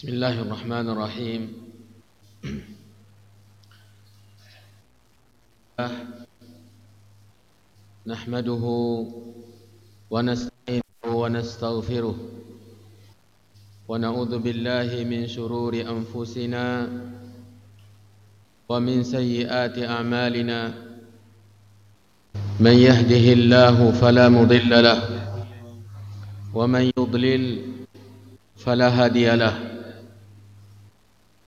بسم الله الرحمن الرحيم. نحمده ونستعينه ونستغفره. ونعوذ بالله من شرور أنفسنا ومن سيئات أعمالنا. من يهده الله فلا مضل له ومن يضلل فلا هادي له.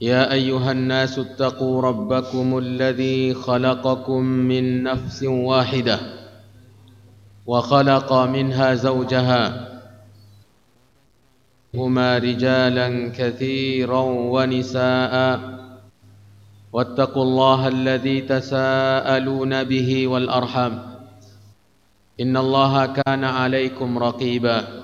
يا أيها الناس اتقوا ربكم الذي خلقكم من نفس واحدة وخلق منها زوجها هما رجالا كثيرا ونساء واتقوا الله الذي تساءلون به والأرحام إن الله كان عليكم رقيبا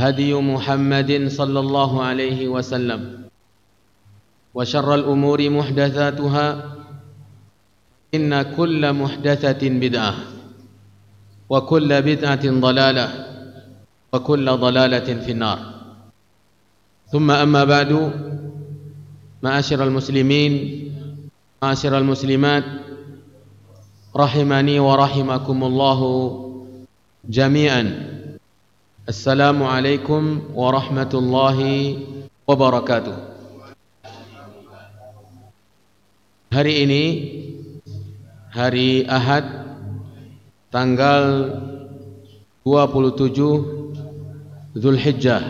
هدي محمد صلى الله عليه وسلم وشر الأمور محدثاتها إن كل محدثة بدعة وكل بدعة ضلالة وكل ضلالة في النار. ثم أما بعد معاشر المسلمين معاشر المسلمات رحمني ورحمكم الله جميعا. Assalamualaikum warahmatullahi wabarakatuh. Hari ini Hari Ahad Tanggal 27 Zulhijjah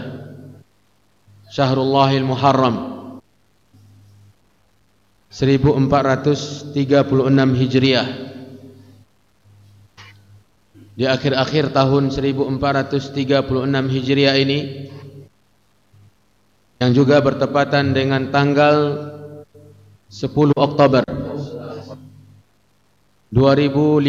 Syahrullahil Muharram 1436 Hijriah di akhir-akhir tahun 1436 Hijriah ini yang juga bertepatan dengan tanggal 10 Oktober 2015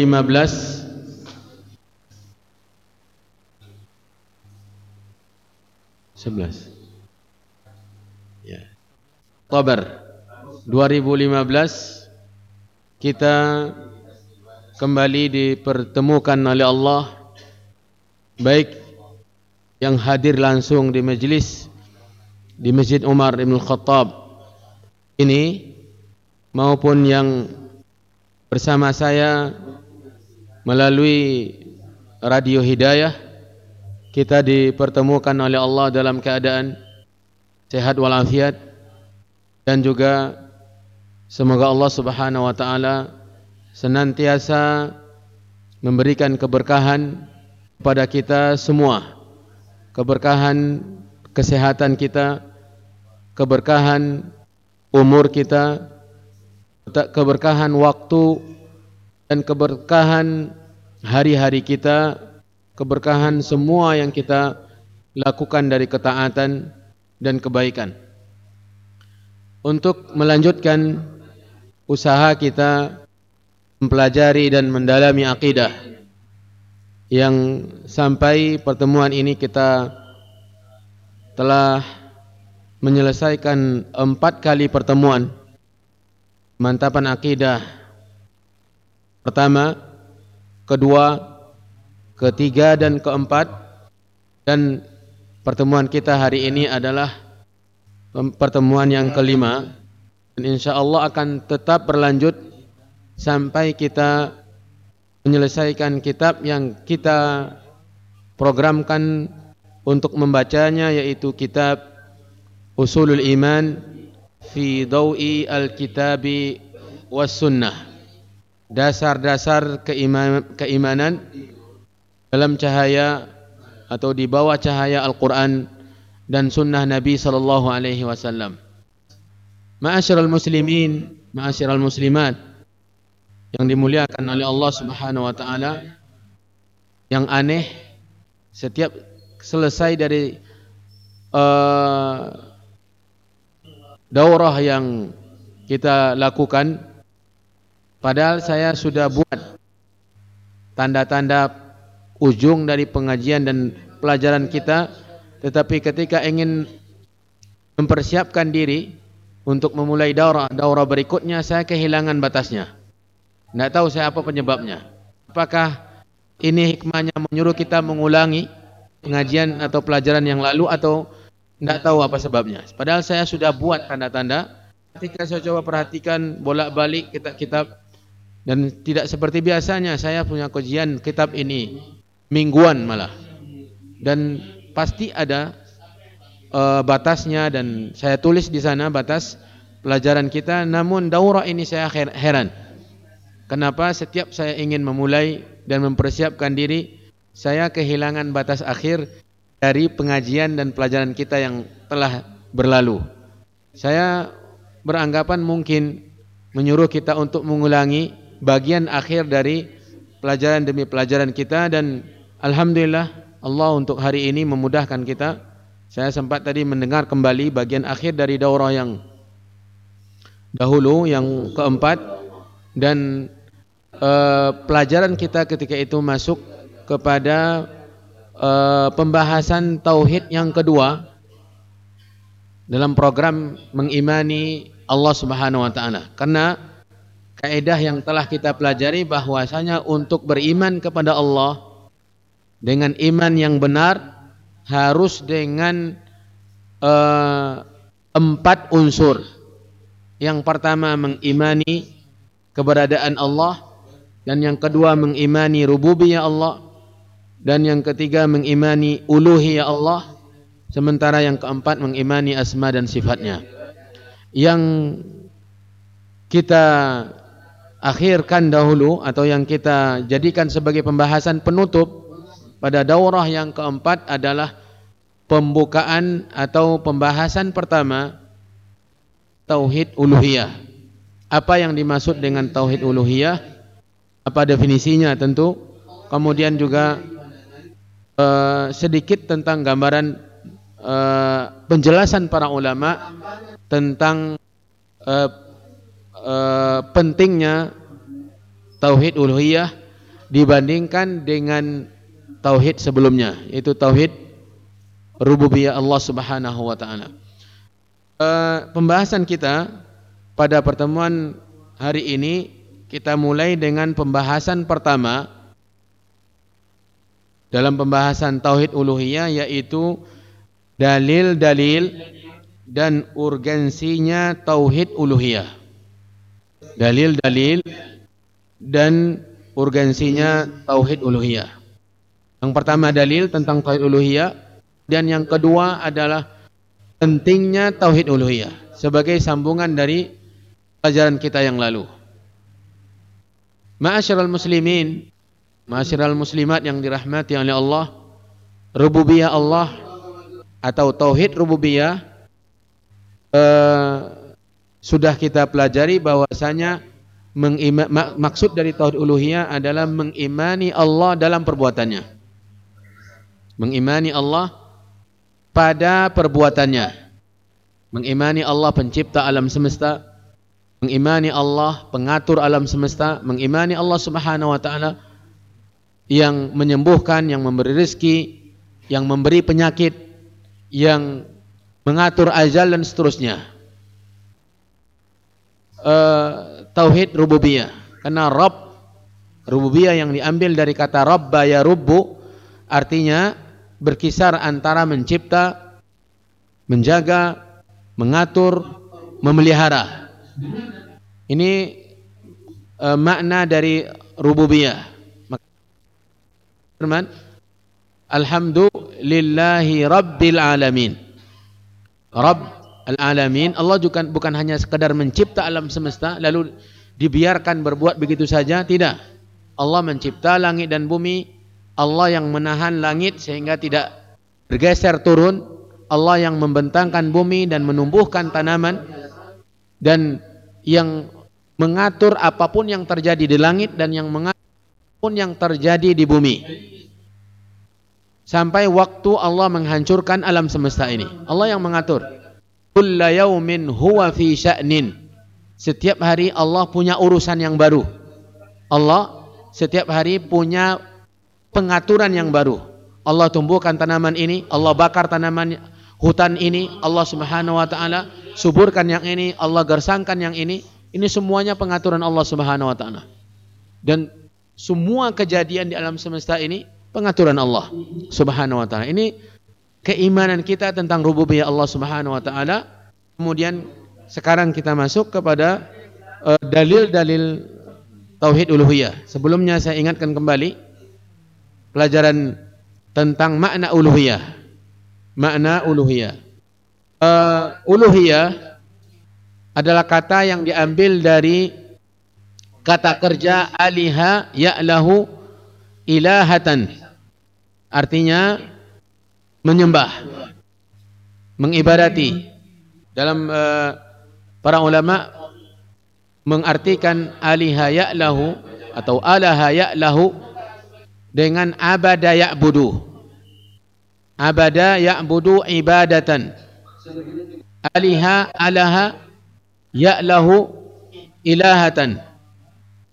11 ya. Oktober 2015 kita kembali dipertemukan oleh Allah. Baik yang hadir langsung di majlis di Masjid Umar Ibn Khattab ini maupun yang bersama saya melalui Radio Hidayah kita dipertemukan oleh Allah dalam keadaan sehat walafiat. Dan juga semoga Allah Subhanahu wa taala senantiasa memberikan keberkahan kepada kita semua. Keberkahan kesehatan kita, keberkahan umur kita, keberkahan waktu dan keberkahan hari-hari kita, keberkahan semua yang kita lakukan dari ketaatan dan kebaikan. Untuk melanjutkan usaha kita mempelajari dan mendalami akidah. Yang sampai pertemuan ini kita telah menyelesaikan empat kali pertemuan mantapan akidah. Pertama, kedua, ketiga dan keempat. Dan pertemuan kita hari ini adalah pertemuan yang kelima. Dan insya Allah akan tetap berlanjut sampai kita menyelesaikan kitab yang kita programkan untuk membacanya yaitu kitab Usulul Iman fi Dawi Al-Kitabi was Sunnah. Dasar-dasar keimanan dalam cahaya atau di bawah cahaya Al-Quran dan sunnah Nabi sallallahu alaihi wasallam. Ma'asyiral muslimin, ma'asyiral muslimat yang dimuliakan oleh Allah Subhanahu wa taala. Yang aneh setiap selesai dari uh, daurah yang kita lakukan padahal saya sudah buat tanda-tanda ujung dari pengajian dan pelajaran kita tetapi ketika ingin mempersiapkan diri untuk memulai daurah daurah berikutnya saya kehilangan batasnya tidak tahu saya apa penyebabnya. Apakah ini hikmahnya menyuruh kita mengulangi pengajian atau pelajaran yang lalu atau tidak tahu apa sebabnya? Padahal saya sudah buat tanda-tanda. Ketika saya coba perhatikan bolak-balik kitab-kitab dan tidak seperti biasanya saya punya kajian kitab ini mingguan malah. Dan pasti ada uh, batasnya dan saya tulis di sana batas pelajaran kita. Namun daurah ini saya heran. Kenapa setiap saya ingin memulai dan mempersiapkan diri saya kehilangan batas akhir dari pengajian dan pelajaran kita yang telah berlalu. Saya beranggapan mungkin menyuruh kita untuk mengulangi bagian akhir dari pelajaran demi pelajaran kita dan alhamdulillah Allah untuk hari ini memudahkan kita. Saya sempat tadi mendengar kembali bagian akhir dari daurah yang dahulu yang keempat dan uh, pelajaran kita ketika itu masuk kepada uh, pembahasan tauhid yang kedua dalam program mengimani Allah Subhanahu wa taala. Karena kaidah yang telah kita pelajari bahwasanya untuk beriman kepada Allah dengan iman yang benar harus dengan uh, empat unsur. Yang pertama mengimani keberadaan Allah dan yang kedua mengimani rububiyah Allah dan yang ketiga mengimani uluhiyah Allah sementara yang keempat mengimani asma dan sifatnya. Yang kita akhirkan dahulu atau yang kita jadikan sebagai pembahasan penutup pada daurah yang keempat adalah pembukaan atau pembahasan pertama tauhid uluhiyah. Apa yang dimaksud dengan tauhid uluhiyah? Apa definisinya tentu? Kemudian juga uh, sedikit tentang gambaran uh, penjelasan para ulama tentang uh, uh, pentingnya tauhid uluhiyah dibandingkan dengan tauhid sebelumnya yaitu tauhid rububiyah Allah Subhanahu wa taala. Uh, pembahasan kita pada pertemuan hari ini kita mulai dengan pembahasan pertama dalam pembahasan tauhid uluhiyah yaitu dalil-dalil dan urgensinya tauhid uluhiyah dalil-dalil dan urgensinya tauhid uluhiyah. Yang pertama dalil tentang tauhid uluhiyah dan yang kedua adalah pentingnya tauhid uluhiyah sebagai sambungan dari pelajaran kita yang lalu. Ma'asyiral muslimin, ma'asyiral muslimat yang dirahmati oleh Allah, rububiyah Allah atau tauhid rububiyah eh, sudah kita pelajari bahwasanya maksud dari tauhid uluhiyah adalah mengimani Allah dalam perbuatannya. Mengimani Allah pada perbuatannya. Mengimani Allah pencipta alam semesta, mengimani Allah pengatur alam semesta, mengimani Allah Subhanahu wa taala yang menyembuhkan, yang memberi rezeki, yang memberi penyakit, yang mengatur ajal dan seterusnya uh, tauhid rububiyah. Karena Rabb rububiyah yang diambil dari kata Rabba ya Rubbu artinya berkisar antara mencipta, menjaga, mengatur, memelihara. Ini uh, makna dari rububiyah. Firman Alhamdulillahi Rabbil Alamin. Rabb al-alamin Allah juga bukan hanya sekedar mencipta alam semesta lalu dibiarkan berbuat begitu saja tidak Allah mencipta langit dan bumi Allah yang menahan langit sehingga tidak bergeser turun, Allah yang membentangkan bumi dan menumbuhkan tanaman dan yang mengatur apa pun yang terjadi di langit dan yang mengatur apa pun yang terjadi di bumi. Sampai waktu Allah menghancurkan alam semesta ini. Allah yang mengatur. Huwa fi sya'nin. Setiap hari Allah punya urusan yang baru. Allah setiap hari punya pengaturan yang baru. Allah tumbuhkan tanaman ini, Allah bakar tanaman hutan ini, Allah Subhanahu wa taala suburkan yang ini, Allah gersangkan yang ini. Ini semuanya pengaturan Allah Subhanahu wa taala. Dan semua kejadian di alam semesta ini pengaturan Allah Subhanahu wa taala. Ini keimanan kita tentang rububiyah Allah Subhanahu wa taala. Kemudian sekarang kita masuk kepada eh, dalil-dalil uh, tauhid uluhiyah. Sebelumnya saya ingatkan kembali pelajaran tentang makna uluhiyah. Makna uluhiyah. Uh, uluhiyah adalah kata yang diambil dari kata kerja aliha ya'lahu ilahatan. Artinya menyembah, mengibadati. Dalam uh, para ulama mengartikan aliha ya'lahu atau alaha ya'lahu dengan abada ya'budu. Abada ya'budu ibadatan. Aliha alaha ya'lahu ilahatan.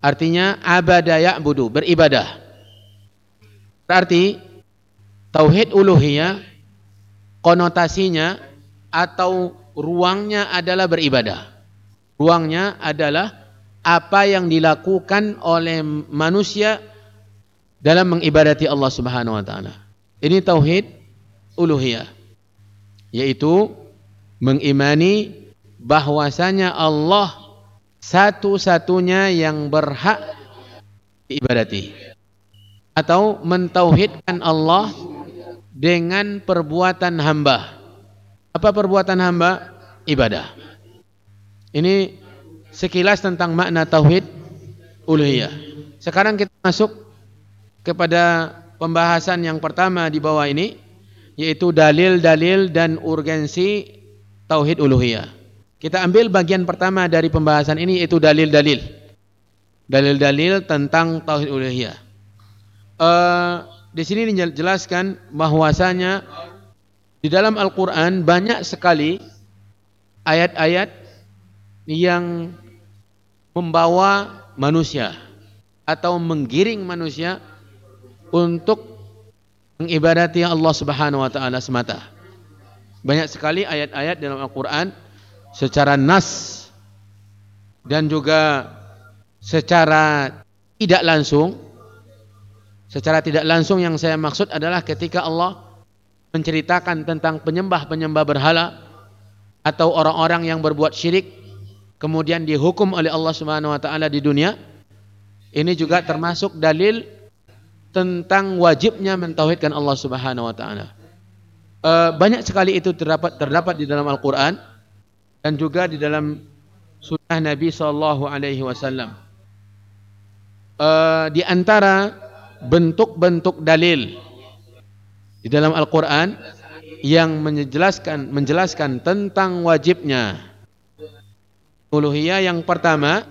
Artinya abada ya'budu, beribadah. Berarti tauhid uluhiyah konotasinya atau ruangnya adalah beribadah. Ruangnya adalah apa yang dilakukan oleh manusia dalam mengibadati Allah Subhanahu wa taala. Ini tauhid uluhiyah yaitu mengimani bahwasanya Allah satu-satunya yang berhak diibadati atau mentauhidkan Allah dengan perbuatan hamba. Apa perbuatan hamba? Ibadah. Ini sekilas tentang makna tauhid uluhiyah. Sekarang kita masuk kepada pembahasan yang pertama di bawah ini yaitu dalil-dalil dan urgensi tauhid uluhiyah. Kita ambil bagian pertama dari pembahasan ini yaitu dalil-dalil. Dalil-dalil tentang tauhid uluhiyah. Uh, di sini dijelaskan bahwasanya di dalam Al-Qur'an banyak sekali ayat-ayat yang membawa manusia atau menggiring manusia untuk mengibadati Allah Subhanahu wa taala semata. Banyak sekali ayat-ayat dalam Al-Qur'an secara nas dan juga secara tidak langsung secara tidak langsung yang saya maksud adalah ketika Allah menceritakan tentang penyembah-penyembah berhala atau orang-orang yang berbuat syirik kemudian dihukum oleh Allah Subhanahu wa taala di dunia ini juga termasuk dalil tentang wajibnya mentauhidkan Allah Subhanahu wa taala. E, banyak sekali itu terdapat terdapat di dalam Al-Qur'an dan juga di dalam sunnah Nabi sallallahu alaihi wasallam. E, di antara bentuk-bentuk dalil di dalam Al-Qur'an yang menjelaskan menjelaskan tentang wajibnya uluhiyah yang pertama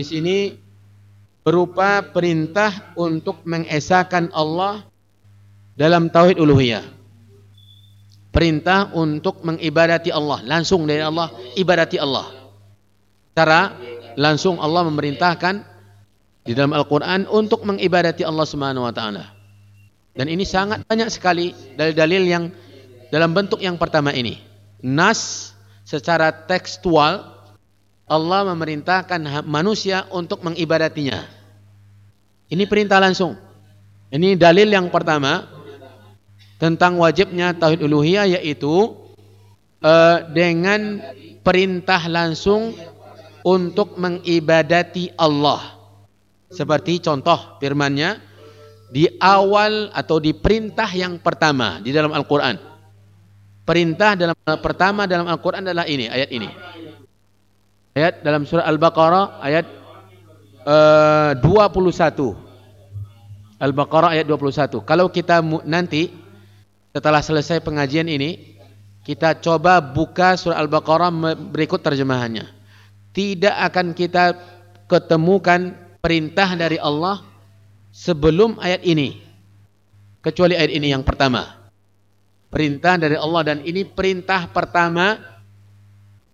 di sini berupa perintah untuk mengesahkan Allah dalam tauhid uluhiyah. Perintah untuk mengibadati Allah, langsung dari Allah, ibadati Allah. Cara langsung Allah memerintahkan di dalam Al-Qur'an untuk mengibadati Allah Subhanahu wa taala. Dan ini sangat banyak sekali dalil-dalil yang dalam bentuk yang pertama ini. Nas secara tekstual Allah memerintahkan manusia untuk mengibadatinya. Ini perintah langsung. Ini dalil yang pertama tentang wajibnya tauhid uluhiyah yaitu uh, dengan perintah langsung untuk mengibadati Allah. Seperti contoh firman-Nya di awal atau di perintah yang pertama di dalam Al-Qur'an. Perintah dalam pertama dalam Al-Qur'an adalah ini, ayat ini. Ayat dalam surah Al-Baqarah ayat uh, 21. Al-Baqarah ayat 21. Kalau kita nanti setelah selesai pengajian ini kita coba buka surah Al-Baqarah berikut terjemahannya. Tidak akan kita ketemukan perintah dari Allah sebelum ayat ini. Kecuali ayat ini yang pertama. Perintah dari Allah dan ini perintah pertama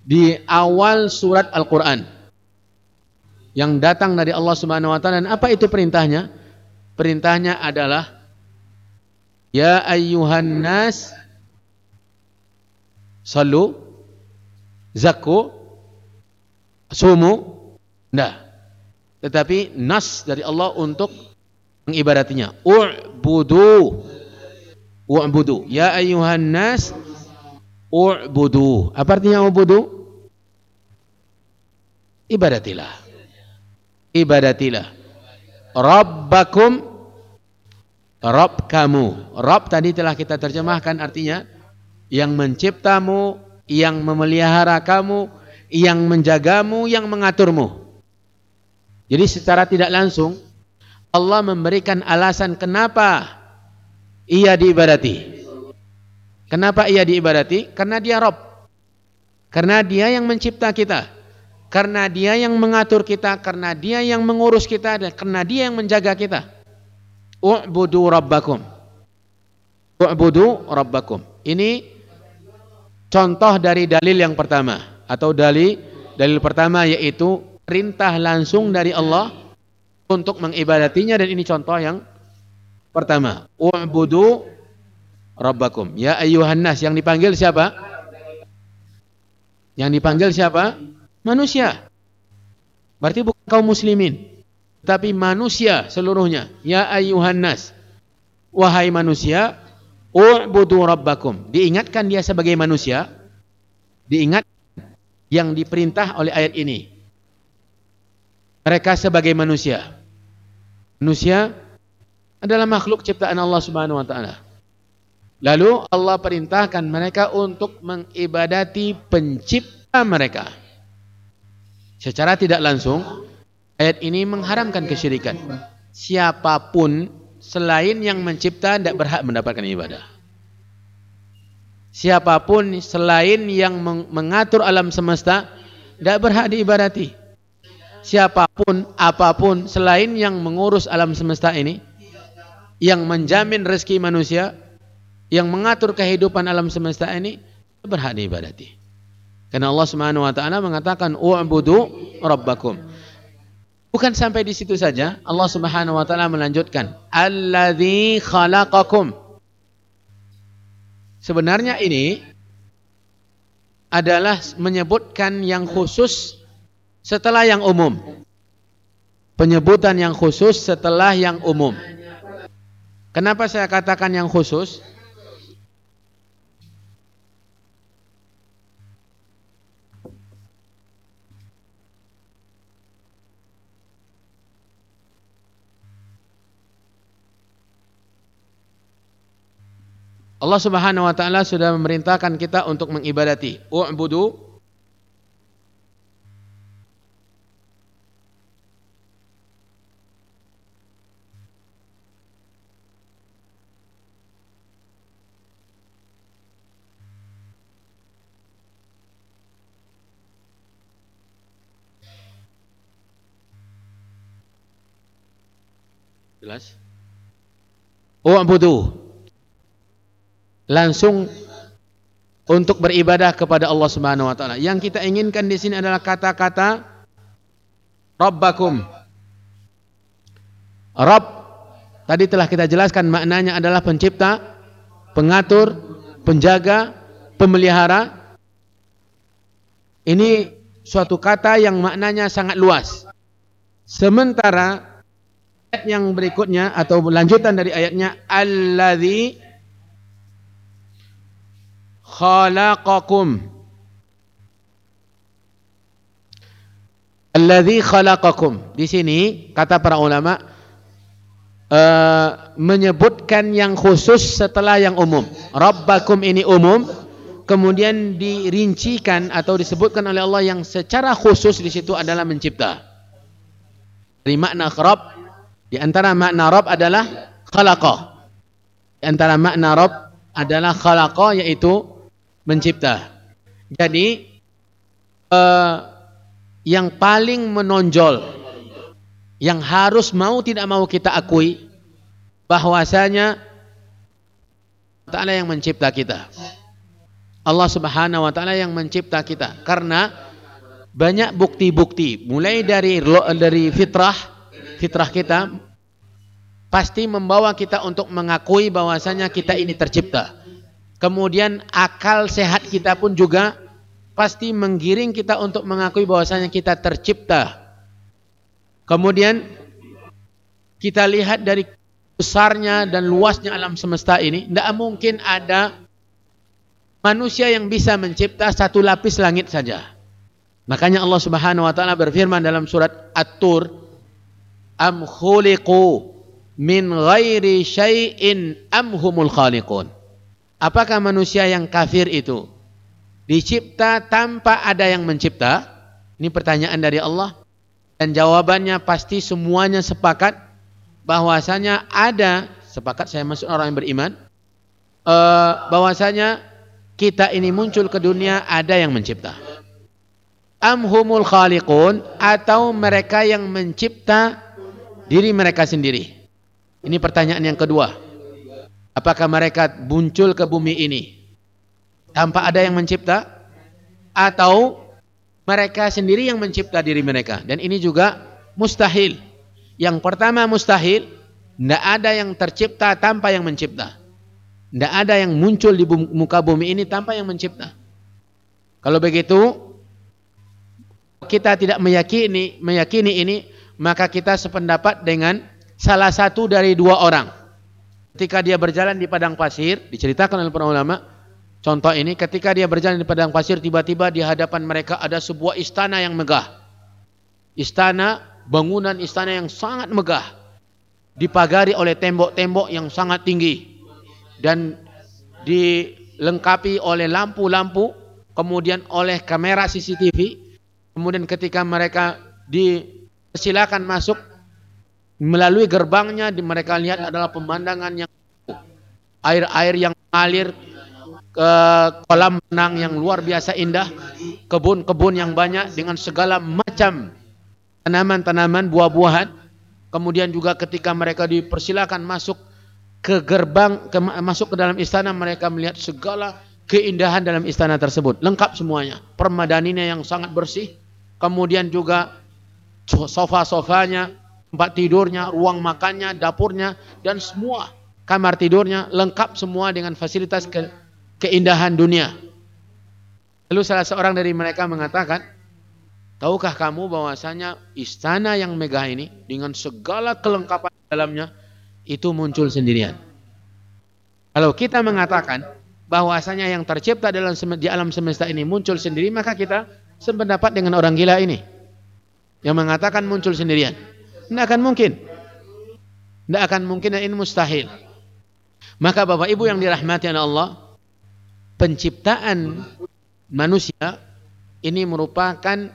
di awal surat Al-Quran. Yang datang dari Allah Subhanahu wa taala. Dan apa itu perintahnya? Perintahnya adalah Ya ayyuhan nas Sallu Zaku Sumu. Nah Tetapi nas dari Allah untuk mengibadatinya. U'budu. U'budu. Ya ayyuhan nas U'budu Apa artinya u'budu? Ibadatilah Ibadatilah Rabbakum Rob kamu. Rob tadi telah kita terjemahkan artinya yang menciptamu, yang memelihara kamu, yang menjagamu, yang mengaturmu. Jadi secara tidak langsung Allah memberikan alasan kenapa ia diibadati. Kenapa ia diibadati? Karena dia Rob. Karena dia yang mencipta kita. Karena dia yang mengatur kita. Karena dia yang mengurus kita. Dan karena dia yang menjaga kita. U'budu rabbakum. U'budu rabbakum. Ini contoh dari dalil yang pertama atau dalil dalil pertama yaitu perintah langsung dari Allah untuk mengibadatinya dan ini contoh yang pertama. U'budu rabbakum. Ya ayyuhan nas yang dipanggil siapa? Yang dipanggil siapa? Manusia. Berarti bukan kaum muslimin tapi manusia seluruhnya. Ya ayuhan nas. Wahai manusia, u'budu rabbakum. Diingatkan dia sebagai manusia. Diingat yang diperintah oleh ayat ini. Mereka sebagai manusia. Manusia adalah makhluk ciptaan Allah Subhanahu wa taala. Lalu Allah perintahkan mereka untuk mengibadati pencipta mereka. Secara tidak langsung Ayat ini mengharamkan kesyirikan. Siapa pun selain yang mencipta tidak berhak mendapatkan ibadah. Siapa pun selain yang mengatur alam semesta tidak berhak diibadati. Siapa pun, apa pun selain yang mengurus alam semesta ini, yang menjamin rezeki manusia, yang mengatur kehidupan alam semesta ini, berhak diibadati. Karena Allah Subhanahu wa taala mengatakan u'budu rabbakum. Bukan sampai di situ saja, Allah Subhanahu wa taala melanjutkan, "Alladzi khalaqakum." Sebenarnya ini adalah menyebutkan yang khusus setelah yang umum. Penyebutan yang khusus setelah yang umum. Kenapa saya katakan yang khusus? Allah Subhanahu wa taala sudah memerintahkan kita untuk mengibadati. U'budu Jelas? U'budu langsung untuk beribadah kepada Allah Subhanahu wa taala. Yang kita inginkan di sini adalah kata-kata Rabbakum. Rabb tadi telah kita jelaskan maknanya adalah pencipta, pengatur, penjaga, pemelihara. Ini suatu kata yang maknanya sangat luas. Sementara ayat yang berikutnya atau lanjutan dari ayatnya alladzi khalaqakum Alladhi khalaqakum. Di sini kata para ulama uh, menyebutkan yang khusus setelah yang umum. Rabbakum ini umum, kemudian dirincikan atau disebutkan oleh Allah yang secara khusus di situ adalah mencipta. Dari makna Rabb Di antara makna Rabb adalah khalaqah. Di antara makna Rabb adalah khalaqah yaitu mencipta. Jadi uh, yang paling menonjol yang harus mau tidak mau kita akui bahwasanya Ta'ala yang mencipta kita. Allah Subhanahu wa taala yang mencipta kita karena banyak bukti-bukti mulai dari dari fitrah fitrah kita pasti membawa kita untuk mengakui bahwasanya kita ini tercipta. Kemudian akal sehat kita pun juga pasti menggiring kita untuk mengakui bahwasanya kita tercipta. Kemudian kita lihat dari besarnya dan luasnya alam semesta ini, tidak mungkin ada manusia yang bisa mencipta satu lapis langit saja. Makanya Allah Subhanahu wa taala berfirman dalam surat At-Tur, "Am khuliqu min ghairi syai'in am humul khaliqun?" Apakah manusia yang kafir itu dicipta tanpa ada yang mencipta? Ini pertanyaan dari Allah dan jawabannya pasti semuanya sepakat bahwasanya ada sepakat saya masuk orang yang beriman uh, bahwasanya kita ini muncul ke dunia ada yang mencipta. Amhumul khaliqun atau mereka yang mencipta diri mereka sendiri. Ini pertanyaan yang kedua. Apakah mereka muncul ke bumi ini tanpa ada yang mencipta atau mereka sendiri yang mencipta diri mereka dan ini juga mustahil. Yang pertama mustahil, tidak ada yang tercipta tanpa yang mencipta. Tidak ada yang muncul di muka bumi ini tanpa yang mencipta. Kalau begitu, kita tidak meyakini meyakini ini, maka kita sependapat dengan salah satu dari dua orang. Ketika dia berjalan di padang pasir, diceritakan oleh para ulama, contoh ini ketika dia berjalan di padang pasir, tiba-tiba di hadapan mereka ada sebuah istana yang megah. Istana, bangunan istana yang sangat megah. Dipagari oleh tembok-tembok yang sangat tinggi dan dilengkapi oleh lampu-lampu, kemudian oleh kamera CCTV. Kemudian ketika mereka dipersilakan masuk melalui gerbangnya, mereka lihat adalah pemandangan yang air-air yang mengalir ke kolam renang yang luar biasa indah, kebun-kebun yang banyak dengan segala macam tanaman-tanaman, buah-buahan. Kemudian juga ketika mereka dipersilakan masuk ke gerbang ke, masuk ke dalam istana mereka melihat segala keindahan dalam istana tersebut. Lengkap semuanya. Permadaninya yang sangat bersih. Kemudian juga sofa-sofanya tempat tidurnya ruang makannya dapurnya dan semua kamar tidurnya lengkap semua dengan fasilitas ke, keindahan dunia lalu salah seorang dari mereka mengatakan tahukah kamu bahwasanya istana yang megah ini dengan segala kelengkapan dalamnya itu muncul sendirian. Kalau kita mengatakan bahwasanya yang tercipta dalam di alam semesta ini muncul sendiri, maka kita sependapat dengan orang gila ini yang mengatakan muncul sendirian. Tidak akan mungkin. Tidak akan mungkin dan ini mustahil. Maka Bapak Ibu yang dirahmati oleh Allah, penciptaan manusia ini merupakan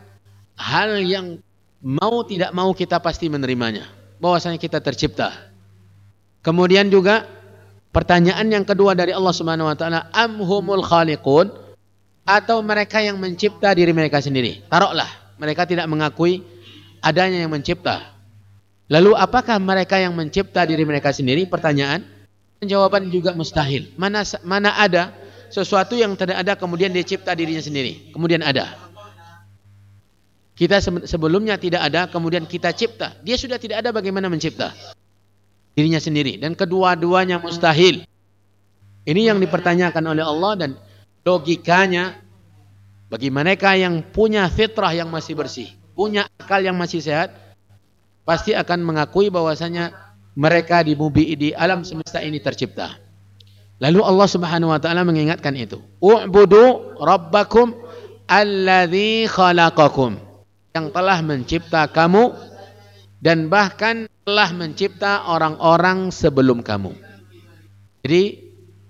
hal yang mau tidak mau kita pasti menerimanya. Bahwasanya kita tercipta Kemudian juga pertanyaan yang kedua dari Allah Subhanahu wa taala, amhumul khaliqun atau mereka yang mencipta diri mereka sendiri. Taruhlah mereka tidak mengakui adanya yang mencipta. Lalu apakah mereka yang mencipta diri mereka sendiri? Pertanyaan. Jawaban juga mustahil. Mana mana ada sesuatu yang tidak ada kemudian dia cipta dirinya sendiri. Kemudian ada. Kita sebelumnya tidak ada, kemudian kita cipta. Dia sudah tidak ada bagaimana mencipta dirinya sendiri dan kedua-duanya mustahil. Ini yang dipertanyakan oleh Allah dan logikanya bagi mereka yang punya fitrah yang masih bersih, punya akal yang masih sehat, pasti akan mengakui bahwasanya mereka di bumi di alam semesta ini tercipta. Lalu Allah Subhanahu wa taala mengingatkan itu. U'budu rabbakum alladzi khalaqakum yang telah mencipta kamu dan bahkan telah mencipta orang-orang sebelum kamu. Jadi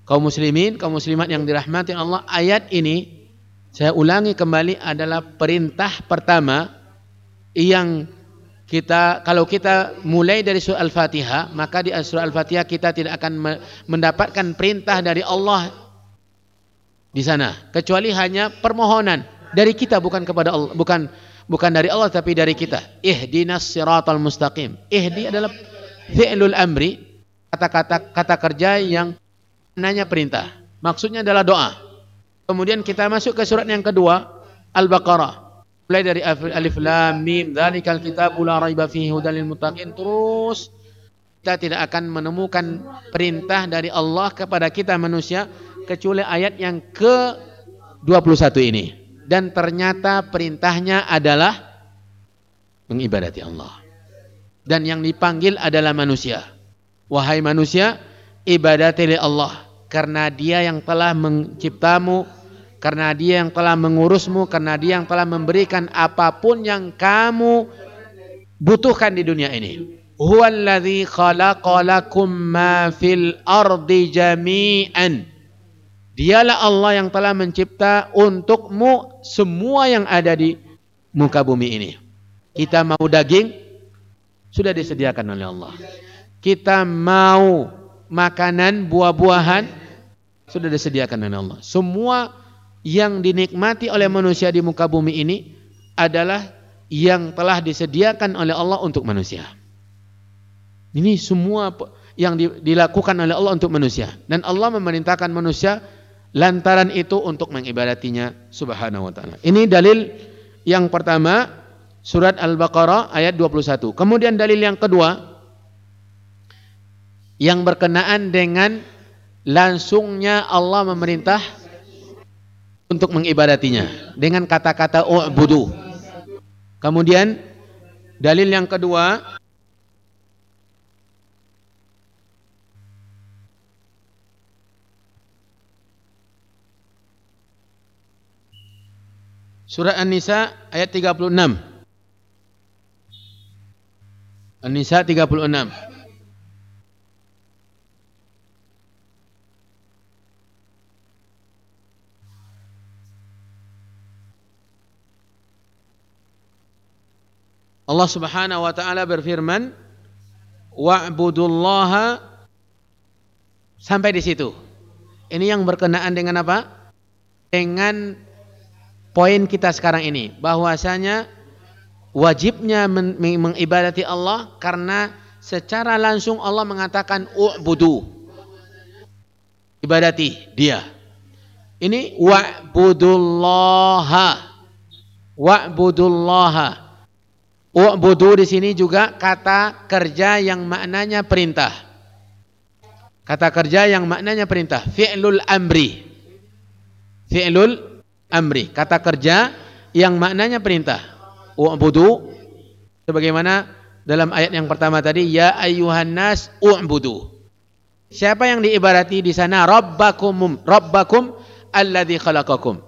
kaum muslimin, kaum muslimat yang dirahmati Allah, ayat ini saya ulangi kembali adalah perintah pertama yang kita kalau kita mulai dari surah Al-Fatihah, maka di surah Al-Fatihah kita tidak akan mendapatkan perintah dari Allah di sana, kecuali hanya permohonan dari kita bukan kepada Allah, bukan bukan dari Allah tapi dari kita. Ihdinas siratal mustaqim. Ihdi adalah fi'lul amri, kata-kata kata kerja yang nanya perintah. Maksudnya adalah doa. Kemudian kita masuk ke surat yang kedua, Al-Baqarah mulai dari alif lam mim. Dzalikal kitabu la raiba fihi hudal lil muttaqin. Terus kita tidak akan menemukan perintah dari Allah kepada kita manusia kecuali ayat yang ke 21 ini. Dan ternyata perintahnya adalah mengibadati Allah. Dan yang dipanggil adalah manusia. Wahai manusia ibadati Allah. Karena dia yang telah menciptamu karena dia yang telah mengurusmu, karena dia yang telah memberikan apa pun yang kamu butuhkan di dunia ini. Huwallazi khalaqalakum ma fil ardi jami'an. Dialah Allah yang telah mencipta untukmu semua yang ada di muka bumi ini. Kita mau daging sudah disediakan oleh Allah. Kita mau makanan buah-buahan sudah disediakan oleh Allah. Semua yang dinikmati oleh manusia di muka bumi ini adalah yang telah disediakan oleh Allah untuk manusia. Ini semua yang dilakukan oleh Allah untuk manusia dan Allah memerintahkan manusia lantaran itu untuk mengibadatinya subhanahu wa taala. Ini dalil yang pertama surat Al-Baqarah ayat 21. Kemudian dalil yang kedua yang berkenaan dengan langsungnya Allah memerintah untuk mengibadatinya dengan kata-kata u'budu. Kemudian dalil yang kedua Surah An-Nisa ayat 36. An-Nisa 36. Allah Subhanahu wa taala berfirman, "Wa'budullaha" sampai di situ. Ini yang berkenaan dengan apa? Dengan poin kita sekarang ini, bahwasanya wajibnya mengibadati Allah karena secara langsung Allah mengatakan u'budu. Ibadati dia. Ini wa'budullaha. Wa'budullaha. U'budu di sini juga kata kerja yang maknanya perintah. Kata kerja yang maknanya perintah. Fi'lul amri. Fi'lul amri. Kata kerja yang maknanya perintah. U'budu. Sebagaimana dalam ayat yang pertama tadi. Ya ayuhan nas u'budu. Siapa yang diibarati di sana? Rabbakum. Rabbakum alladhi khalaqakum.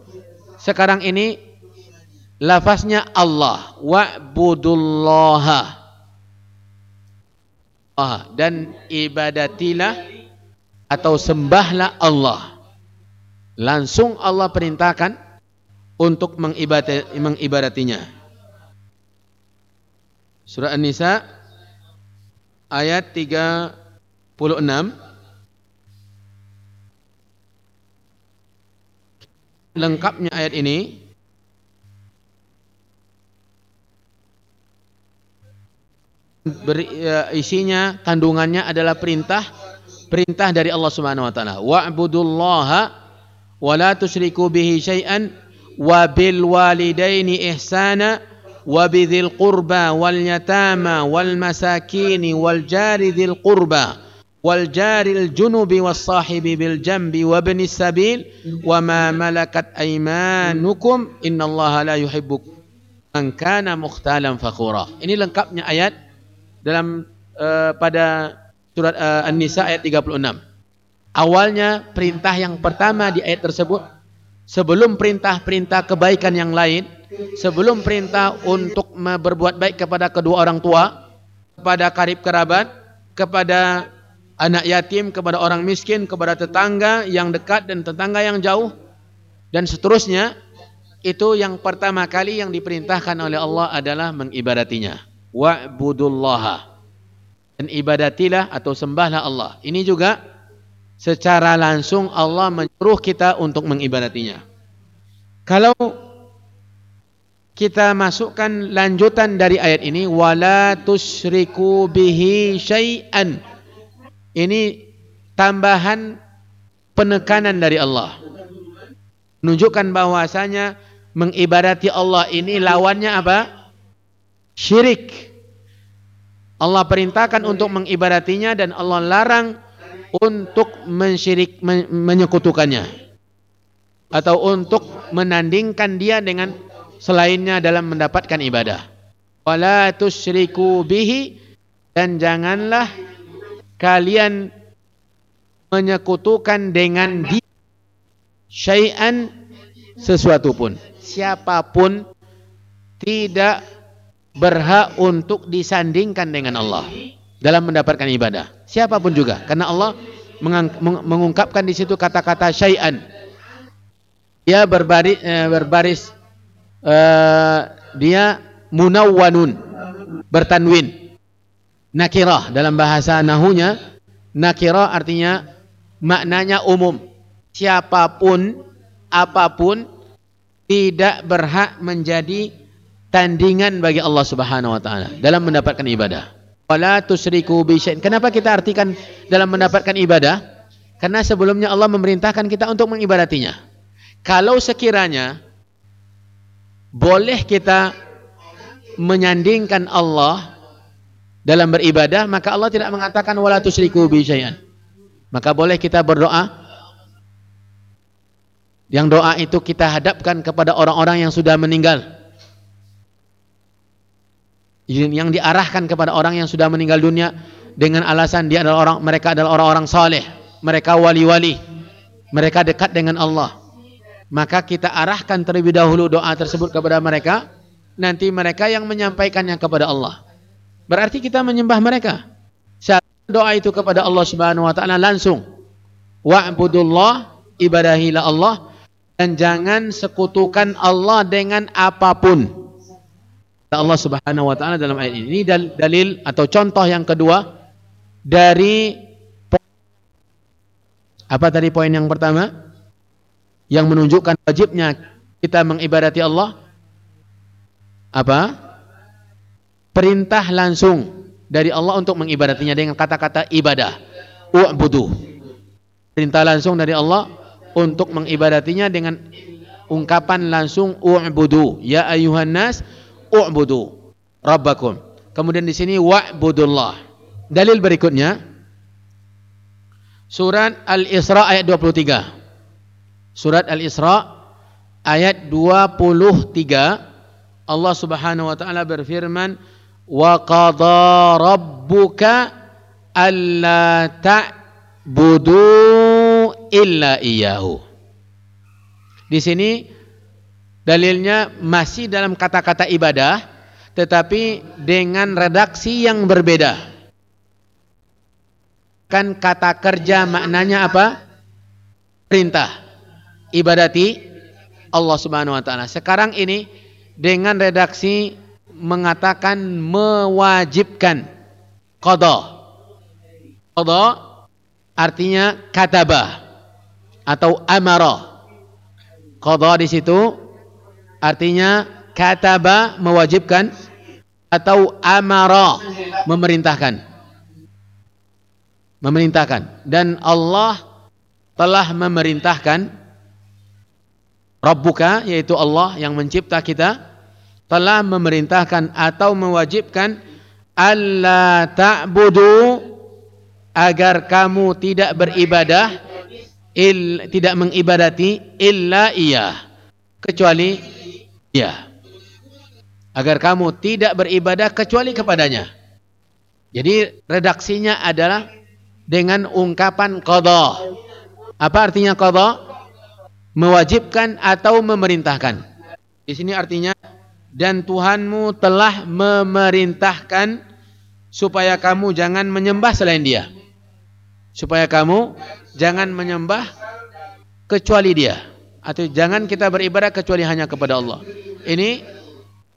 Sekarang ini lafaznya Allah. Wa'budullaha. Ah, dan ibadatilah atau sembahlah Allah. Langsung Allah perintahkan untuk mengibadati, mengibadatinya. Surah An-Nisa ayat 36 lengkapnya ayat ini ber, ya, isinya kandungannya adalah perintah perintah dari Allah Subhanahu wa taala. Wa'budullaha wa la tusyriku bihi syai'an wa bil walidaini ihsana wa bidzil qurba wal yatama wal masakin wal jari dzil qurba wal jaril junubi was sahibi bil jambi wa ibnis sabil wa ma malakat aymanukum. Innallaha la yuhibbu man kana mukhtalan fakhura. Ini lengkapnya ayat dalam uh, pada surat uh, An-Nisa ayat 36. Awalnya perintah yang pertama di ayat tersebut sebelum perintah-perintah kebaikan yang lain, sebelum perintah untuk berbuat baik kepada kedua orang tua, kepada karib kerabat, kepada anak yatim, kepada orang miskin, kepada tetangga yang dekat dan tetangga yang jauh dan seterusnya itu yang pertama kali yang diperintahkan oleh Allah adalah mengibadatinya wa'budullaha dan ibadatilah atau sembahlah Allah. Ini juga secara langsung Allah menyuruh kita untuk mengibadatinya. Kalau kita masukkan lanjutan dari ayat ini wala tusyriku bihi syai'an. Ini tambahan penekanan dari Allah. Menunjukkan bahwasanya mengibadati Allah ini lawannya apa? Syirik. Allah perintahkan untuk mengibadatinya dan Allah larang untuk mensyirik menyekutukannya atau untuk menandingkan dia dengan selainnya dalam mendapatkan ibadah. Wala tusyriku bihi dan janganlah kalian menyekutukan dengan dia syai'an sesuatu pun. Siapa pun tidak berhak untuk disandingkan dengan Allah dalam mendapatkan ibadah. Siapa pun juga, karena Allah mengungkapkan di situ kata-kata syai'an. Dia berbaris, eh, berbaris uh, dia munawwanun bertanwin nakirah dalam bahasa nahunya nakirah artinya maknanya umum siapa pun apa pun tidak berhak menjadi tandingan bagi Allah Subhanahu wa taala dalam mendapatkan ibadah. Wala tusyriku bi Kenapa kita artikan dalam mendapatkan ibadah? Karena sebelumnya Allah memerintahkan kita untuk mengibadatinya. Kalau sekiranya boleh kita menyandingkan Allah dalam beribadah maka Allah tidak mengatakan wala tusyriku bi maka boleh kita berdoa yang doa itu kita hadapkan kepada orang-orang yang sudah meninggal yang diarahkan kepada orang yang sudah meninggal dunia dengan alasan dia adalah orang mereka adalah orang-orang saleh. Mereka wali-wali. Mereka dekat dengan Allah. Maka kita arahkan terlebih dahulu doa tersebut kepada mereka. Nanti mereka yang menyampaikannya kepada Allah. Berarti kita menyembah mereka. Saat doa itu kepada Allah Subhanahu wa taala langsung? Wa'budullah ibadahilah Allah dan jangan sekutukan Allah dengan apa pun Allah Subhanahu wa taala dalam ayat ini ini dalil atau contoh yang kedua dari apa tadi poin yang pertama yang menunjukkan wajibnya kita mengibadati Allah apa? Perintah langsung dari Allah untuk mengibadatinya dengan kata-kata ibadah. U'budu. Perintah langsung dari Allah untuk mengibadatinya dengan ungkapan langsung u'budu. Ya ayuhan nas u'budu rabbakum. Kemudian di sini wa'budullah. Dalil berikutnya surat Al-Isra ayat 23. Surat Al-Isra ayat 23 Allah Subhanahu wa taala berfirman wa qada rabbuka alla ta'budu illa iyyahu. Di sini dalilnya masih dalam kata-kata ibadah tetapi dengan redaksi yang berbeda. Kan kata kerja maknanya apa? Perintah ibadati Allah Subhanahu wa taala. Sekarang ini dengan redaksi mengatakan mewajibkan qada. Qada artinya kataba atau amara. Qada di situ artinya kataba mewajibkan atau amara memerintahkan. Memerintahkan dan Allah telah memerintahkan Rabbuka yaitu Allah yang mencipta kita telah memerintahkan atau mewajibkan alla ta'budu agar kamu tidak beribadah il, tidak mengibadati illa iya kecuali iya agar kamu tidak beribadah kecuali kepadanya. Jadi redaksinya adalah dengan ungkapan qada apa artinya qada mewajibkan atau memerintahkan. Di sini artinya dan Tuhanmu telah memerintahkan supaya kamu jangan menyembah selain Dia. Supaya kamu jangan menyembah kecuali Dia atau jangan kita beribadah kecuali hanya kepada Allah. Ini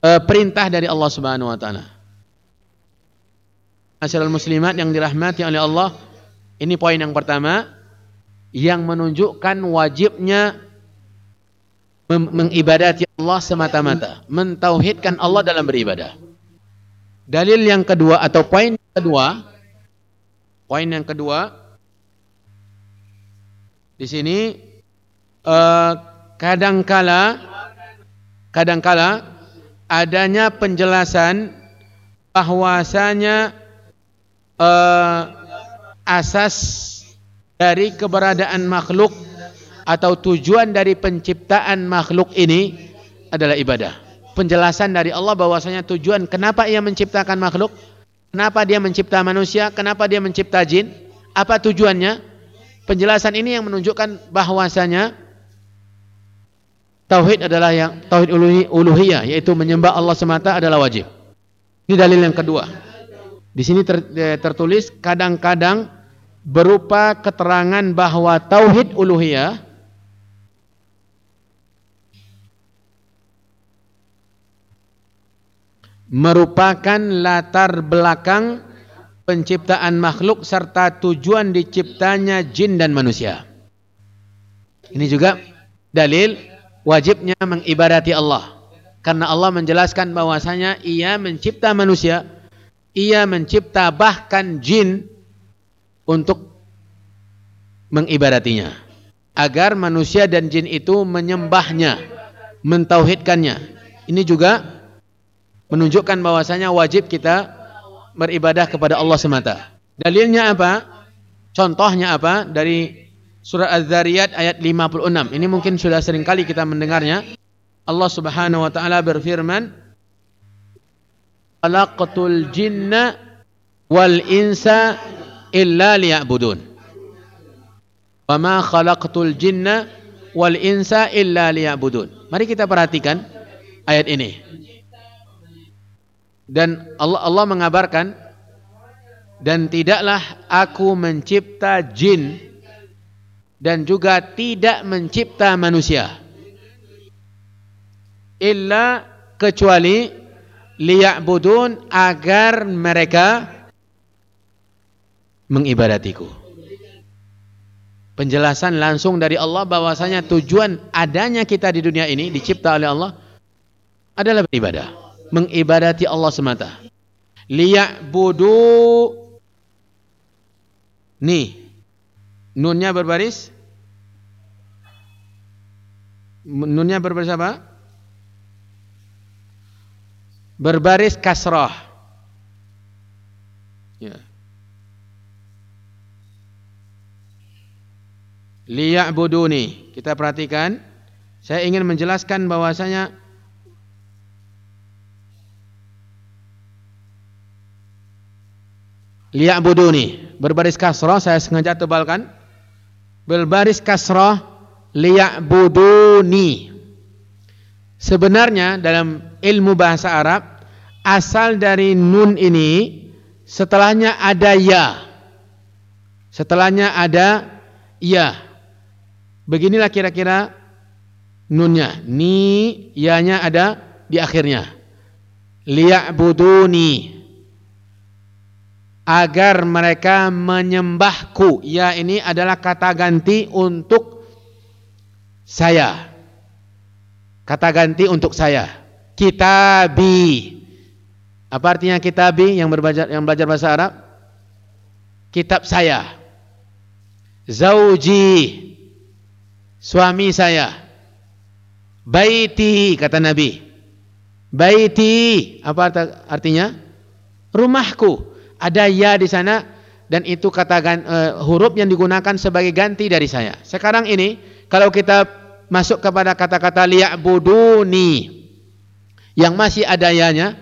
e, perintah dari Allah Subhanahu wa taala. Masyarakat muslimat yang dirahmati oleh Allah. Ini poin yang pertama yang menunjukkan wajibnya mengibadati Allah semata-mata, mentauhidkan Allah dalam beribadah. Dalil yang kedua atau poin kedua, poin yang kedua di sini uh, kadangkala kadangkala adanya penjelasan bahwasanya uh, asas dari keberadaan makhluk atau tujuan dari penciptaan makhluk ini adalah ibadah. Penjelasan dari Allah bahwasanya tujuan kenapa ia menciptakan makhluk, kenapa dia mencipta manusia, kenapa dia mencipta jin, apa tujuannya? Penjelasan ini yang menunjukkan bahwasanya tauhid adalah yang tauhid uluhiyah yaitu menyembah Allah semata adalah wajib. Ini dalil yang kedua. Di sini ter, eh, tertulis kadang-kadang berupa keterangan bahwa tauhid uluhiyah merupakan latar belakang penciptaan makhluk serta tujuan diciptanya jin dan manusia. Ini juga dalil wajibnya mengibadati Allah. Karena Allah menjelaskan bahwasanya ia mencipta manusia, ia mencipta bahkan jin untuk mengibadatinya. Agar manusia dan jin itu menyembahnya, mentauhidkannya. Ini juga menunjukkan bahwasanya wajib kita beribadah kepada Allah semata. Dalilnya apa? Contohnya apa? Dari surah Az-Zariyat ayat 56. Ini mungkin sudah sering kali kita mendengarnya. Allah Subhanahu wa taala berfirman, "Khalaqtul jinna wal insa illa liya'budun." Wa ma khalaqtul jinna wal insa illa liya'budun. Mari kita perhatikan ayat ini. Dan Allah Allah mengabarkan dan tidaklah aku mencipta jin dan juga tidak mencipta manusia illa kecuali liya'budun agar mereka mengibadatiku. Penjelasan langsung dari Allah bahwasanya tujuan adanya kita di dunia ini dicipta oleh Allah adalah beribadah mengibadati Allah semata. Liya'budu Nih. Nunnya berbaris. Nunnya berbaris apa? Berbaris kasrah. Ya. Liya'buduni. Kita perhatikan. Saya ingin menjelaskan bahwasanya liya'buduni berbaris kasrah saya sengaja tebalkan berbaris kasrah liya'buduni. Sebenarnya dalam ilmu bahasa Arab asal dari nun ini setelahnya ada ya. Setelahnya ada ya. Beginilah kira-kira nunnya. Ni ya-nya ada di akhirnya. Liya'buduni agar mereka menyembahku. Ya ini adalah kata ganti untuk saya. Kata ganti untuk saya. Kitabi. Apa artinya kitabi yang belajar yang belajar bahasa Arab? Kitab saya. Zauji. Suami saya. Baiti kata Nabi. Baiti apa artinya? Rumahku ada ya di sana dan itu kata uh, huruf yang digunakan sebagai ganti dari saya. Sekarang ini kalau kita masuk kepada kata-kata liya'buduni yang masih ada ya-nya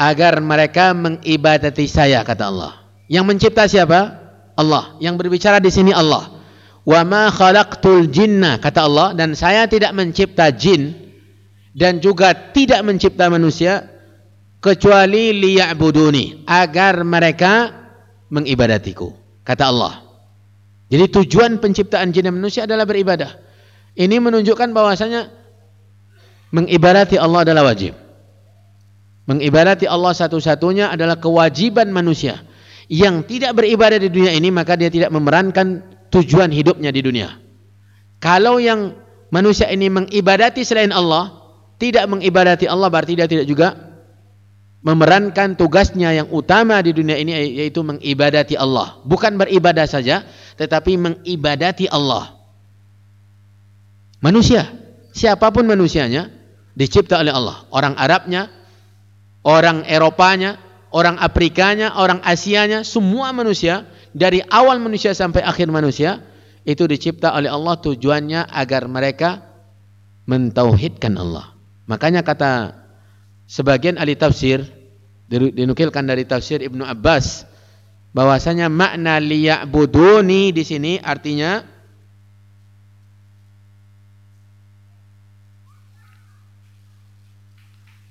agar mereka mengibadati saya kata Allah. Yang mencipta siapa? Allah. Yang berbicara di sini Allah. Wa ma khalaqtul jinna kata Allah dan saya tidak mencipta jin dan juga tidak mencipta manusia kecuali liya'buduni agar mereka mengibadatiku kata Allah jadi tujuan penciptaan jin dan manusia adalah beribadah ini menunjukkan bahwasanya mengibadati Allah adalah wajib Mengibadati Allah satu-satunya adalah kewajiban manusia. Yang tidak beribadah di dunia ini maka dia tidak memerankan tujuan hidupnya di dunia. Kalau yang manusia ini mengibadati selain Allah, tidak mengibadati Allah berarti dia tidak juga memerankan tugasnya yang utama di dunia ini yaitu mengibadati Allah. Bukan beribadah saja, tetapi mengibadati Allah. Manusia, siapa pun manusianya, dicipta oleh Allah. Orang Arabnya, orang Eropanya, orang Afrikanya, orang Asianya, semua manusia dari awal manusia sampai akhir manusia itu dicipta oleh Allah tujuannya agar mereka mentauhidkan Allah. Makanya kata sebagian ahli tafsir dinukilkan dari tafsir Ibnu Abbas bahwasanya makna liya'buduni di sini artinya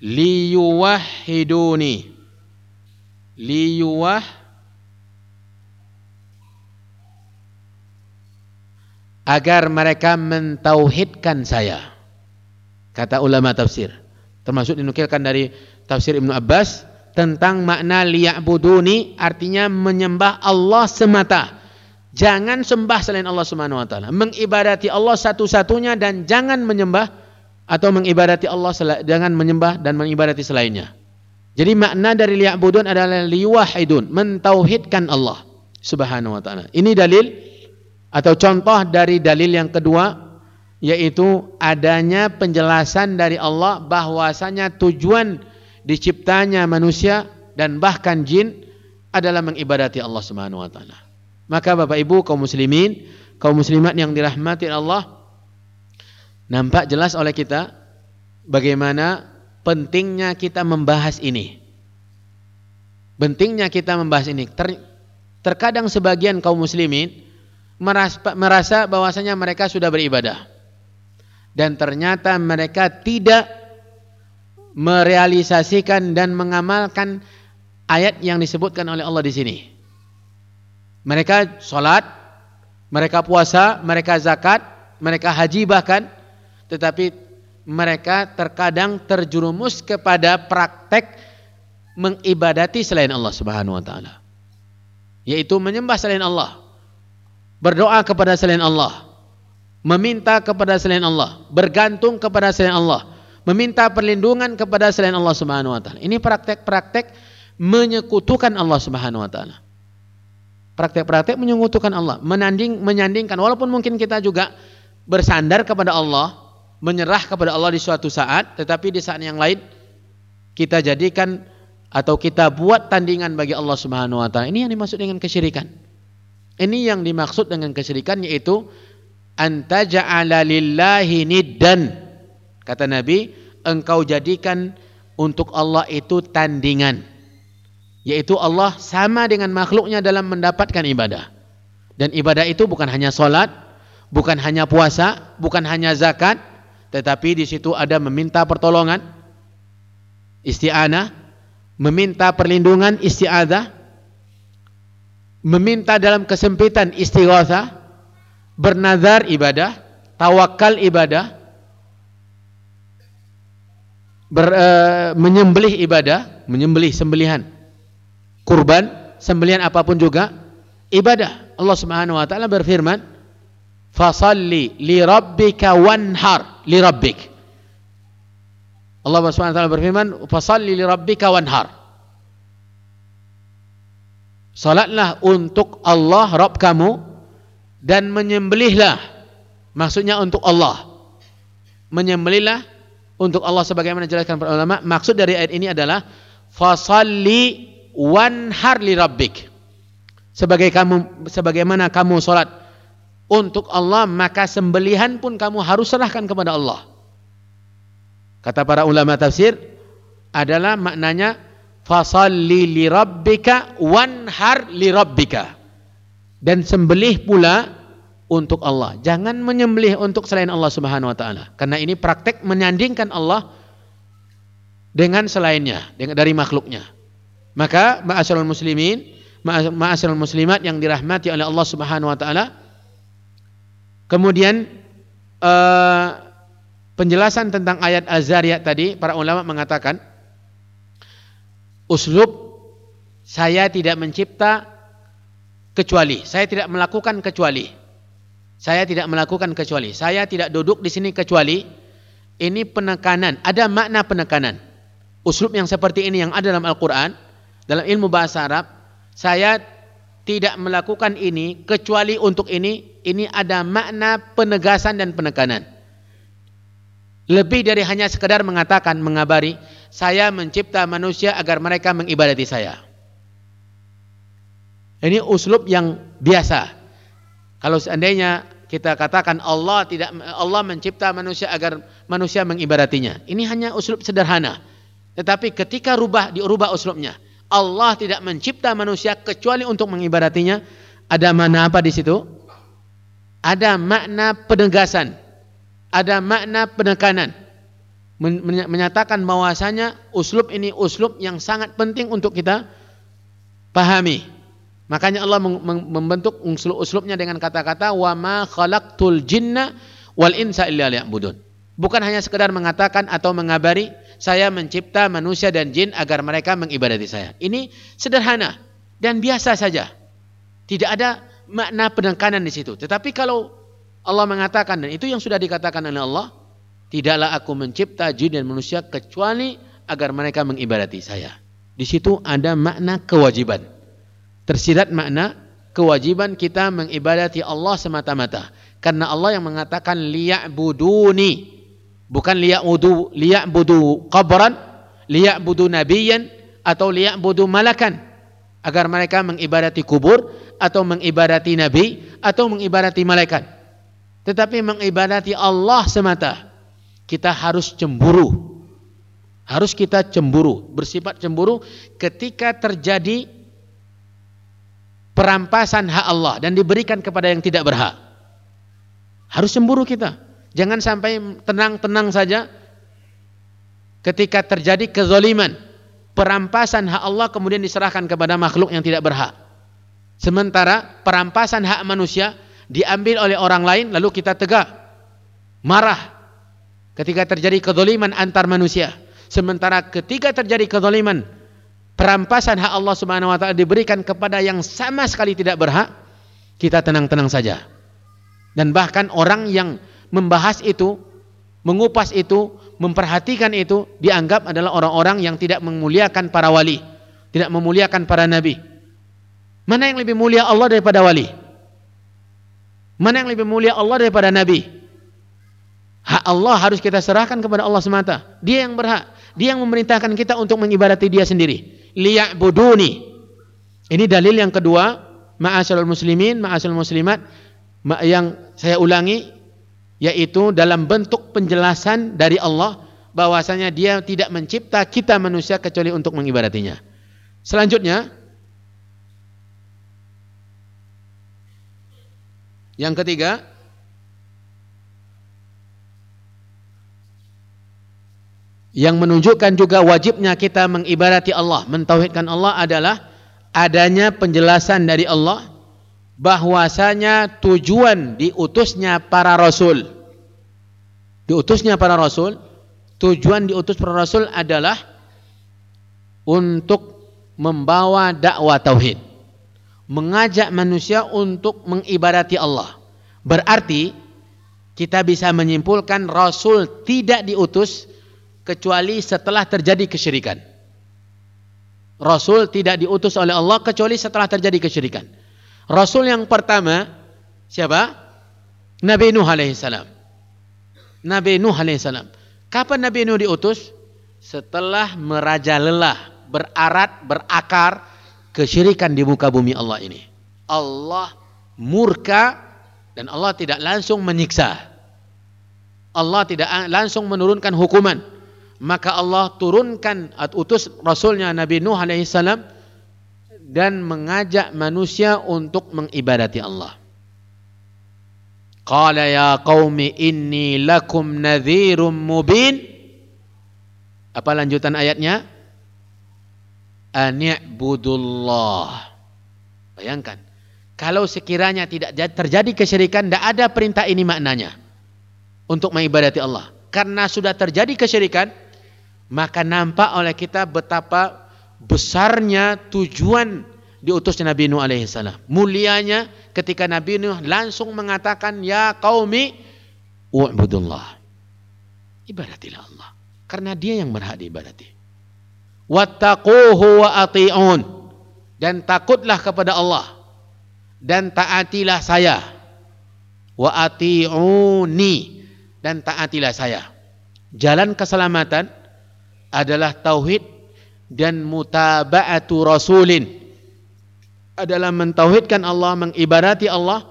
liyuwahhiduni. Liyuwah agar mereka mentauhidkan saya kata ulama tafsir. Termasuk dinukilkan dari tafsir Ibnu Abbas tentang makna liya'buduni artinya menyembah Allah semata jangan sembah selain Allah Subhanahu wa taala mengibadati Allah satu-satunya dan jangan menyembah atau mengibadati Allah dengan menyembah dan mengibadati selainnya. Jadi makna dari liya'budun adalah liwahidun, mentauhidkan Allah Subhanahu wa taala. Ini dalil atau contoh dari dalil yang kedua yaitu adanya penjelasan dari Allah bahwasanya tujuan diciptanya manusia dan bahkan jin adalah mengibadati Allah Subhanahu wa taala. Maka Bapak Ibu kaum muslimin, kaum muslimat yang dirahmati Allah, Nampak jelas oleh kita bagaimana pentingnya kita membahas ini. Pentingnya kita membahas ini. Ter, terkadang sebagian kaum muslimin merasa, merasa bahwasanya mereka sudah beribadah. Dan ternyata mereka tidak merealisasikan dan mengamalkan ayat yang disebutkan oleh Allah di sini. Mereka sholat, mereka puasa, mereka zakat, mereka haji bahkan, tetapi mereka terkadang terjerumus kepada praktek mengibadati selain Allah Subhanahu wa taala. Yaitu menyembah selain Allah, berdoa kepada selain Allah, meminta kepada selain Allah, bergantung kepada selain Allah, meminta perlindungan kepada selain Allah Subhanahu wa taala. Ini praktek-praktek menyekutukan Allah Subhanahu wa taala. Praktek-praktek menyekutukan Allah, menanding menyandingkan walaupun mungkin kita juga bersandar kepada Allah, menyerah kepada Allah di suatu saat, tetapi di saat yang lain kita jadikan atau kita buat tandingan bagi Allah Subhanahu wa taala. Ini yang dimaksud dengan kesyirikan. Ini yang dimaksud dengan kesyirikan yaitu anta ja'ala lillahi niddan. Kata Nabi, engkau jadikan untuk Allah itu tandingan. Yaitu Allah sama dengan makhluknya dalam mendapatkan ibadah. Dan ibadah itu bukan hanya solat, bukan hanya puasa, bukan hanya zakat, tetapi di situ ada meminta pertolongan, isti'anah, meminta perlindungan, isti'adzah, meminta dalam kesempitan istighatsah, bernazar ibadah, tawakal ibadah, ber, e, menyembelih ibadah, menyembelih sembelihan, kurban, sembelihan apa pun juga ibadah. Allah Subhanahu wa taala berfirman, fasalli li rabbika wanhar. Li rabbik. Allah Subhanahu wa taala berfirman fasalli li rabbika wanhar. Salatlah untuk Allah Rabb kamu dan menyembelihlah. Maksudnya untuk Allah. Menyembelihlah untuk Allah sebagaimana dijelaskan para ulama maksud dari ayat ini adalah fasalli wanhar li rabbik sebagai kamu sebagaimana kamu salat untuk Allah maka sembelihan pun kamu harus serahkan kepada Allah. Kata para ulama tafsir adalah maknanya fasalli li rabbika wanhar li rabbika. Dan sembelih pula untuk Allah. Jangan menyembelih untuk selain Allah Subhanahu wa taala. Karena ini praktek menyandingkan Allah dengan selainnya, dengan dari makhluknya. Maka ma'asyiral muslimin, ma'asyiral muslimat yang dirahmati oleh Allah Subhanahu wa taala, Kemudian uh, penjelasan tentang ayat Az-Zariyat tadi para ulama mengatakan uslub saya tidak mencipta kecuali, saya tidak melakukan kecuali. Saya tidak melakukan kecuali. Saya tidak duduk di sini kecuali ini penekanan, ada makna penekanan. Uslub yang seperti ini yang ada dalam Al-Qur'an, dalam ilmu bahasa Arab, saya tidak melakukan ini kecuali untuk ini, ini ada makna penegasan dan penekanan. Lebih dari hanya sekedar mengatakan, mengabari, saya mencipta manusia agar mereka mengibadati saya. Ini uslub yang biasa. Kalau seandainya kita katakan Allah tidak Allah mencipta manusia agar manusia mengibadatinya. Ini hanya uslub sederhana. Tetapi ketika rubah diubah uslubnya, Allah tidak mencipta manusia kecuali untuk mengibadatinya. Ada mana apa di situ? Ada makna penegasan ada makna penekanan menyatakan bahwasanya uslub ini uslub yang sangat penting untuk kita pahami. Makanya Allah membentuk uslub-uslubnya dengan kata-kata wa ma khalaqtul jinna wal insa illa liya'budun. Bukan hanya sekedar mengatakan atau mengabari saya mencipta manusia dan jin agar mereka mengibadati saya. Ini sederhana dan biasa saja. Tidak ada makna penekanan di situ. Tetapi kalau Allah mengatakan dan itu yang sudah dikatakan oleh Allah, tidaklah aku mencipta jin dan manusia kecuali agar mereka mengibadati saya. Di situ ada makna kewajiban. Tersirat makna kewajiban kita mengibadati Allah semata-mata. Karena Allah yang mengatakan liya'buduni. Bukan liya'budu liya'budu qabran, liya'budu nabiyan atau liya'budu malakan. Agar mereka mengibadati kubur atau mengibadati nabi atau mengibadati malaikat tetapi mengibadati Allah semata. Kita harus cemburu. Harus kita cemburu, bersifat cemburu ketika terjadi perampasan hak Allah dan diberikan kepada yang tidak berhak. Harus cemburu kita. Jangan sampai tenang-tenang saja ketika terjadi kezoliman, perampasan hak Allah kemudian diserahkan kepada makhluk yang tidak berhak. Sementara perampasan hak manusia diambil oleh orang lain lalu kita tegak marah ketika terjadi kezaliman antar manusia sementara ketika terjadi kezaliman perampasan hak Allah Subhanahu wa taala diberikan kepada yang sama sekali tidak berhak kita tenang-tenang saja dan bahkan orang yang membahas itu mengupas itu memperhatikan itu dianggap adalah orang-orang yang tidak memuliakan para wali tidak memuliakan para nabi mana yang lebih mulia Allah daripada wali Mana yang lebih mulia Allah daripada Nabi? Hak Allah harus kita serahkan kepada Allah semata. Dia yang berhak. Dia yang memerintahkan kita untuk mengibadati dia sendiri. Liya'buduni. Ini dalil yang kedua. Ma'asyarul muslimin, ma'asyarul muslimat. Yang saya ulangi. Yaitu dalam bentuk penjelasan dari Allah. bahwasanya dia tidak mencipta kita manusia kecuali untuk mengibadatinya. Selanjutnya. Yang ketiga, yang menunjukkan juga wajibnya kita mengibadati Allah, mentauhidkan Allah adalah adanya penjelasan dari Allah bahwasanya tujuan diutusnya para rasul. Diutusnya para rasul, tujuan diutus para rasul adalah untuk membawa dakwah tauhid mengajak manusia untuk mengibadati Allah. Berarti kita bisa menyimpulkan Rasul tidak diutus kecuali setelah terjadi kesyirikan. Rasul tidak diutus oleh Allah kecuali setelah terjadi kesyirikan. Rasul yang pertama siapa? Nabi Nuh alaihissalam. Nabi Nuh alaihissalam. Kapan Nabi Nuh diutus? Setelah merajalela, berarat, berakar kesyirikan di muka bumi Allah ini. Allah murka dan Allah tidak langsung menyiksa. Allah tidak langsung menurunkan hukuman. Maka Allah turunkan utus Rasulnya Nabi Nuh alaihissalam dan mengajak manusia untuk mengibadati Allah. Qala ya qaumi inni lakum nadhirum mubin. Apa lanjutan ayatnya? ani'budullah. Bayangkan, kalau sekiranya tidak terjadi kesyirikan, tidak ada perintah ini maknanya untuk mengibadati Allah. Karena sudah terjadi kesyirikan, maka nampak oleh kita betapa besarnya tujuan diutusnya Nabi Nuh alaihi salam. Mulianya ketika Nabi Nuh langsung mengatakan ya qaumi wa'budullah. Ibadatilah Allah karena dia yang berhak diibadati. Wattaquhu wa ati'un dan takutlah kepada Allah dan taatilah saya. Wa ati'uni dan taatilah saya. Jalan keselamatan adalah tauhid dan mutaba'atu rasulin adalah mentauhidkan Allah, mengibadati Allah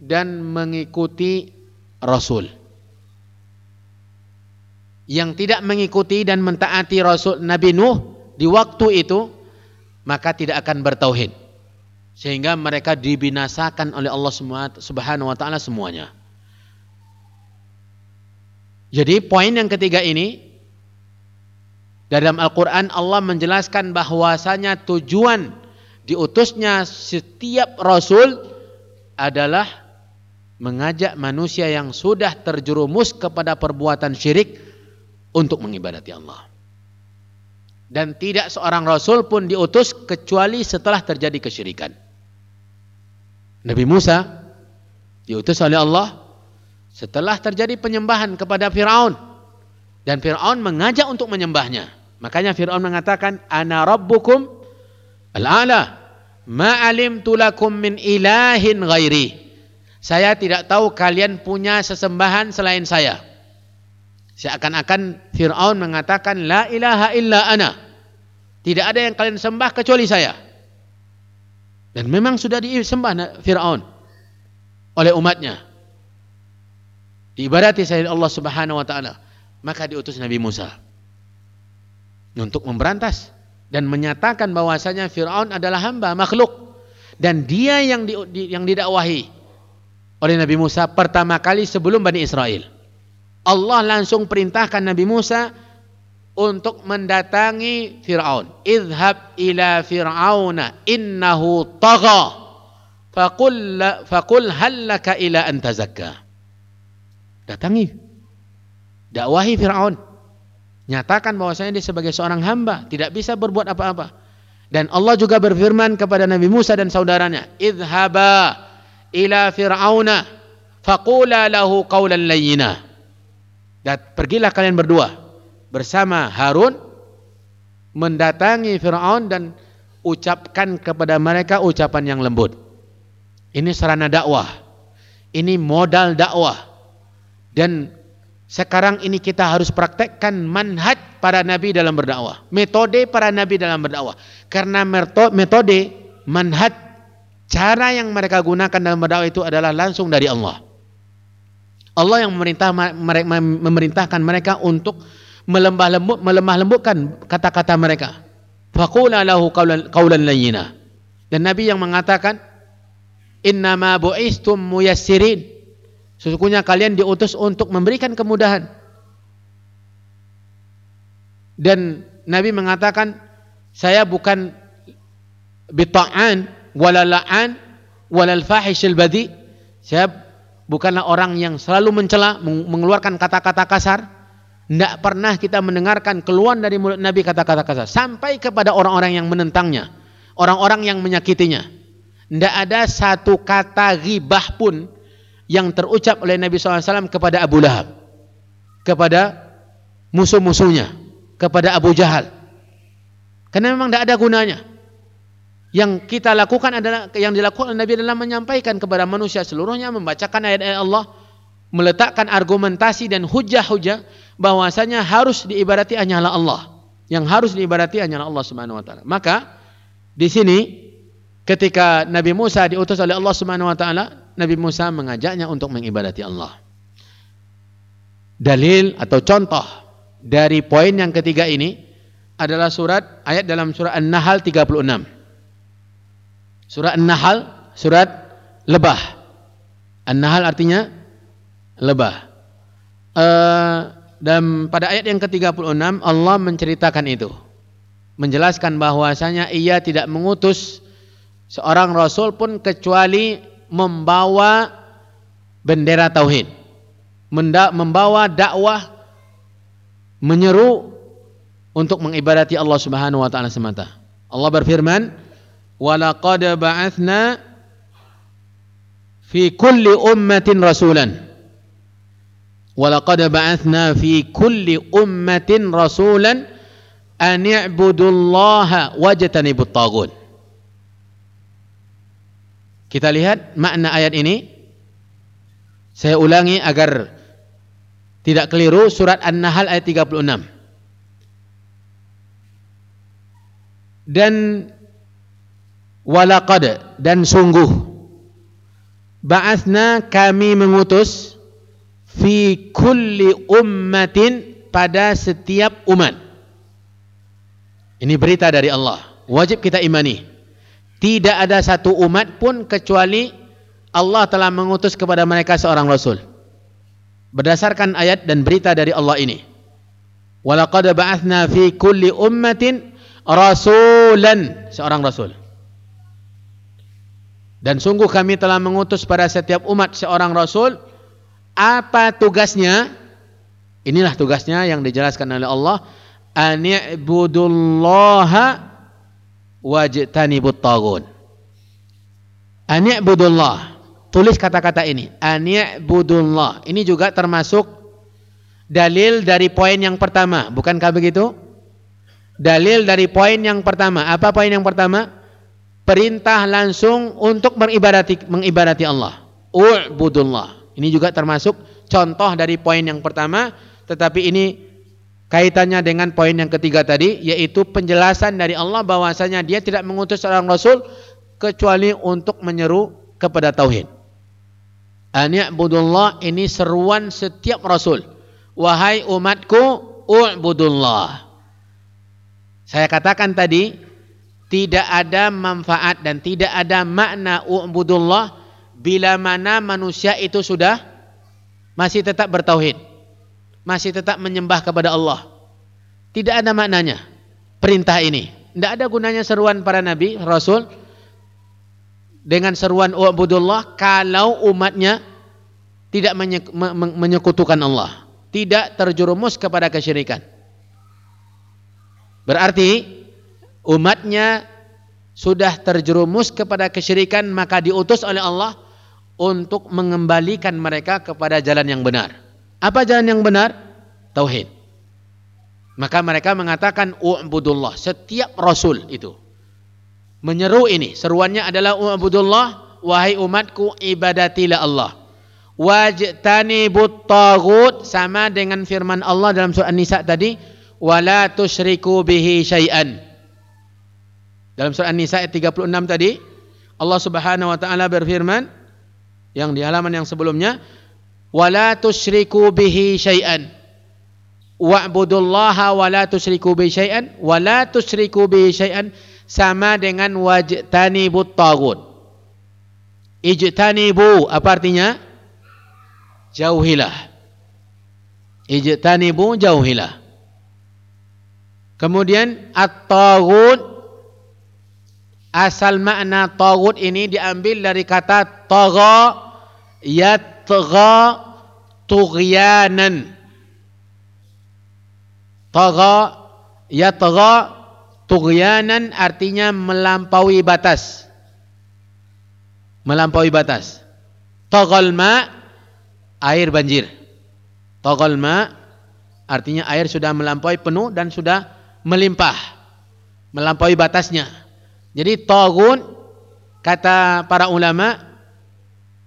dan mengikuti Rasul. Yang tidak mengikuti dan mentaati Rasul Nabi Nuh di waktu itu maka tidak akan bertauhid. Sehingga mereka dibinasakan oleh Allah Subhanahu wa taala semuanya. Jadi poin yang ketiga ini dalam Al-Quran Allah menjelaskan bahwasanya tujuan diutusnya setiap Rasul adalah mengajak manusia yang sudah terjerumus kepada perbuatan syirik untuk mengibadati Allah. Dan tidak seorang Rasul pun diutus kecuali setelah terjadi kesyirikan. Nabi Musa diutus oleh Allah setelah terjadi penyembahan kepada Firaun dan Firaun mengajak untuk menyembahnya. Makanya Fir'aun mengatakan, Ana rabbukum al-a'la. Ma'alim tulakum min ilahin ghairi. Saya tidak tahu kalian punya sesembahan selain saya. Seakan-akan Fir'aun mengatakan, La ilaha illa ana. Tidak ada yang kalian sembah kecuali saya. Dan memang sudah disembah Fir'aun oleh umatnya. Diibadati saya Allah subhanahu wa ta'ala. Maka diutus Nabi Musa untuk memberantas dan menyatakan bahwasanya Firaun adalah hamba makhluk dan dia yang di, yang didakwahi oleh Nabi Musa pertama kali sebelum Bani Israel. Allah langsung perintahkan Nabi Musa untuk mendatangi Firaun. Idhab ila Fir'auna innahu tagha. Faqul faqul hal laka ila an. Datangi. Dakwahi Firaun Nyatakan bahwasanya dia sebagai seorang hamba, tidak bisa berbuat apa-apa. Dan Allah juga berfirman kepada Nabi Musa dan saudaranya, "Idhaba ila fir'auna faqula lahu qawlan layyina." Dan pergilah kalian berdua bersama Harun mendatangi Firaun dan ucapkan kepada mereka ucapan yang lembut. Ini sarana dakwah. Ini modal dakwah. Dan sekarang ini kita harus praktekkan manhaj para nabi dalam berdakwah. Metode para nabi dalam berdakwah. Karena metode, manhaj, cara yang mereka gunakan dalam berdakwah itu adalah langsung dari Allah. Allah yang memerintah memerintahkan mereka untuk melembah lembut melemah lembutkan kata-kata mereka. Faqula lahu qawlan layyina. Dan Nabi yang mengatakan innama bu'istum muyassirin Sesungguhnya kalian diutus untuk memberikan kemudahan. Dan Nabi mengatakan, saya bukan bita'an, walala'an, walal fahishil badi. Saya bukanlah orang yang selalu mencela, mengeluarkan kata-kata kasar. Tidak pernah kita mendengarkan keluar dari mulut Nabi kata-kata kasar. Sampai kepada orang-orang yang menentangnya. Orang-orang yang menyakitinya. Tidak ada satu kata ghibah pun yang terucap oleh Nabi SAW kepada Abu Lahab kepada musuh-musuhnya kepada Abu Jahal. Karena memang tidak ada gunanya. Yang kita lakukan adalah yang dilakukan oleh Nabi adalah menyampaikan kepada manusia seluruhnya membacakan ayat-ayat Allah meletakkan argumentasi dan hujah-hujah bahwasanya harus diibadati hanyalah Allah. Yang harus diibadati hanyalah Allah Subhanahu wa taala. Maka di sini ketika Nabi Musa diutus oleh Allah Subhanahu wa taala Nabi Musa mengajaknya untuk mengibadati Allah. Dalil atau contoh dari poin yang ketiga ini adalah surat ayat dalam surah An-Nahl 36. Surah An-Nahl, surat lebah. An-Nahl artinya lebah. Uh, dan pada ayat yang ke-36 Allah menceritakan itu. Menjelaskan bahwasanya ia tidak mengutus seorang rasul pun kecuali membawa bendera tauhid, membawa dakwah menyeru untuk mengibadati Allah Subhanahu wa taala semata. Allah berfirman, "Walaqad ba'atsna fi kulli ummatin rasulan." Walaqad ba'atsna fi kulli ummatin rasulan an i'budullaha wajtanibut taghut. Kita lihat makna ayat ini. Saya ulangi agar tidak keliru surat An-Nahl ayat 36. Dan walaqad dan sungguh ba'atsna kami mengutus fi kulli ummatin pada setiap umat. Ini berita dari Allah. Wajib kita imani. Tidak ada satu umat pun kecuali Allah telah mengutus kepada mereka seorang rasul berdasarkan ayat dan berita dari Allah ini. Walaqad ba'athna fi kulli ummatin rasulan, seorang rasul. Dan sungguh kami telah mengutus pada setiap umat seorang rasul. Apa tugasnya? Inilah tugasnya yang dijelaskan oleh Allah. Ani'budullaha wajtanibut tagun. Ani'budullah Tulis kata-kata ini. Ani'budullah. Ini juga termasuk dalil dari poin yang pertama. Bukankah begitu? Dalil dari poin yang pertama. Apa poin yang pertama? Perintah langsung untuk mengibadati, mengibadati Allah. U'budullah. Ini juga termasuk contoh dari poin yang pertama. Tetapi ini kaitannya dengan poin yang ketiga tadi. Yaitu penjelasan dari Allah bahwasanya dia tidak mengutus seorang Rasul kecuali untuk menyeru kepada Tauhid. Ani'budullah ini seruan setiap Rasul. Wahai umatku, u'budullah. Saya katakan tadi, tidak ada manfaat dan tidak ada makna u'budullah bila mana manusia itu sudah masih tetap bertauhid. Masih tetap menyembah kepada Allah. Tidak ada maknanya perintah ini. Tidak ada gunanya seruan para nabi, rasul, dengan seruan u'budullah kalau umatnya tidak menyekutukan Allah, tidak terjerumus kepada kesyirikan. Berarti umatnya sudah terjerumus kepada kesyirikan maka diutus oleh Allah untuk mengembalikan mereka kepada jalan yang benar. Apa jalan yang benar? Tauhid. Maka mereka mengatakan u'budullah. Setiap rasul itu menyeru ini. Seruannya adalah u'budullah. Wahai umatku ibadatilah Allah. Wajtanibut tagut sama dengan firman Allah dalam surah An-Nisa tadi. Wala tusyriku bihi syai'an. Dalam surah An-Nisa ayat 36 tadi. Allah subhanahu wa ta'ala berfirman. Yang di halaman yang sebelumnya. Wala tusyriku bihi syai'an. Wa'budullaha wala tusyriku bihi syai'an. Wala tusyriku bihi syai'an sama dengan wajtanibu tagut. Ijtanibu apa artinya? Jauhilah. Ijtanibu jauhilah. Kemudian at-tagut asal makna tagut ini diambil dari kata tagha yatgha tughyanan. Tagha yatgha Tughyanan artinya melampaui batas. Melampaui batas. Togal ma air banjir. Togal ma artinya air sudah melampaui penuh dan sudah melimpah. Melampaui batasnya. Jadi togun kata para ulama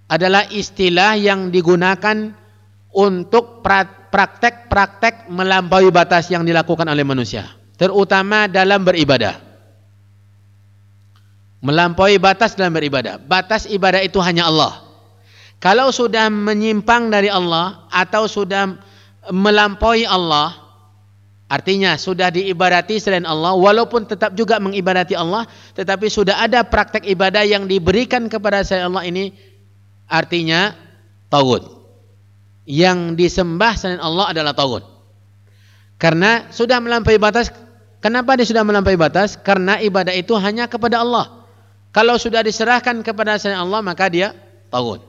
adalah istilah yang digunakan untuk praktek-praktek melampaui batas yang dilakukan oleh manusia terutama dalam beribadah. Melampaui batas dalam beribadah. Batas ibadah itu hanya Allah. Kalau sudah menyimpang dari Allah atau sudah melampaui Allah, artinya sudah diibadati selain Allah, walaupun tetap juga mengibadati Allah, tetapi sudah ada praktek ibadah yang diberikan kepada selain Allah ini, artinya tauhid. Yang disembah selain Allah adalah tauhid. Karena sudah melampaui batas Kenapa dia sudah melampaui batas? Karena ibadah itu hanya kepada Allah. Kalau sudah diserahkan kepada selain Allah, maka dia tagut.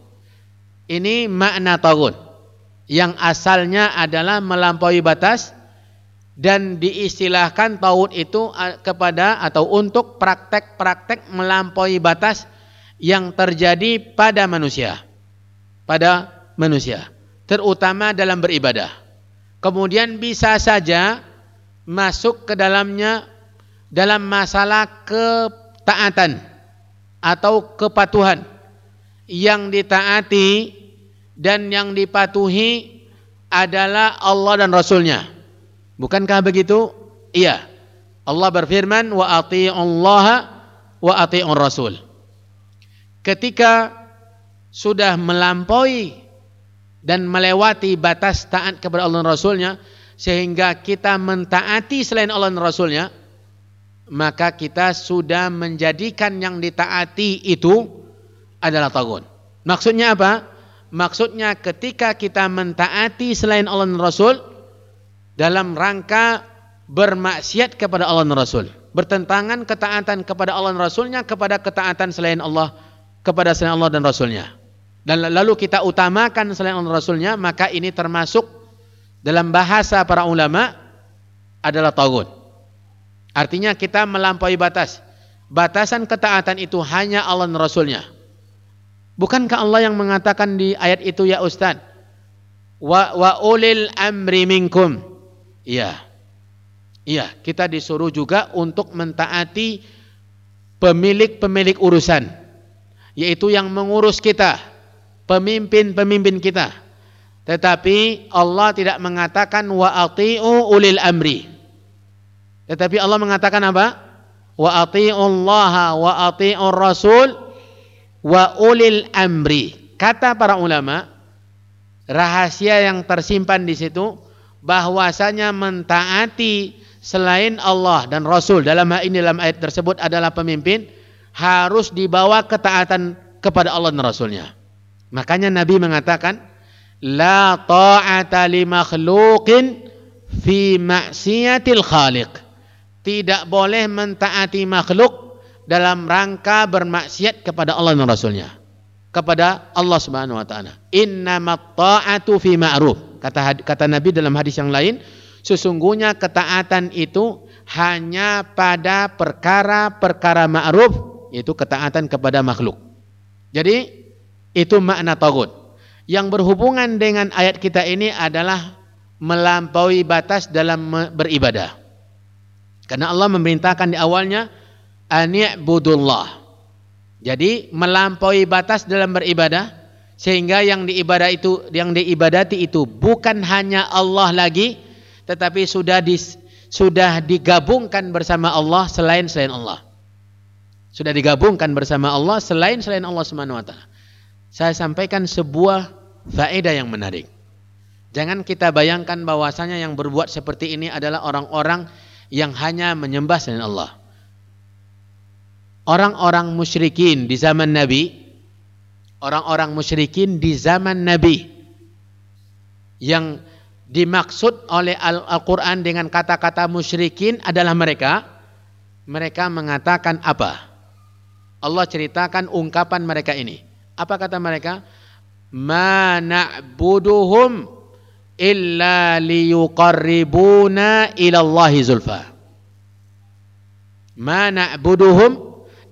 Ini makna tagut. Yang asalnya adalah melampaui batas dan diistilahkan taut itu kepada atau untuk praktek-praktek melampaui batas yang terjadi pada manusia pada manusia terutama dalam beribadah kemudian bisa saja masuk ke dalamnya dalam masalah ketaatan atau kepatuhan yang ditaati dan yang dipatuhi adalah Allah dan Rasulnya Bukankah begitu? Iya. Allah berfirman wa Allah wa ati'ur rasul. Ketika sudah melampaui dan melewati batas taat kepada Allah dan Rasulnya sehingga kita mentaati selain Allah dan Rasulnya maka kita sudah menjadikan yang ditaati itu adalah tagut. Maksudnya apa? Maksudnya ketika kita mentaati selain Allah dan Rasul dalam rangka bermaksiat kepada Allah dan Rasul. Bertentangan ketaatan kepada Allah dan Rasulnya kepada ketaatan selain Allah kepada selain Allah dan Rasulnya. Dan lalu kita utamakan selain Allah dan Rasulnya, maka ini termasuk dalam bahasa para ulama adalah tagut. Artinya kita melampaui batas. Batasan ketaatan itu hanya Allah dan Rasulnya. Bukankah Allah yang mengatakan di ayat itu ya Ustaz? Wa, wa ulil amri minkum Iya. Iya, kita disuruh juga untuk mentaati pemilik-pemilik urusan, yaitu yang mengurus kita, pemimpin-pemimpin kita. Tetapi Allah tidak mengatakan wa ati'u ulil amri. Tetapi Allah mengatakan apa? Wa ati'ullaha wa ati'ur rasul wa ulil amri. Kata para ulama, rahasia yang tersimpan di situ bahwasanya mentaati selain Allah dan Rasul dalam hal ini dalam ayat tersebut adalah pemimpin harus dibawa ketaatan kepada Allah dan Rasulnya. Makanya Nabi mengatakan ta'ata li makhluqin fi maksiatil khaliq. Tidak boleh mentaati makhluk dalam rangka bermaksiat kepada Allah dan Rasulnya. Kepada Allah Subhanahu wa taala. Innamat ta'atu fi ma'ruf. Kata kata Nabi dalam hadis yang lain, sesungguhnya ketaatan itu hanya pada perkara-perkara ma'ruf, yaitu ketaatan kepada makhluk. Jadi itu makna tagut. Yang berhubungan dengan ayat kita ini adalah melampaui batas dalam beribadah. Karena Allah memerintahkan di awalnya ani'budullah. Jadi melampaui batas dalam beribadah sehingga yang diibadah itu yang diibadati itu bukan hanya Allah lagi tetapi sudah di, sudah digabungkan bersama Allah selain selain Allah. Sudah digabungkan bersama Allah selain selain Allah Subhanahu wa taala. Saya sampaikan sebuah faedah yang menarik. Jangan kita bayangkan bahwasanya yang berbuat seperti ini adalah orang-orang yang hanya menyembah selain Allah. Orang-orang musyrikin di zaman Nabi orang-orang musyrikin di zaman Nabi yang dimaksud oleh Al-Quran dengan kata-kata musyrikin adalah mereka mereka mengatakan apa Allah ceritakan ungkapan mereka ini apa kata mereka ma na'buduhum illa liyuqarribuna ilallahi zulfa ma na'buduhum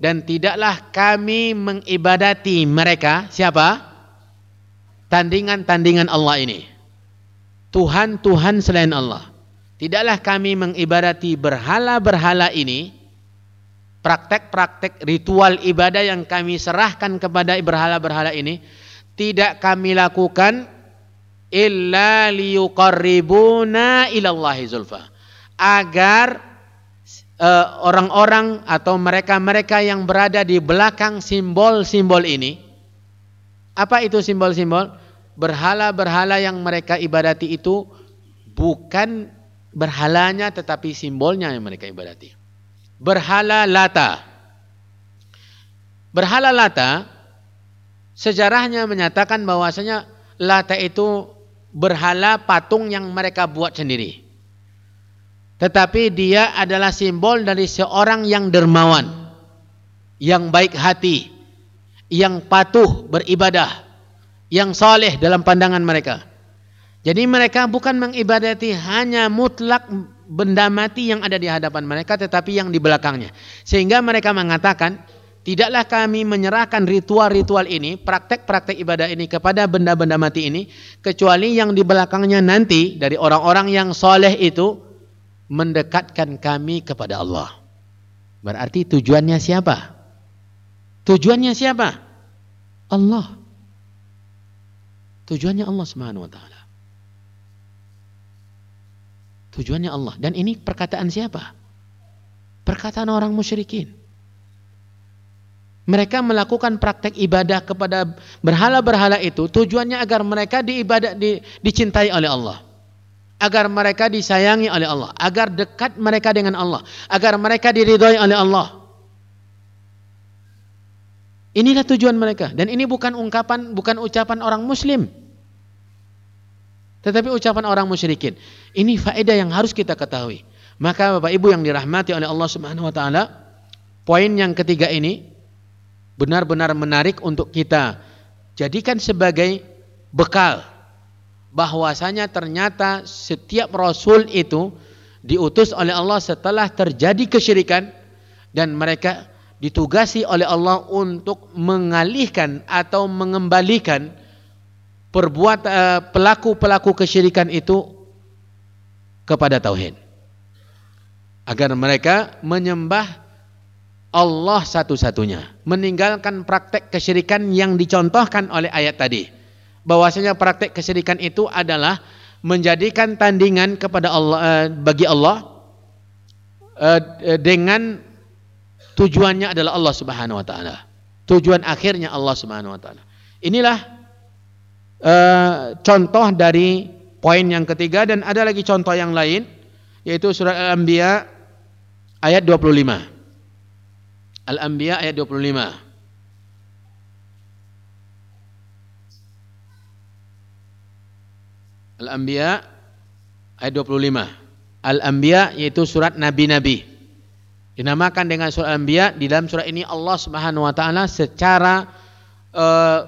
dan tidaklah kami mengibadati mereka siapa? Tandingan-tandingan Allah ini. Tuhan-Tuhan selain Allah. Tidaklah kami mengibadati berhala-berhala ini praktek-praktek ritual ibadah yang kami serahkan kepada berhala-berhala ini tidak kami lakukan illa liyuqarribuna ilallahi zulfa. Agar Eh, orang-orang uh, atau mereka-mereka yang berada di belakang simbol-simbol ini apa itu simbol-simbol? Berhala-berhala yang mereka ibadati itu bukan berhalanya tetapi simbolnya yang mereka ibadati berhala lata berhala lata sejarahnya menyatakan bahwasanya lata itu berhala patung yang mereka buat sendiri tetapi dia adalah simbol dari seorang yang dermawan, yang baik hati, yang patuh beribadah, yang soleh dalam pandangan mereka. Jadi mereka bukan mengibadati hanya mutlak benda mati yang ada di hadapan mereka tetapi yang di belakangnya. Sehingga mereka mengatakan, tidaklah kami menyerahkan ritual-ritual ini, praktek-praktek ibadah ini kepada benda-benda mati ini, kecuali yang di belakangnya nanti dari orang-orang yang soleh itu mendekatkan kami kepada Allah. Berarti tujuannya siapa? Tujuannya siapa? Allah. Tujuannya Allah Subhanahu wa taala. Tujuannya Allah. Dan ini perkataan siapa? Perkataan orang musyrikin. Mereka melakukan praktek ibadah kepada berhala-berhala itu tujuannya agar mereka diibadah di, dicintai oleh Allah. Agar mereka disayangi oleh Allah, agar dekat mereka dengan Allah, agar mereka diridhoi oleh Allah. Inilah tujuan mereka dan ini bukan ungkapan bukan ucapan orang muslim. Tetapi ucapan orang musyrikin. Ini faedah yang harus kita ketahui. Maka Bapak Ibu yang dirahmati oleh Allah Subhanahu wa taala, poin yang ketiga ini benar-benar menarik untuk kita jadikan sebagai bekal bahwasanya ternyata setiap rasul itu diutus oleh Allah setelah terjadi kesyirikan dan mereka ditugasi oleh Allah untuk mengalihkan atau mengembalikan perbuat uh, pelaku-pelaku kesyirikan itu kepada tauhid. Agar mereka menyembah Allah satu-satunya, meninggalkan praktek kesyirikan yang dicontohkan oleh ayat tadi. Bahwasanya praktek kesyirikan itu adalah menjadikan tandingan kepada Allah uh, bagi Allah uh, dengan tujuannya adalah Allah Subhanahu wa taala. Tujuan akhirnya Allah Subhanahu wa taala. Inilah contoh dari poin yang ketiga dan ada lagi contoh yang lain yaitu surat Al-Anbiya ayat 25. Al-Anbiya ayat 25. Al-Anbiya ayat 25. Al-Anbiya yaitu surat nabi-nabi. Dinamakan dengan surat Al-Anbiya di dalam surat ini Allah Subhanahu wa taala secara uh,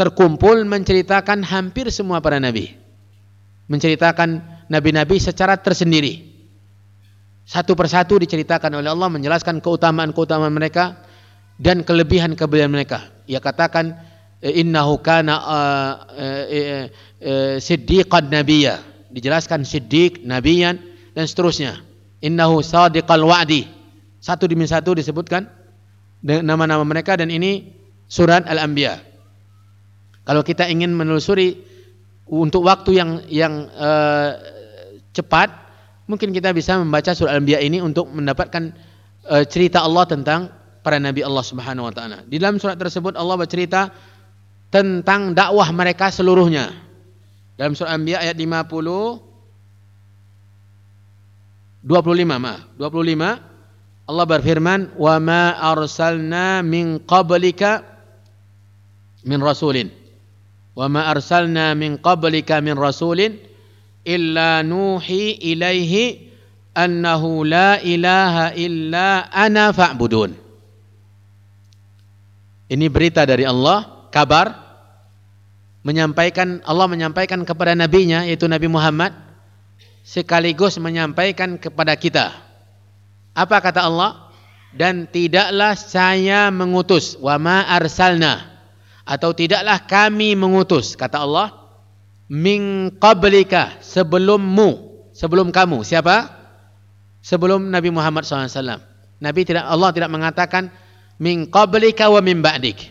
terkumpul menceritakan hampir semua para nabi. Menceritakan nabi-nabi secara tersendiri. Satu persatu diceritakan oleh Allah menjelaskan keutamaan-keutamaan mereka dan kelebihan-kelebihan mereka. Ia katakan innahu kana uh, uh, uh, siddiqan nabiyya. Dijelaskan siddiq, nabiyan dan seterusnya. Innahu sadiqal wa'di. Satu demi satu disebutkan nama-nama mereka dan ini surat Al-Anbiya. Kalau kita ingin menelusuri untuk waktu yang yang uh, cepat, mungkin kita bisa membaca surah Al-Anbiya ini untuk mendapatkan uh, cerita Allah tentang para nabi Allah Subhanahu wa taala. Di dalam surat tersebut Allah bercerita tentang dakwah mereka seluruhnya. Dalam surah Al-Anbiya ayat 50 25 maaf, 25 Allah berfirman, "Wa ma arsalna min qablika min rasulin." Wa ma arsalna min qablika min rasulin illa nuhi ilaihi annahu la ilaha illa ana. Ini berita dari Allah, kabar menyampaikan Allah menyampaikan kepada nabinya yaitu Nabi Muhammad sekaligus menyampaikan kepada kita. Apa kata Allah? Dan tidaklah saya mengutus wa ma arsalna atau tidaklah kami mengutus kata Allah min qablika sebelummu sebelum kamu. Siapa? Sebelum Nabi Muhammad SAW. Nabi tidak Allah tidak mengatakan min qablika wa min ba'dik.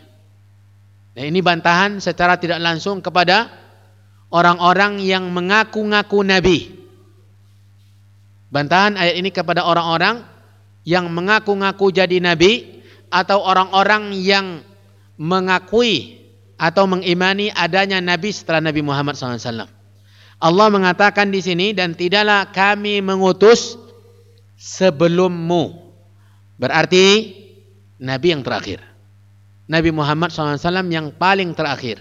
Nah, ini bantahan secara tidak langsung kepada orang-orang yang mengaku-ngaku Nabi. Bantahan ayat ini kepada orang-orang yang mengaku-ngaku jadi Nabi atau orang-orang yang mengakui atau mengimani adanya nabi setelah Nabi Muhammad SAW. Allah mengatakan di sini dan tidaklah kami mengutus sebelummu. Berarti nabi yang terakhir. Nabi Muhammad SAW yang paling terakhir.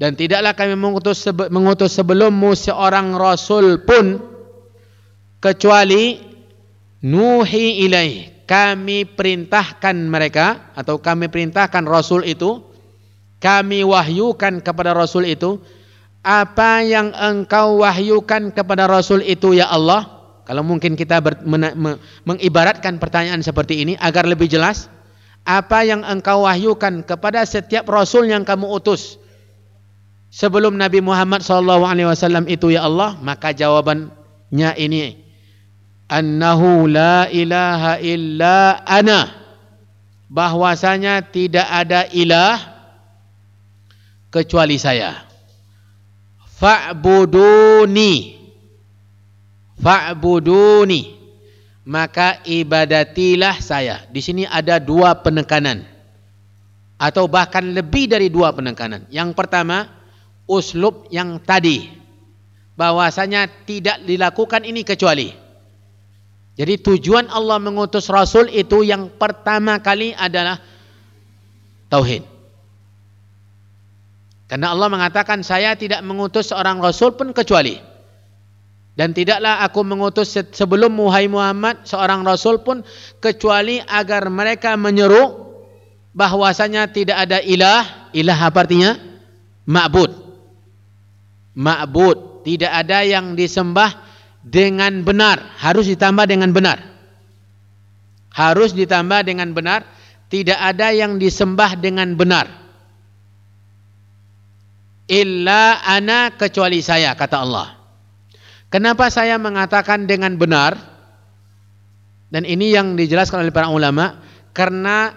Dan tidaklah kami mengutus mengutus sebelummu seorang rasul pun kecuali nuhi ilaih kami perintahkan mereka atau kami perintahkan Rasul itu kami wahyukan kepada Rasul itu apa yang engkau wahyukan kepada Rasul itu ya Allah? Kalau mungkin kita ber, men, me, mengibaratkan pertanyaan seperti ini agar lebih jelas, apa yang engkau wahyukan kepada setiap rasul yang kamu utus sebelum Nabi Muhammad SAW itu ya Allah? Maka jawabannya ini annahu la ilaha illa ana bahwasanya tidak ada ilah kecuali saya fa'buduni fa'buduni maka ibadatilah saya. Di sini ada dua penekanan. Atau bahkan lebih dari dua penekanan. Yang pertama, uslub yang tadi. Bahwasanya tidak dilakukan ini kecuali. Jadi tujuan Allah mengutus Rasul itu yang pertama kali adalah Tauhid. Karena Allah mengatakan saya tidak mengutus seorang Rasul pun kecuali dan tidaklah aku mengutus sebelum Muhai Muhammad seorang rasul pun kecuali agar mereka menyeru bahwasanya tidak ada ilah. Ilah apa artinya? Ma'bud. Ma'bud. Tidak ada yang disembah dengan benar. Harus ditambah dengan benar. Harus ditambah dengan benar. Tidak ada yang disembah dengan benar. Illa ana kecuali saya kata Allah. Kenapa saya mengatakan dengan benar? Dan ini yang dijelaskan oleh para ulama karena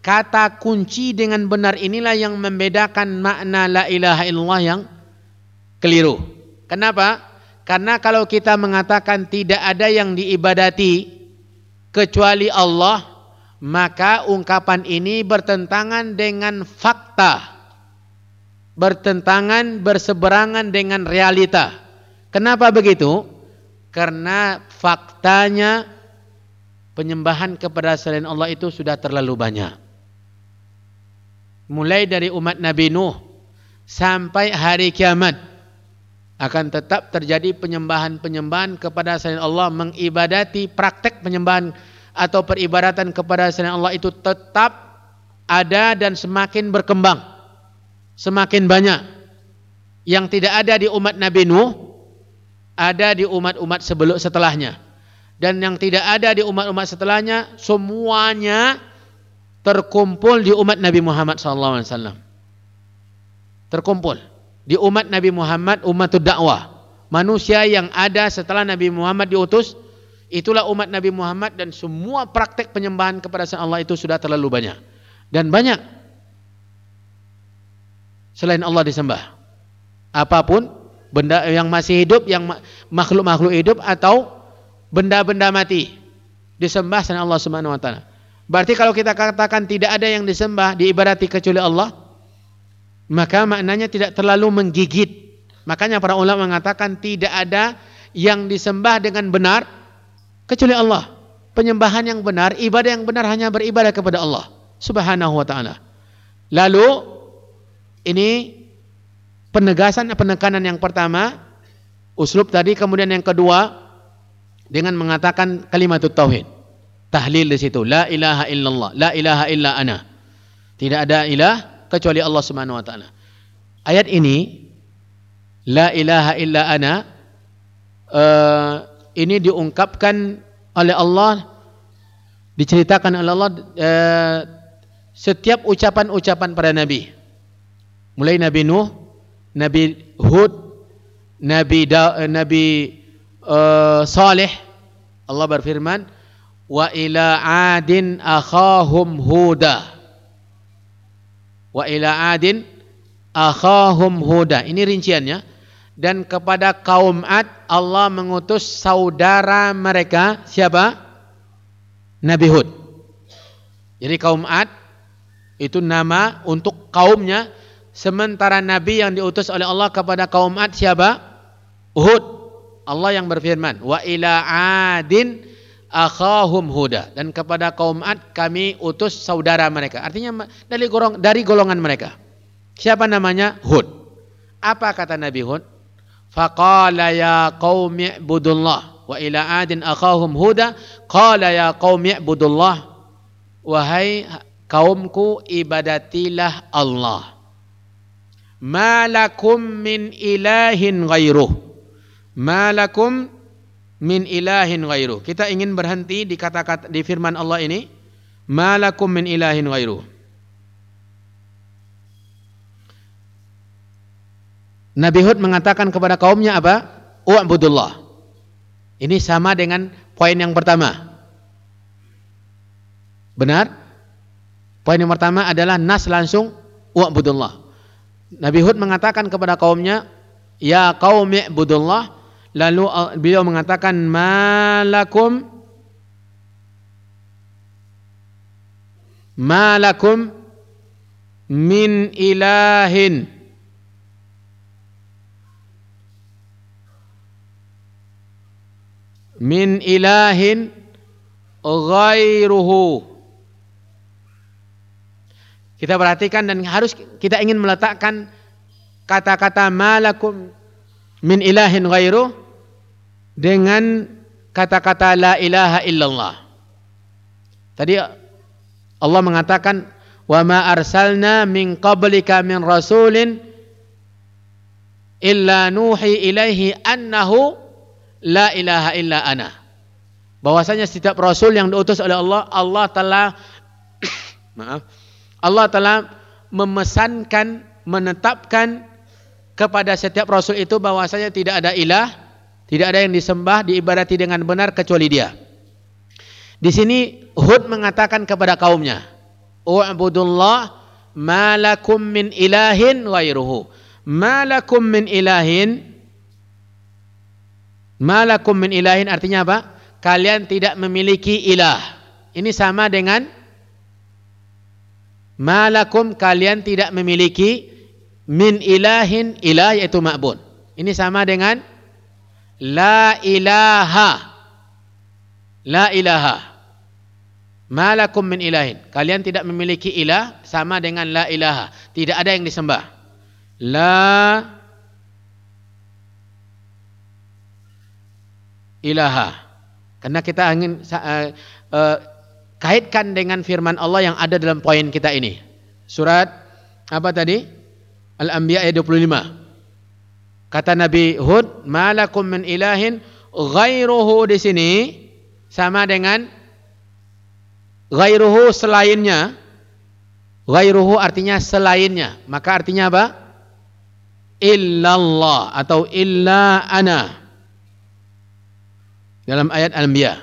kata kunci dengan benar inilah yang membedakan makna la ilaha illallah yang keliru. Kenapa? Karena kalau kita mengatakan tidak ada yang diibadati kecuali Allah, maka ungkapan ini bertentangan dengan fakta. Bertentangan, berseberangan dengan realita. Kenapa begitu? Karena faktanya penyembahan kepada selain Allah itu sudah terlalu banyak. Mulai dari umat Nabi Nuh sampai hari kiamat akan tetap terjadi penyembahan-penyembahan kepada selain Allah mengibadati praktek penyembahan atau peribadatan kepada selain Allah itu tetap ada dan semakin berkembang. Semakin banyak. Yang tidak ada di umat Nabi Nuh ada di umat-umat sebelum setelahnya. Dan yang tidak ada di umat-umat setelahnya semuanya terkumpul di umat Nabi Muhammad SAW terkumpul di umat Nabi Muhammad umat dakwah. Manusia yang ada setelah Nabi Muhammad diutus itulah umat Nabi Muhammad dan semua praktek penyembahan kepada Allah itu sudah terlalu banyak. Dan banyak. Selain Allah disembah. Apa pun benda yang masih hidup, yang makhluk-makhluk hidup atau benda-benda mati disembah selain Allah Subhanahu wa taala. Berarti kalau kita katakan tidak ada yang disembah diibadati kecuali Allah, maka maknanya tidak terlalu menggigit. Makanya para ulama mengatakan tidak ada yang disembah dengan benar kecuali Allah. Penyembahan yang benar, ibadah yang benar hanya beribadah kepada Allah Subhanahu wa taala. Lalu ini penegasan penekanan yang pertama uslub tadi kemudian yang kedua dengan mengatakan kalimat tauhid tahlil di situ la ilaha illallah la ilaha illa ana tidak ada ilah kecuali Allah Subhanahu wa taala. Ayat ini la ilaha illa ana uh, ini diungkapkan oleh Allah diceritakan oleh Allah uh, setiap ucapan-ucapan para nabi. Mulai Nabi Nuh Nabi Hud, Nabi da, Nabi uh, Saleh Allah berfirman wa ila adin akhahum huda wa ila adin akhahum huda. Ini rinciannya. Dan kepada kaum Ad Allah mengutus saudara mereka. Siapa? Nabi Hud. Jadi kaum Ad itu nama untuk kaumnya. Sementara Nabi yang diutus oleh Allah kepada kaum Ad siapa? Uhud. Allah yang berfirman, "Wa ila adin akhahum huda." Dan kepada kaum Ad kami utus saudara mereka. Artinya dari golong, dari golongan mereka. Siapa namanya? Hud. Apa kata Nabi Hud? Faqala ya qaumi ibudullah wa ila adin akhahum huda qala ya qaumi ibudullah wahai kaumku ibadatilah Allah malakum min ilahin ghairuh malakum min ilahin ghairu. Kita ingin berhenti di kata-kata di firman Allah ini, malakum min ilahin ghairu. Nabi Hud mengatakan kepada kaumnya apa? U'budullah. Ini sama dengan poin yang pertama. Benar? Poin yang pertama adalah nas langsung wa'budullah. Nabi Hud mengatakan kepada kaumnya, "Ya qaum i'budullah." Lalu uh, beliau mengatakan, "Malakum malakum min ilahin. Min ilahin ghairuhu. Kita perhatikan dan harus kita ingin meletakkan kata-kata malakum min ilahin ghairu dengan kata-kata la ilaha illallah. Tadi Allah mengatakan wa ma arsalna min qablika min rasulin illa nuhi ilaihi annahu la ilaha illa ana. Bahwasanya setiap rasul yang diutus oleh Allah Allah telah maaf Allah telah memesankan, menetapkan kepada setiap rasul itu bahwasanya tidak ada ilah, tidak ada yang disembah, diibadati dengan benar kecuali Dia. Di sini Hud mengatakan kepada kaumnya, "U'budullah ma lakum min ilahin ghairuhu." Ma lakum min ilahin Ma lakum min ilahin artinya apa? Kalian tidak memiliki ilah. Ini sama dengan malakum kalian tidak memiliki min ilahin ilah yaitu ma'bud. Ini sama dengan la ilaha. La ilaha. Malakum min ilahin. Kalian tidak memiliki ilah sama dengan la ilaha. Tidak ada yang disembah. La ilaha. Karena kita ingin uh, uh, kaitkan dengan firman Allah yang ada dalam poin kita ini. Surat apa tadi? Al-Anbiya ayat 25. Kata Nabi Hud, "Malakum min ilahin ghairuhu" di sini sama dengan ghairuhu selainnya. Ghairuhu artinya selainnya. Maka artinya apa? Illallah atau illa ana. Dalam ayat Al-Anbiya.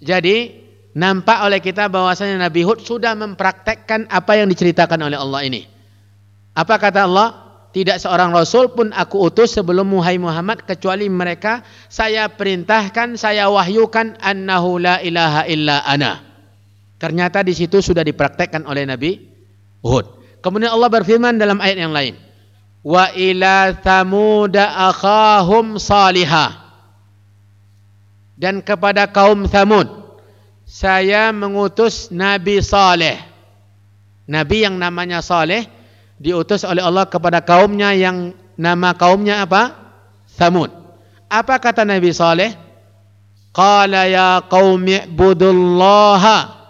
Jadi nampak oleh kita bahwasanya Nabi Hud sudah mempraktekkan apa yang diceritakan oleh Allah ini. Apa kata Allah? Tidak seorang rasul pun aku utus sebelum Muhai Muhammad kecuali mereka saya perintahkan, saya wahyukan annahu la ilaha illa ana. Ternyata di situ sudah dipraktekkan oleh Nabi Hud. Kemudian Allah berfirman dalam ayat yang lain. Wa ila thamuda akhahum salihah. Dan kepada kaum Thamud saya mengutus Nabi Saleh. Nabi yang namanya Saleh diutus oleh Allah kepada kaumnya yang nama kaumnya apa? Samud. Apa kata Nabi Saleh? Qala ya qaumi ibudullaha.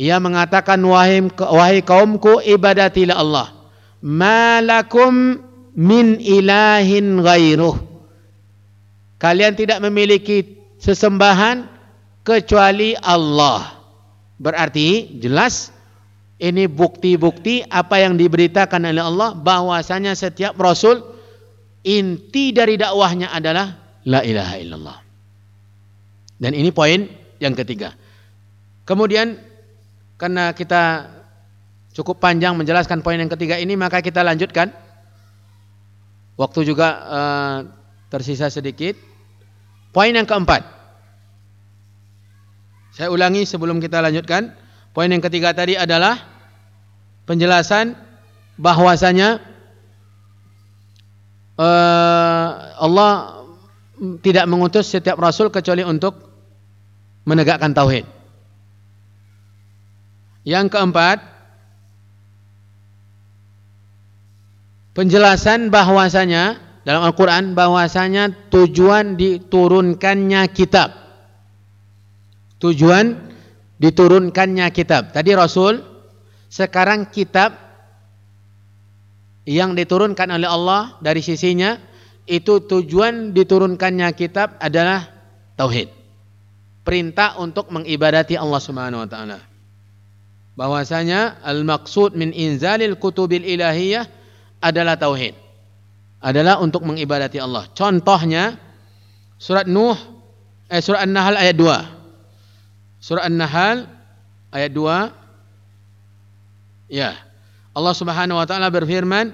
Ia mengatakan wahai, wahai kaumku ibadatilah Allah. Malakum min ilahin ghairuh. Kalian tidak memiliki sesembahan kecuali Allah. Berarti jelas ini bukti-bukti apa yang diberitakan oleh Allah bahwasanya setiap rasul inti dari dakwahnya adalah la ilaha illallah. Dan ini poin yang ketiga. Kemudian karena kita cukup panjang menjelaskan poin yang ketiga ini maka kita lanjutkan. Waktu juga uh, tersisa sedikit. Poin yang keempat. Saya ulangi sebelum kita lanjutkan. Poin yang ketiga tadi adalah penjelasan bahwasanya uh, Allah tidak mengutus setiap rasul kecuali untuk menegakkan tauhid. Yang keempat, penjelasan bahwasanya dalam Al-Qur'an bahwasanya tujuan diturunkannya kitab tujuan diturunkannya kitab. Tadi Rasul, sekarang kitab yang diturunkan oleh Allah dari sisinya itu tujuan diturunkannya kitab adalah tauhid. Perintah untuk mengibadati Allah Subhanahu wa taala. Bahwasanya al-maqsud min inzalil kutubil ilahiyah adalah tauhid. Adalah untuk mengibadati Allah. Contohnya surat Nuh eh surat An-Nahl ayat 2. Surat An-Nahl ayat 2 Ya. Allah Subhanahu wa taala berfirman,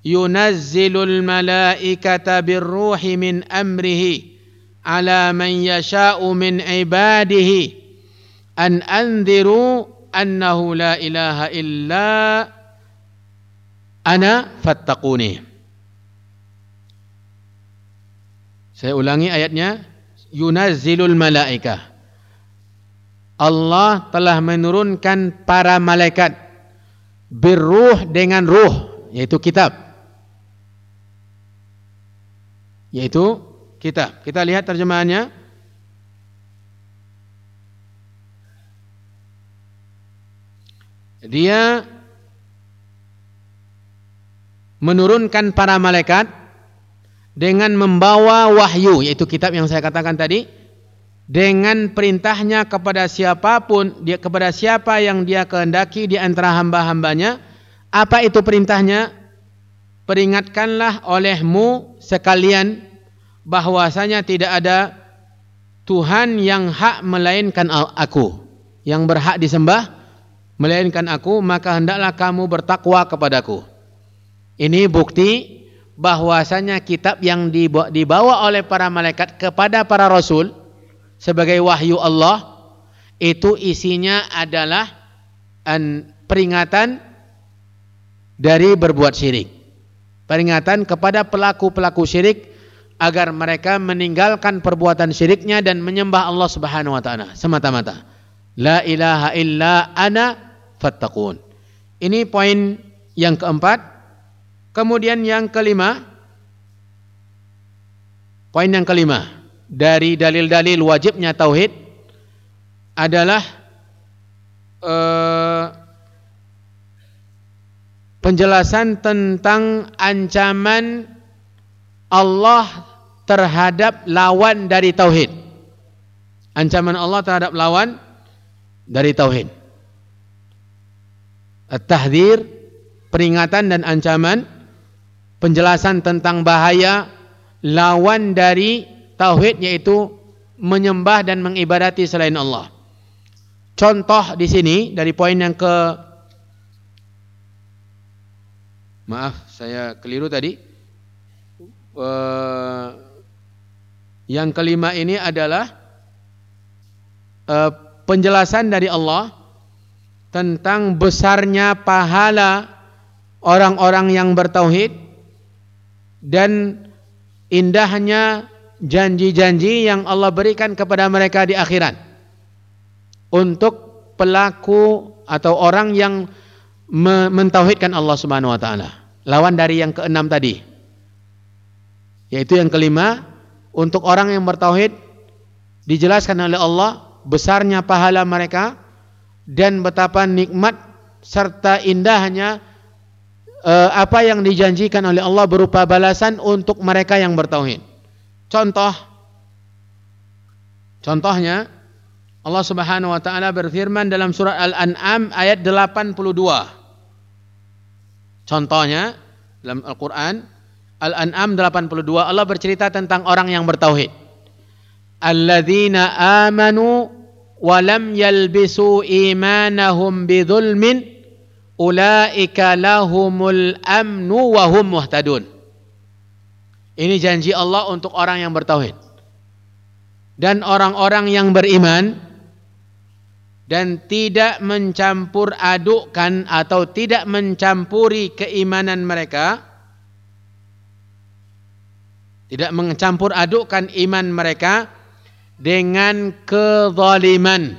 "Yunazzilul malaikata birruhi min amrihi ala man yasha'u min ibadihi an anziru annahu la ilaha illa ana fattaquni." Saya ulangi ayatnya, "Yunazzilul malaikah." Allah telah menurunkan para malaikat birruh dengan ruh yaitu kitab. Yaitu kitab. Kita lihat terjemahannya. Dia menurunkan para malaikat dengan membawa wahyu yaitu kitab yang saya katakan tadi dengan perintahnya kepada siapa pun dia kepada siapa yang dia kehendaki di antara hamba-hambanya apa itu perintahnya? Peringatkanlah olehmu sekalian bahwasanya tidak ada Tuhan yang hak melainkan aku. Yang berhak disembah melainkan aku maka hendaklah kamu bertakwa kepadaku. Ini bukti bahwasanya kitab yang dibawa oleh para malaikat kepada para rasul sebagai wahyu Allah itu isinya adalah an, peringatan dari berbuat syirik. Peringatan kepada pelaku-pelaku syirik agar mereka meninggalkan perbuatan syiriknya dan menyembah Allah Subhanahu wa taala semata-mata. La ilaha illa ana fattaqun. Ini poin yang keempat. Kemudian yang kelima, poin yang kelima, dari dalil-dalil wajibnya tauhid adalah uh, penjelasan tentang ancaman Allah terhadap lawan dari tauhid. Ancaman Allah terhadap lawan dari tauhid. At-tahdhir, peringatan dan ancaman, penjelasan tentang bahaya lawan dari tauhid yaitu menyembah dan mengibadati selain Allah. Contoh di sini dari poin yang ke Maaf, saya keliru tadi. Uh, yang kelima ini adalah uh, penjelasan dari Allah tentang besarnya pahala orang-orang yang bertauhid dan indahnya janji-janji yang Allah berikan kepada mereka di akhirat untuk pelaku atau orang yang mentauhidkan Allah Subhanahu wa taala. Lawan dari yang keenam tadi. Yaitu yang kelima, untuk orang yang bertauhid dijelaskan oleh Allah besarnya pahala mereka dan betapa nikmat serta indahnya eh, apa yang dijanjikan oleh Allah berupa balasan untuk mereka yang bertauhid. Contoh Contohnya Allah Subhanahu wa taala berfirman dalam surat Al-An'am ayat 82. Contohnya dalam Al-Qur'an Al-An'am 82 Allah bercerita tentang orang yang bertauhid. Alladzina amanu wa lam yalbisu imanahum bidzulmin ulaika lahumul amnu wa hum muhtadun. Ini janji Allah untuk orang yang bertauhid. Dan orang-orang yang beriman dan tidak mencampur adukkan atau tidak mencampuri keimanan mereka tidak mencampur adukkan iman mereka dengan kezaliman.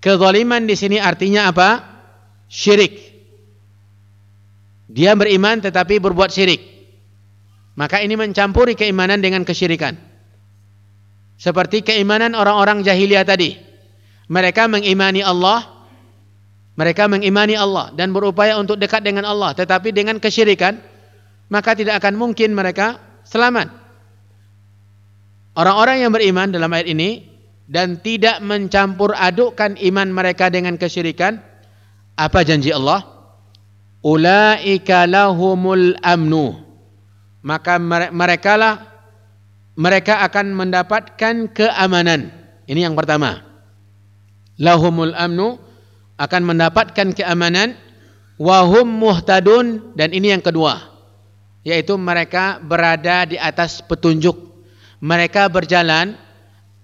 Kezaliman di sini artinya apa? Syirik. Dia beriman tetapi berbuat syirik. Maka ini mencampuri keimanan dengan kesyirikan. Seperti keimanan orang-orang jahiliyah tadi. Mereka mengimani Allah, mereka mengimani Allah dan berupaya untuk dekat dengan Allah, tetapi dengan kesyirikan, maka tidak akan mungkin mereka selamat. Orang-orang yang beriman dalam ayat ini dan tidak mencampur adukkan iman mereka dengan kesyirikan, apa janji Allah? Ulaika lahumul amnu. Maka mereka lah mereka akan mendapatkan keamanan. Ini yang pertama. Lahumul amnu akan mendapatkan keamanan wahum muhtadun dan ini yang kedua yaitu mereka berada di atas petunjuk mereka berjalan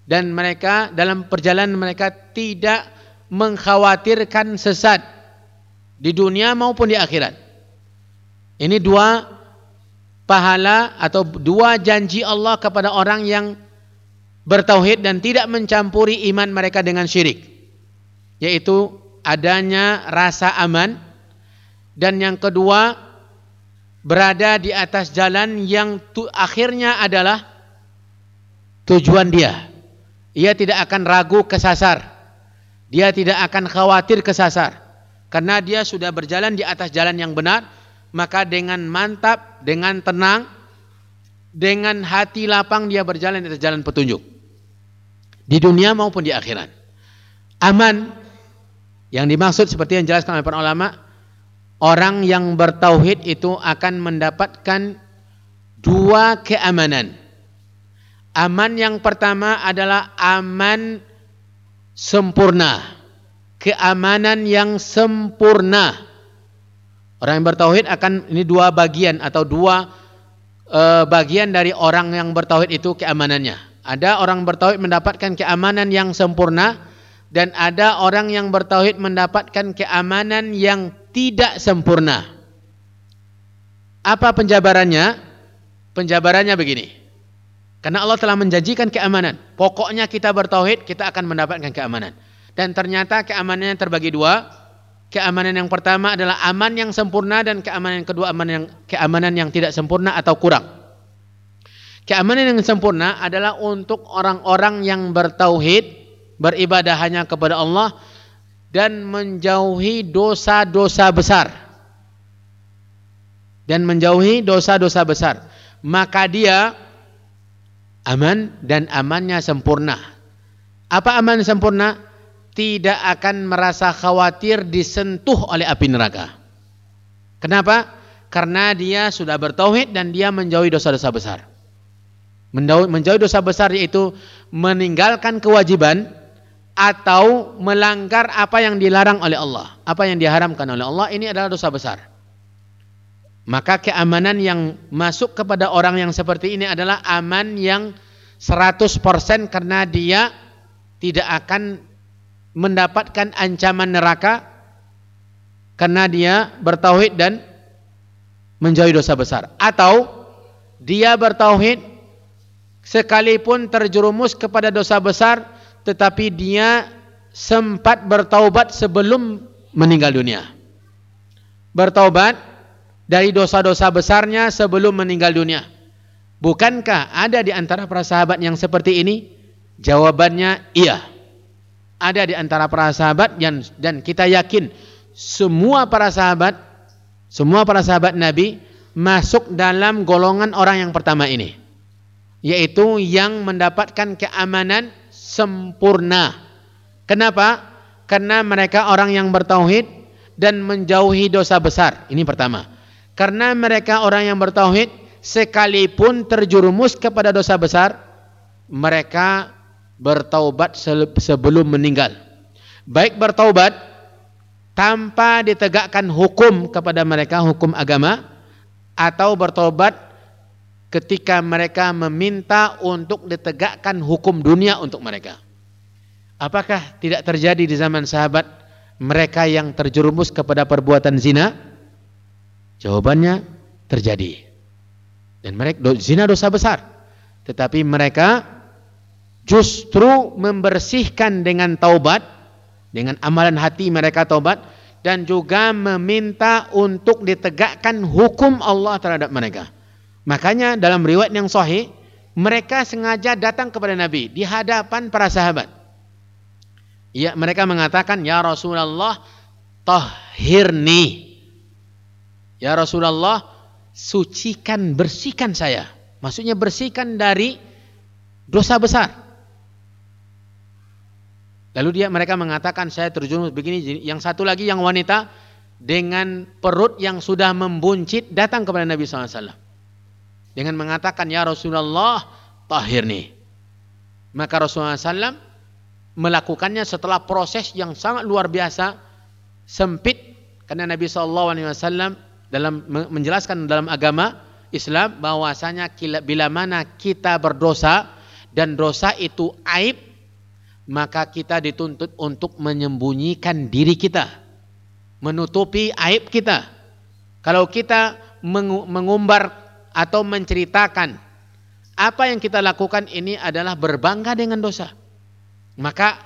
dan mereka dalam perjalanan mereka tidak mengkhawatirkan sesat di dunia maupun di akhirat ini dua pahala atau dua janji Allah kepada orang yang bertauhid dan tidak mencampuri iman mereka dengan syirik yaitu adanya rasa aman dan yang kedua berada di atas jalan yang tu, akhirnya adalah tujuan dia. Ia tidak akan ragu kesasar. Dia tidak akan khawatir kesasar. Karena dia sudah berjalan di atas jalan yang benar, maka dengan mantap, dengan tenang, dengan hati lapang dia berjalan di jalan petunjuk. Di dunia maupun di akhirat. Aman yang dimaksud seperti yang dijelaskan oleh para ulama orang yang bertauhid itu akan mendapatkan dua keamanan. Aman yang pertama adalah aman sempurna. Keamanan yang sempurna. Orang yang bertauhid akan ini dua bagian atau dua uh, bagian dari orang yang bertauhid itu keamanannya. Ada orang bertauhid mendapatkan keamanan yang sempurna dan ada orang yang bertauhid mendapatkan keamanan yang tidak sempurna. Apa penjabarannya? Penjabarannya begini. Karena Allah telah menjanjikan keamanan. Pokoknya kita bertauhid, kita akan mendapatkan keamanan. Dan ternyata keamanannya terbagi dua. Keamanan yang pertama adalah aman yang sempurna dan keamanan yang kedua aman yang keamanan yang tidak sempurna atau kurang. Keamanan yang sempurna adalah untuk orang-orang yang bertauhid, beribadah hanya kepada Allah dan menjauhi dosa-dosa besar. Dan menjauhi dosa-dosa besar. Maka dia aman dan amannya sempurna. Apa aman sempurna tidak akan merasa khawatir disentuh oleh api neraka. Kenapa? Karena dia sudah bertauhid dan dia menjauhi dosa-dosa besar. Menjauhi dosa besar yaitu meninggalkan kewajiban atau melanggar apa yang dilarang oleh Allah, apa yang diharamkan oleh Allah, ini adalah dosa besar. Maka keamanan yang masuk kepada orang yang seperti ini adalah aman yang 100% karena dia tidak akan mendapatkan ancaman neraka karena dia bertauhid dan menjauhi dosa besar atau dia bertauhid sekalipun terjerumus kepada dosa besar tetapi dia sempat bertaubat sebelum meninggal dunia. Bertaubat dari dosa-dosa besarnya sebelum meninggal dunia. Bukankah ada di antara para sahabat yang seperti ini? Jawabannya iya. Ada di antara para sahabat yang dan kita yakin semua para sahabat semua para sahabat Nabi masuk dalam golongan orang yang pertama ini yaitu yang mendapatkan keamanan sempurna. Kenapa? Karena mereka orang yang bertauhid dan menjauhi dosa besar. Ini pertama. Karena mereka orang yang bertauhid sekalipun terjerumus kepada dosa besar, mereka bertaubat sebelum meninggal. Baik bertaubat tanpa ditegakkan hukum kepada mereka hukum agama atau bertobat ketika mereka meminta untuk ditegakkan hukum dunia untuk mereka. Apakah tidak terjadi di zaman sahabat mereka yang terjerumus kepada perbuatan zina? Jawabannya terjadi. Dan mereka zina dosa besar. Tetapi mereka justru membersihkan dengan taubat, dengan amalan hati mereka taubat dan juga meminta untuk ditegakkan hukum Allah terhadap mereka. Makanya dalam riwayat yang sahih, mereka sengaja datang kepada Nabi di hadapan para sahabat. Ya, mereka mengatakan, "Ya Rasulullah, tahhirni." Ya Rasulullah, sucikan, bersihkan saya. Maksudnya bersihkan dari Dosa besar. Lalu dia mereka mengatakan saya terjun begini. Yang satu lagi yang wanita dengan perut yang sudah membuncit datang kepada Nabi SAW. Dengan mengatakan ya Rasulullah tahir nih. Maka Rasulullah SAW melakukannya setelah proses yang sangat luar biasa sempit karena Nabi SAW dalam menjelaskan dalam agama Islam bahwasanya bila mana kita berdosa dan dosa itu aib maka kita dituntut untuk menyembunyikan diri kita. Menutupi aib kita. Kalau kita mengumbar atau menceritakan apa yang kita lakukan ini adalah berbangga dengan dosa. Maka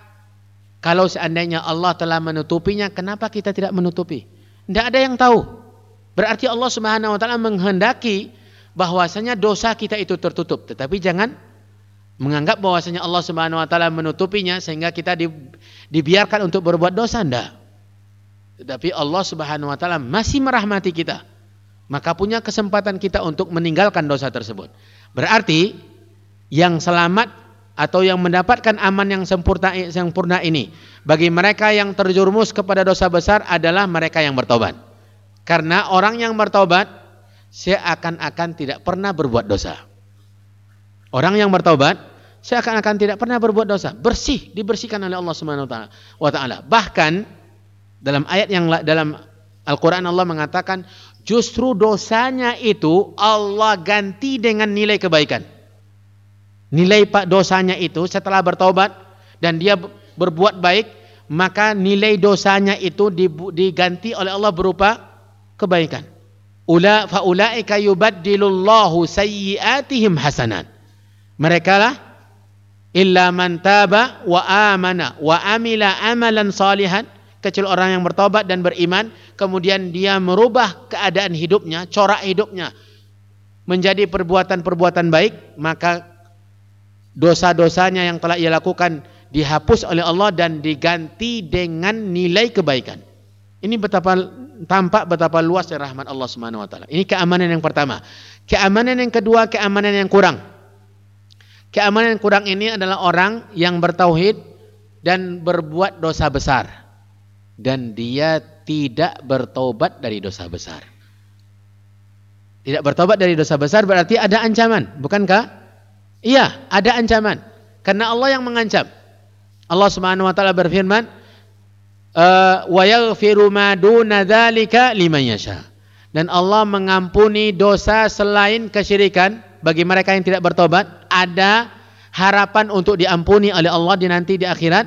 kalau seandainya Allah telah menutupinya kenapa kita tidak menutupi? Tidak ada yang tahu. Berarti Allah Subhanahu wa taala menghendaki bahwasanya dosa kita itu tertutup. Tetapi jangan menganggap bahwasanya Allah Subhanahu wa taala menutupinya sehingga kita di, dibiarkan untuk berbuat dosa enggak. Tetapi Allah Subhanahu wa taala masih merahmati kita. Maka punya kesempatan kita untuk meninggalkan dosa tersebut. Berarti yang selamat atau yang mendapatkan aman yang sempurna yang sempurna ini bagi mereka yang terjerumus kepada dosa besar adalah mereka yang bertobat. Karena orang yang bertobat seakan-akan tidak pernah berbuat dosa. Orang yang bertobat seakan-akan tidak pernah berbuat dosa, bersih, dibersihkan oleh Allah Subhanahu wa taala. Bahkan dalam ayat yang dalam Al-Qur'an Allah mengatakan justru dosanya itu Allah ganti dengan nilai kebaikan. Nilai pak dosanya itu setelah bertobat dan dia berbuat baik, maka nilai dosanya itu diganti oleh Allah berupa kebaikan. Ula fa ulaika yubaddilullahu sayyiatihim hasanat. Mereka lah illa man taba wa amana wa amila amalan salihan kecuali orang yang bertobat dan beriman kemudian dia merubah keadaan hidupnya, corak hidupnya menjadi perbuatan-perbuatan baik, maka dosa-dosanya yang telah ia lakukan dihapus oleh Allah dan diganti dengan nilai kebaikan. Ini betapa tampak betapa luasnya rahmat Allah Subhanahu wa taala. Ini keamanan yang pertama. Keamanan yang kedua, keamanan yang kurang. Keamanan yang kurang ini adalah orang yang bertauhid dan berbuat dosa besar dan dia tidak bertobat dari dosa besar. Tidak bertobat dari dosa besar berarti ada ancaman, bukankah? Iya, ada ancaman. Karena Allah yang mengancam. Allah Subhanahu wa taala berfirman, Eh, wa yaghfiru ma duna dzalika liman yasha. Dan Allah mengampuni dosa selain kesyirikan bagi mereka yang tidak bertobat, ada harapan untuk diampuni oleh Allah di nanti di akhirat,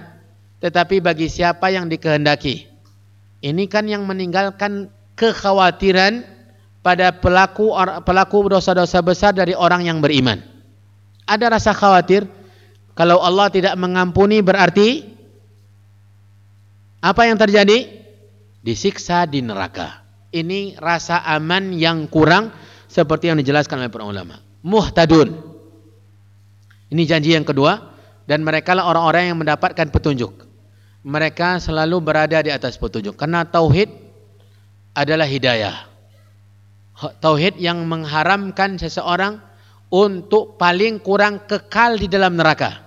tetapi bagi siapa yang dikehendaki. Ini kan yang meninggalkan kekhawatiran pada pelaku pelaku dosa-dosa besar dari orang yang beriman. Ada rasa khawatir kalau Allah tidak mengampuni berarti apa yang terjadi? Disiksa di neraka. Ini rasa aman yang kurang seperti yang dijelaskan oleh para ulama. Muhtadun. Ini janji yang kedua dan mereka lah orang-orang yang mendapatkan petunjuk. Mereka selalu berada di atas petunjuk karena tauhid adalah hidayah. Tauhid yang mengharamkan seseorang untuk paling kurang kekal di dalam neraka.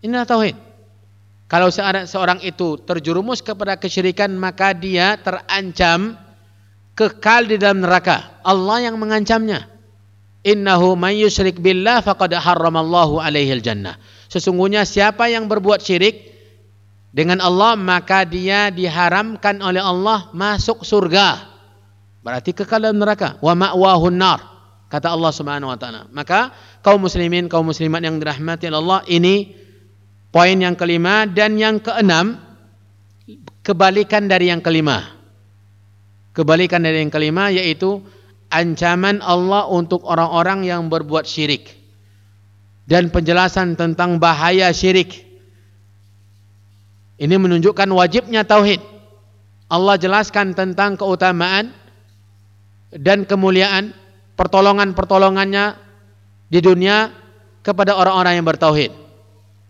Inilah tauhid. Kalau seorang itu terjerumus kepada kesyirikan maka dia terancam kekal di dalam neraka. Allah yang mengancamnya. Innahu man yusyrik billah faqad harramallahu alaihi jannah. Sesungguhnya siapa yang berbuat syirik dengan Allah maka dia diharamkan oleh Allah masuk surga. Berarti kekal dalam neraka. Wa ma'wahun nar. Kata Allah Subhanahu wa taala. Maka kaum muslimin, kaum muslimat yang dirahmati Allah ini Poin yang kelima dan yang keenam kebalikan dari yang kelima. Kebalikan dari yang kelima yaitu ancaman Allah untuk orang-orang yang berbuat syirik. Dan penjelasan tentang bahaya syirik. Ini menunjukkan wajibnya tauhid. Allah jelaskan tentang keutamaan dan kemuliaan pertolongan-pertolongannya di dunia kepada orang-orang yang bertauhid.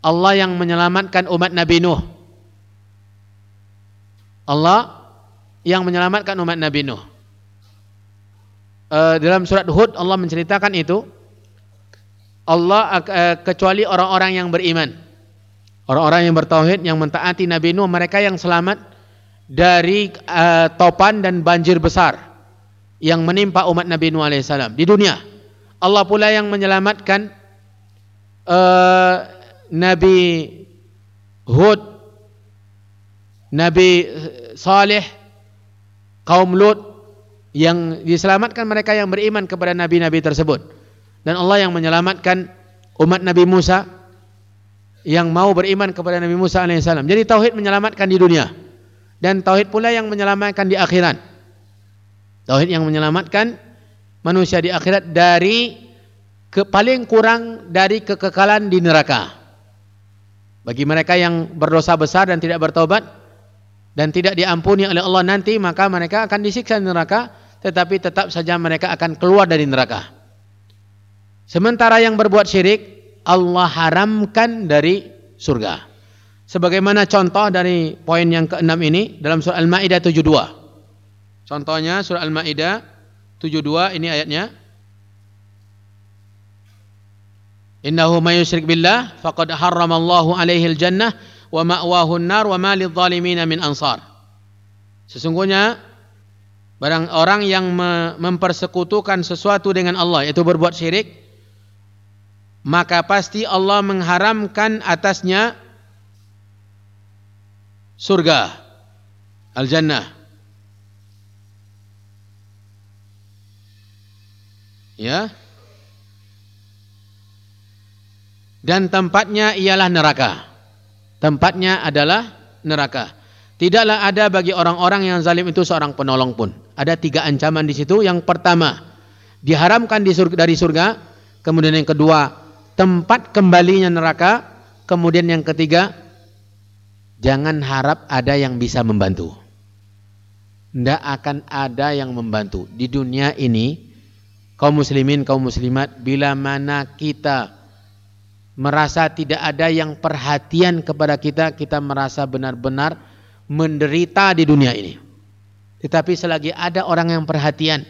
Allah yang menyelamatkan umat Nabi Nuh. Allah yang menyelamatkan umat Nabi Nuh. E, dalam surat Hud Allah menceritakan itu Allah uh, kecuali orang-orang yang beriman. Orang-orang yang bertauhid yang mentaati Nabi Nuh mereka yang selamat dari uh, topan dan banjir besar yang menimpa umat Nabi Nuh alaihissalam di dunia. Allah pula yang menyelamatkan uh, Nabi Hud, Nabi Saleh, kaum Lut yang diselamatkan mereka yang beriman kepada nabi-nabi tersebut. Dan Allah yang menyelamatkan umat Nabi Musa yang mau beriman kepada Nabi Musa alaihissalam. Jadi tauhid menyelamatkan di dunia dan tauhid pula yang menyelamatkan di akhirat. Tauhid yang menyelamatkan manusia di akhirat dari ke paling kurang dari kekekalan di neraka. Bagi mereka yang berdosa besar dan tidak bertobat dan tidak diampuni oleh Allah nanti maka mereka akan disiksa di neraka tetapi tetap saja mereka akan keluar dari neraka. Sementara yang berbuat syirik Allah haramkan dari surga. Sebagaimana contoh dari poin yang keenam ini dalam surah Al-Maidah 72. Contohnya surah Al-Maidah 72 ini ayatnya Innahu may yusyrik billah faqad harramallahu alaihi al-jannah wa ma'wahu an-nar wa ma lidh-dhalimin min ansar. Sesungguhnya barang orang yang mempersekutukan sesuatu dengan Allah yaitu berbuat syirik maka pasti Allah mengharamkan atasnya surga al-jannah. Ya, dan tempatnya ialah neraka. Tempatnya adalah neraka. Tidaklah ada bagi orang-orang yang zalim itu seorang penolong pun. Ada tiga ancaman di situ. Yang pertama, diharamkan di surga, dari surga. Kemudian yang kedua, tempat kembalinya neraka. Kemudian yang ketiga, jangan harap ada yang bisa membantu. Tidak akan ada yang membantu. Di dunia ini, kaum muslimin, kaum muslimat, bila mana kita merasa tidak ada yang perhatian kepada kita, kita merasa benar-benar menderita di dunia ini. Tetapi selagi ada orang yang perhatian,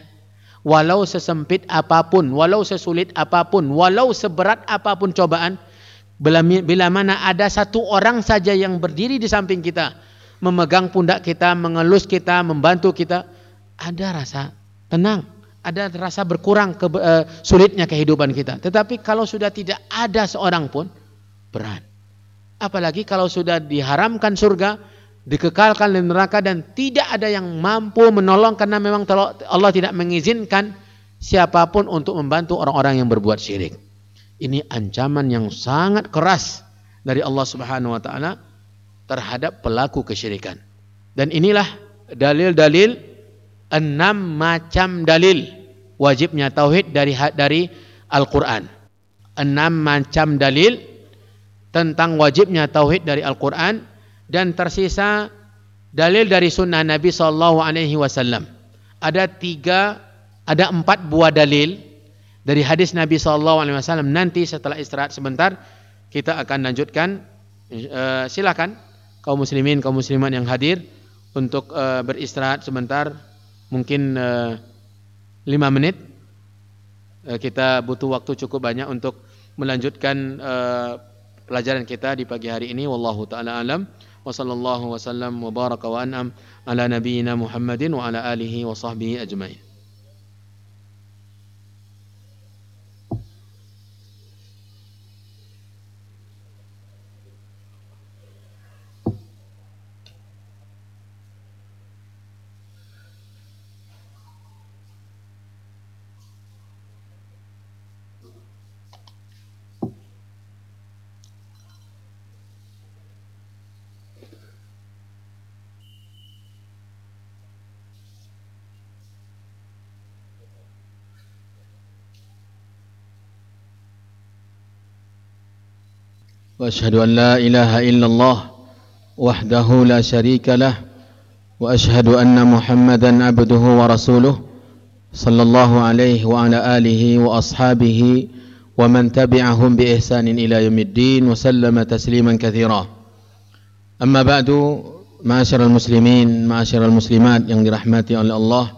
walau sesempit apa pun, walau sesulit apa pun, walau seberat apa pun cobaan, bila, mana ada satu orang saja yang berdiri di samping kita, memegang pundak kita, mengelus kita, membantu kita, ada rasa tenang ada rasa berkurang ke, uh, sulitnya kehidupan kita. Tetapi kalau sudah tidak ada seorang pun berat. Apalagi kalau sudah diharamkan surga, dikekalkan di neraka dan tidak ada yang mampu menolong karena memang Allah tidak mengizinkan siapa pun untuk membantu orang-orang yang berbuat syirik. Ini ancaman yang sangat keras dari Allah Subhanahu wa taala terhadap pelaku kesyirikan. Dan inilah dalil-dalil enam macam dalil wajibnya tauhid dari dari Al-Qur'an. Enam macam dalil tentang wajibnya tauhid dari Al-Qur'an dan tersisa dalil dari sunnah Nabi sallallahu alaihi wasallam. Ada tiga ada empat buah dalil dari hadis Nabi sallallahu alaihi wasallam. Nanti setelah istirahat sebentar kita akan lanjutkan uh, silakan kaum muslimin kaum muslimat yang hadir untuk uh, beristirahat sebentar mungkin uh, lima menit. Kita butuh waktu cukup banyak untuk melanjutkan pelajaran kita di pagi hari ini. Wallahu taala alam. Wa sallallahu wasallam wa baraka wa an'am ala nabiyyina Muhammadin wa ala وأشهد أن لا إله إلا الله وحده لا شريك له وأشهد أن محمدا عبده ورسوله صلى الله عليه وعلى آله وأصحابه ومن تبعهم بإحسان إلى يوم الدين وسلم تسليما كثيرا. أما بعد معاشر المسلمين معاشر المسلمات yang dirahmati oleh Allah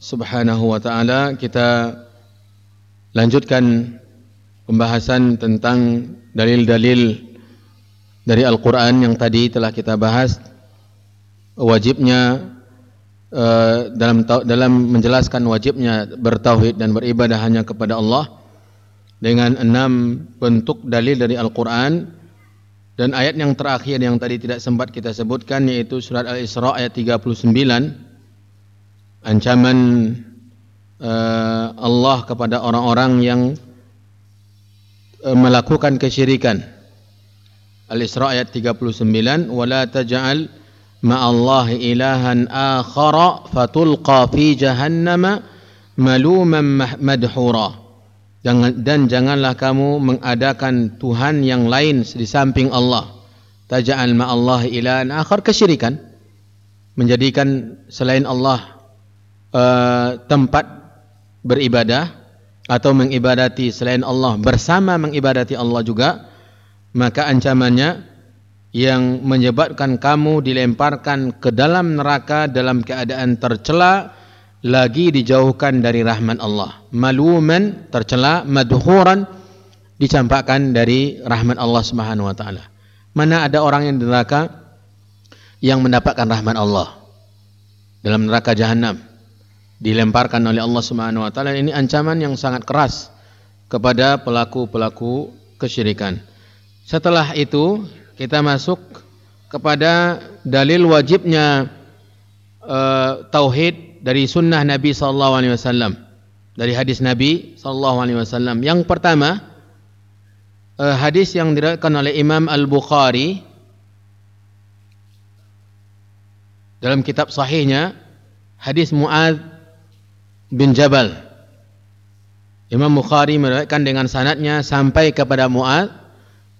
Subhanahu wa taala kita lanjutkan pembahasan tentang dalil-dalil dari Al-Quran yang tadi telah kita bahas. Wajibnya uh, dalam dalam menjelaskan wajibnya bertauhid dan beribadah hanya kepada Allah dengan enam bentuk dalil dari Al-Quran. Dan ayat yang terakhir yang tadi tidak sempat kita sebutkan yaitu surat Al-Isra ayat 39 ancaman uh, Allah kepada orang-orang yang melakukan kesyirikan. Al-Isra ayat 39 wala taj'al ma'allahi ilahan akhara fatulqa fi jahannama maluman madhura. Dan janganlah kamu mengadakan Tuhan yang lain di samping Allah. Taj'al ma'allahi ilahan akhar kesyirikan. Menjadikan selain Allah uh, tempat beribadah atau mengibadati selain Allah bersama mengibadati Allah juga maka ancamannya yang menyebabkan kamu dilemparkan ke dalam neraka dalam keadaan tercela lagi dijauhkan dari rahmat Allah. Maluman tercela madhuran dicampakkan dari rahmat Allah Subhanahu wa taala. Mana ada orang yang di neraka yang mendapatkan rahmat Allah? Dalam neraka jahanam dilemparkan oleh Allah Subhanahu wa taala ini ancaman yang sangat keras kepada pelaku-pelaku kesyirikan setelah itu kita masuk kepada dalil wajibnya uh, tauhid dari sunnah Nabi sallallahu alaihi wasallam. Dari hadis Nabi sallallahu alaihi wasallam. Yang pertama uh, hadis yang diriwayatkan oleh Imam Al-Bukhari dalam kitab sahihnya hadis Muad bin Jabal. Imam Bukhari meriwayatkan dengan sanatnya sampai kepada Mu'ad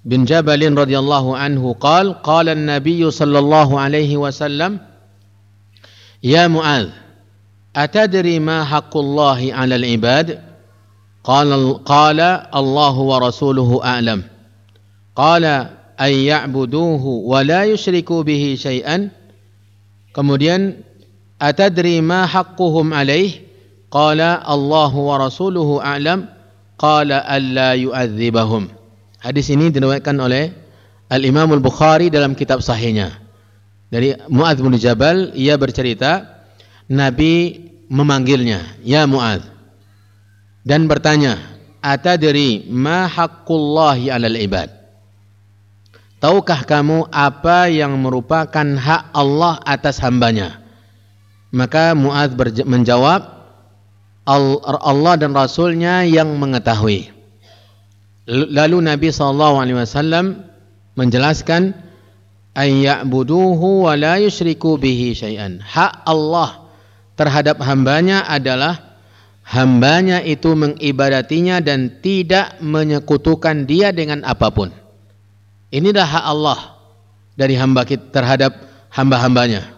bin Jabalin radhiyallahu anhu qal qala an-nabiy sallallahu alaihi wasallam ya Mu'ad atadri ma haqqullahi 'alal ibad qala qala Allahu wa rasuluhu a'lam. Qala ay ya'buduhu wa la yushriku bihi syai'an kemudian atadri ma haqquhum alaihi? قال الله ورسوله أعلم قال ألا يؤذبهم. Hadis ini diriwayatkan oleh Al-Imam Al-Bukhari dalam kitab sahihnya. Dari Mu'adz bin Jabal ia bercerita Nabi memanggilnya, "Ya Mu'adz." Dan bertanya, "Atadri ma haqqullahi 'alal ibad?" Tahukah kamu apa yang merupakan hak Allah atas hambanya? Maka Mu'ad menjawab, Allah dan Rasulnya yang mengetahui. Lalu Nabi SAW menjelaskan ayya'buduhu wa la yusyriku bihi syai'an. Hak Allah terhadap hambanya adalah hambanya itu mengibadatinya dan tidak menyekutukan dia dengan apa pun. Inilah hak Allah dari hamba kita terhadap hamba-hambanya.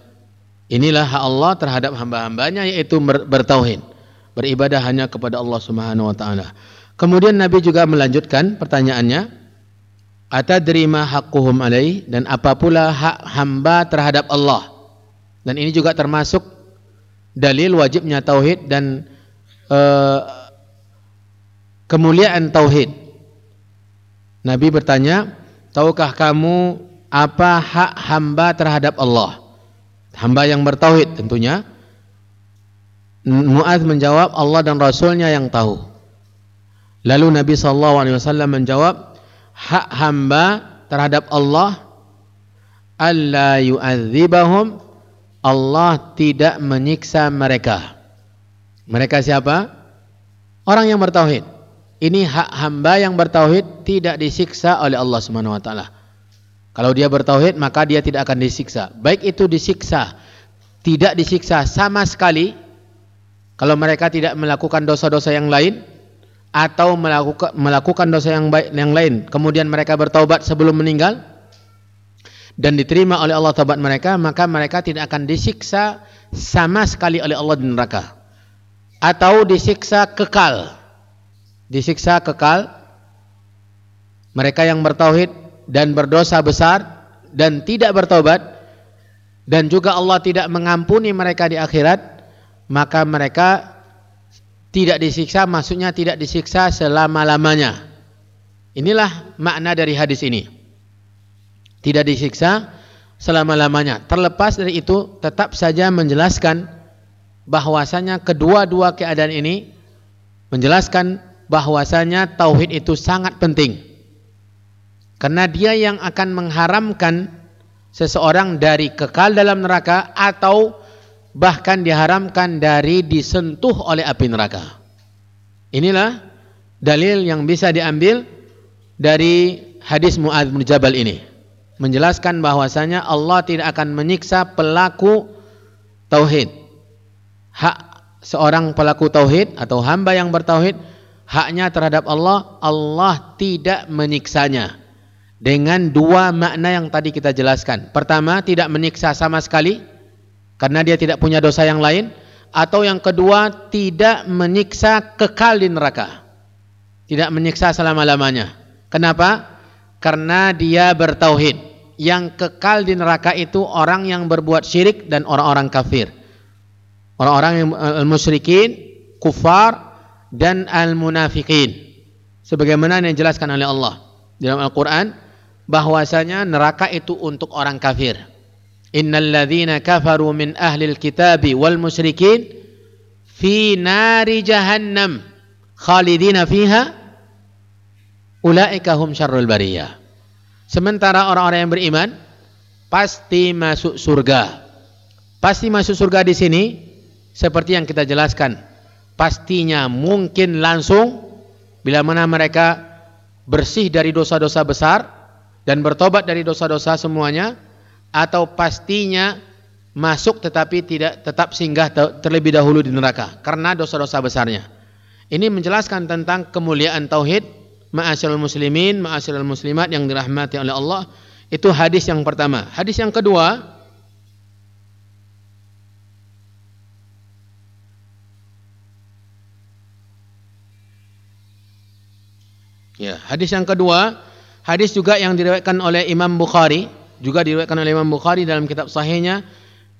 Inilah hak Allah terhadap hamba-hambanya yaitu bertauhid, beribadah hanya kepada Allah Subhanahu wa taala. Kemudian Nabi juga melanjutkan pertanyaannya, Atadri ma haqquhum alaih dan apa pula hak hamba terhadap Allah. Dan ini juga termasuk dalil wajibnya tauhid dan uh, kemuliaan tauhid. Nabi bertanya, tahukah kamu apa hak hamba terhadap Allah? Hamba yang bertauhid tentunya. Muaz menjawab Allah dan Rasulnya yang tahu. Lalu Nabi wasallam menjawab, hak hamba terhadap Allah alla yu'adzibahum Allah tidak menyiksa mereka. Mereka siapa? Orang yang bertauhid. Ini hak hamba yang bertauhid tidak disiksa oleh Allah Subhanahu wa taala. Kalau dia bertauhid maka dia tidak akan disiksa. Baik itu disiksa, tidak disiksa sama sekali kalau mereka tidak melakukan dosa-dosa yang lain atau melakukan dosa yang baik yang lain kemudian mereka bertaubat sebelum meninggal dan diterima oleh Allah taubat mereka maka mereka tidak akan disiksa sama sekali oleh Allah di neraka. Atau disiksa kekal. Disiksa kekal mereka yang bertauhid dan berdosa besar dan tidak bertaubat dan juga Allah tidak mengampuni mereka di akhirat maka mereka tidak disiksa maksudnya tidak disiksa selama-lamanya Inilah makna dari hadis ini. Tidak disiksa selama-lamanya. Terlepas dari itu, tetap saja menjelaskan bahwasanya kedua-dua keadaan ini menjelaskan bahwasanya tauhid itu sangat penting. Karena dia yang akan mengharamkan seseorang dari kekal dalam neraka atau bahkan diharamkan dari disentuh oleh api neraka. Inilah dalil yang bisa diambil dari hadis Muadz bin Jabal ini menjelaskan bahwasanya Allah tidak akan menyiksa pelaku tauhid. Hak seorang pelaku tauhid atau hamba yang bertauhid haknya terhadap Allah, Allah tidak menyiksanya dengan dua makna yang tadi kita jelaskan. Pertama, tidak menyiksa sama sekali karena dia tidak punya dosa yang lain atau yang kedua, tidak menyiksa kekal di neraka. Tidak menyiksa selama-lamanya. Kenapa? Karena dia bertauhid. Yang kekal di neraka itu orang yang berbuat syirik dan orang-orang kafir. Orang-orang yang al-musyrikin, kufar dan al-munafikin. Sebagaimana yang dijelaskan oleh Allah dalam Al-Qur'an, bahwasanya neraka itu untuk orang kafir. Innal kafaru min ahlil kitabi wal musyrikin fi nari jahannam khalidina fiha ulaika hum syarrul bariyah. Sementara orang-orang yang beriman pasti masuk surga. Pasti masuk surga di sini seperti yang kita jelaskan. Pastinya mungkin langsung bila mana mereka bersih dari dosa-dosa besar dan bertobat dari dosa-dosa semuanya atau pastinya masuk tetapi tidak tetap singgah terlebih dahulu di neraka karena dosa-dosa besarnya. Ini menjelaskan tentang kemuliaan tauhid ma'asyiral muslimin, ma'asyiral muslimat yang dirahmati oleh Allah. Itu hadis yang pertama. Hadis yang kedua Ya, hadis yang kedua Hadis juga yang diriwayatkan oleh Imam Bukhari, juga diriwayatkan oleh Imam Bukhari dalam kitab sahihnya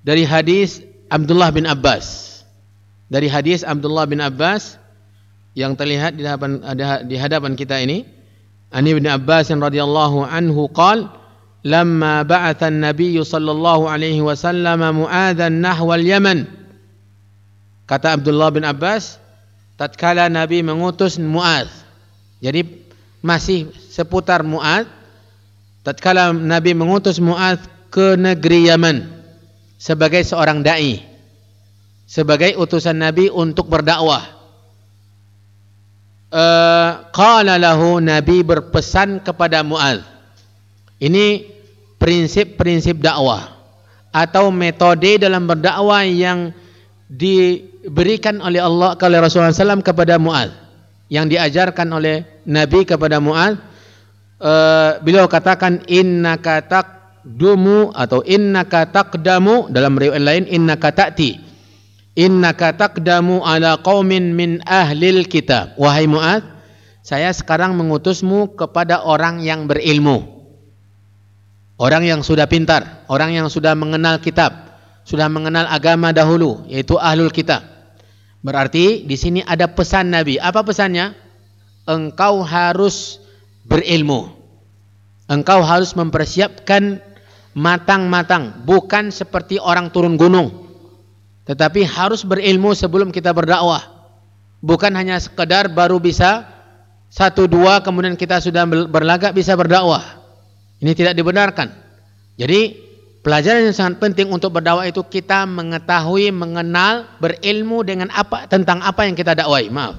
dari hadis Abdullah bin Abbas. Dari hadis Abdullah bin Abbas yang terlihat di hadapan di hadapan kita ini, Ani bin Abbas radhiyallahu anhu qala lamma ba'atha an-nabiy sallallahu alaihi wasallam Mu'adzan nahwa al-Yaman. Kata Abdullah bin Abbas, tatkala Nabi mengutus Mu'adz. Jadi masih seputar Mu'ad tatkala Nabi mengutus Mu'ad ke negeri Yaman sebagai seorang dai sebagai utusan Nabi untuk berdakwah uh, qala lahu Nabi berpesan kepada Mu'ad ini prinsip-prinsip dakwah atau metode dalam berdakwah yang diberikan oleh Allah oleh Rasulullah SAW kepada Mu'ad yang diajarkan oleh Nabi kepada Mu'ad uh, beliau katakan innaka taqdumu atau innaka taqdamu dalam riwayat lain innaka ta'ti innaka taqdamu ala qaumin min ahlil kitab wahai Mu'ad saya sekarang mengutusmu kepada orang yang berilmu orang yang sudah pintar orang yang sudah mengenal kitab sudah mengenal agama dahulu yaitu ahlul kitab Berarti di sini ada pesan Nabi. Apa pesannya? Engkau harus berilmu. Engkau harus mempersiapkan matang-matang, bukan seperti orang turun gunung. Tetapi harus berilmu sebelum kita berdakwah. Bukan hanya sekedar baru bisa satu dua kemudian kita sudah berlagak bisa berdakwah. Ini tidak dibenarkan. Jadi Pelajaran yang sangat penting untuk berdakwah itu kita mengetahui, mengenal, berilmu dengan apa tentang apa yang kita dakwai. Maaf.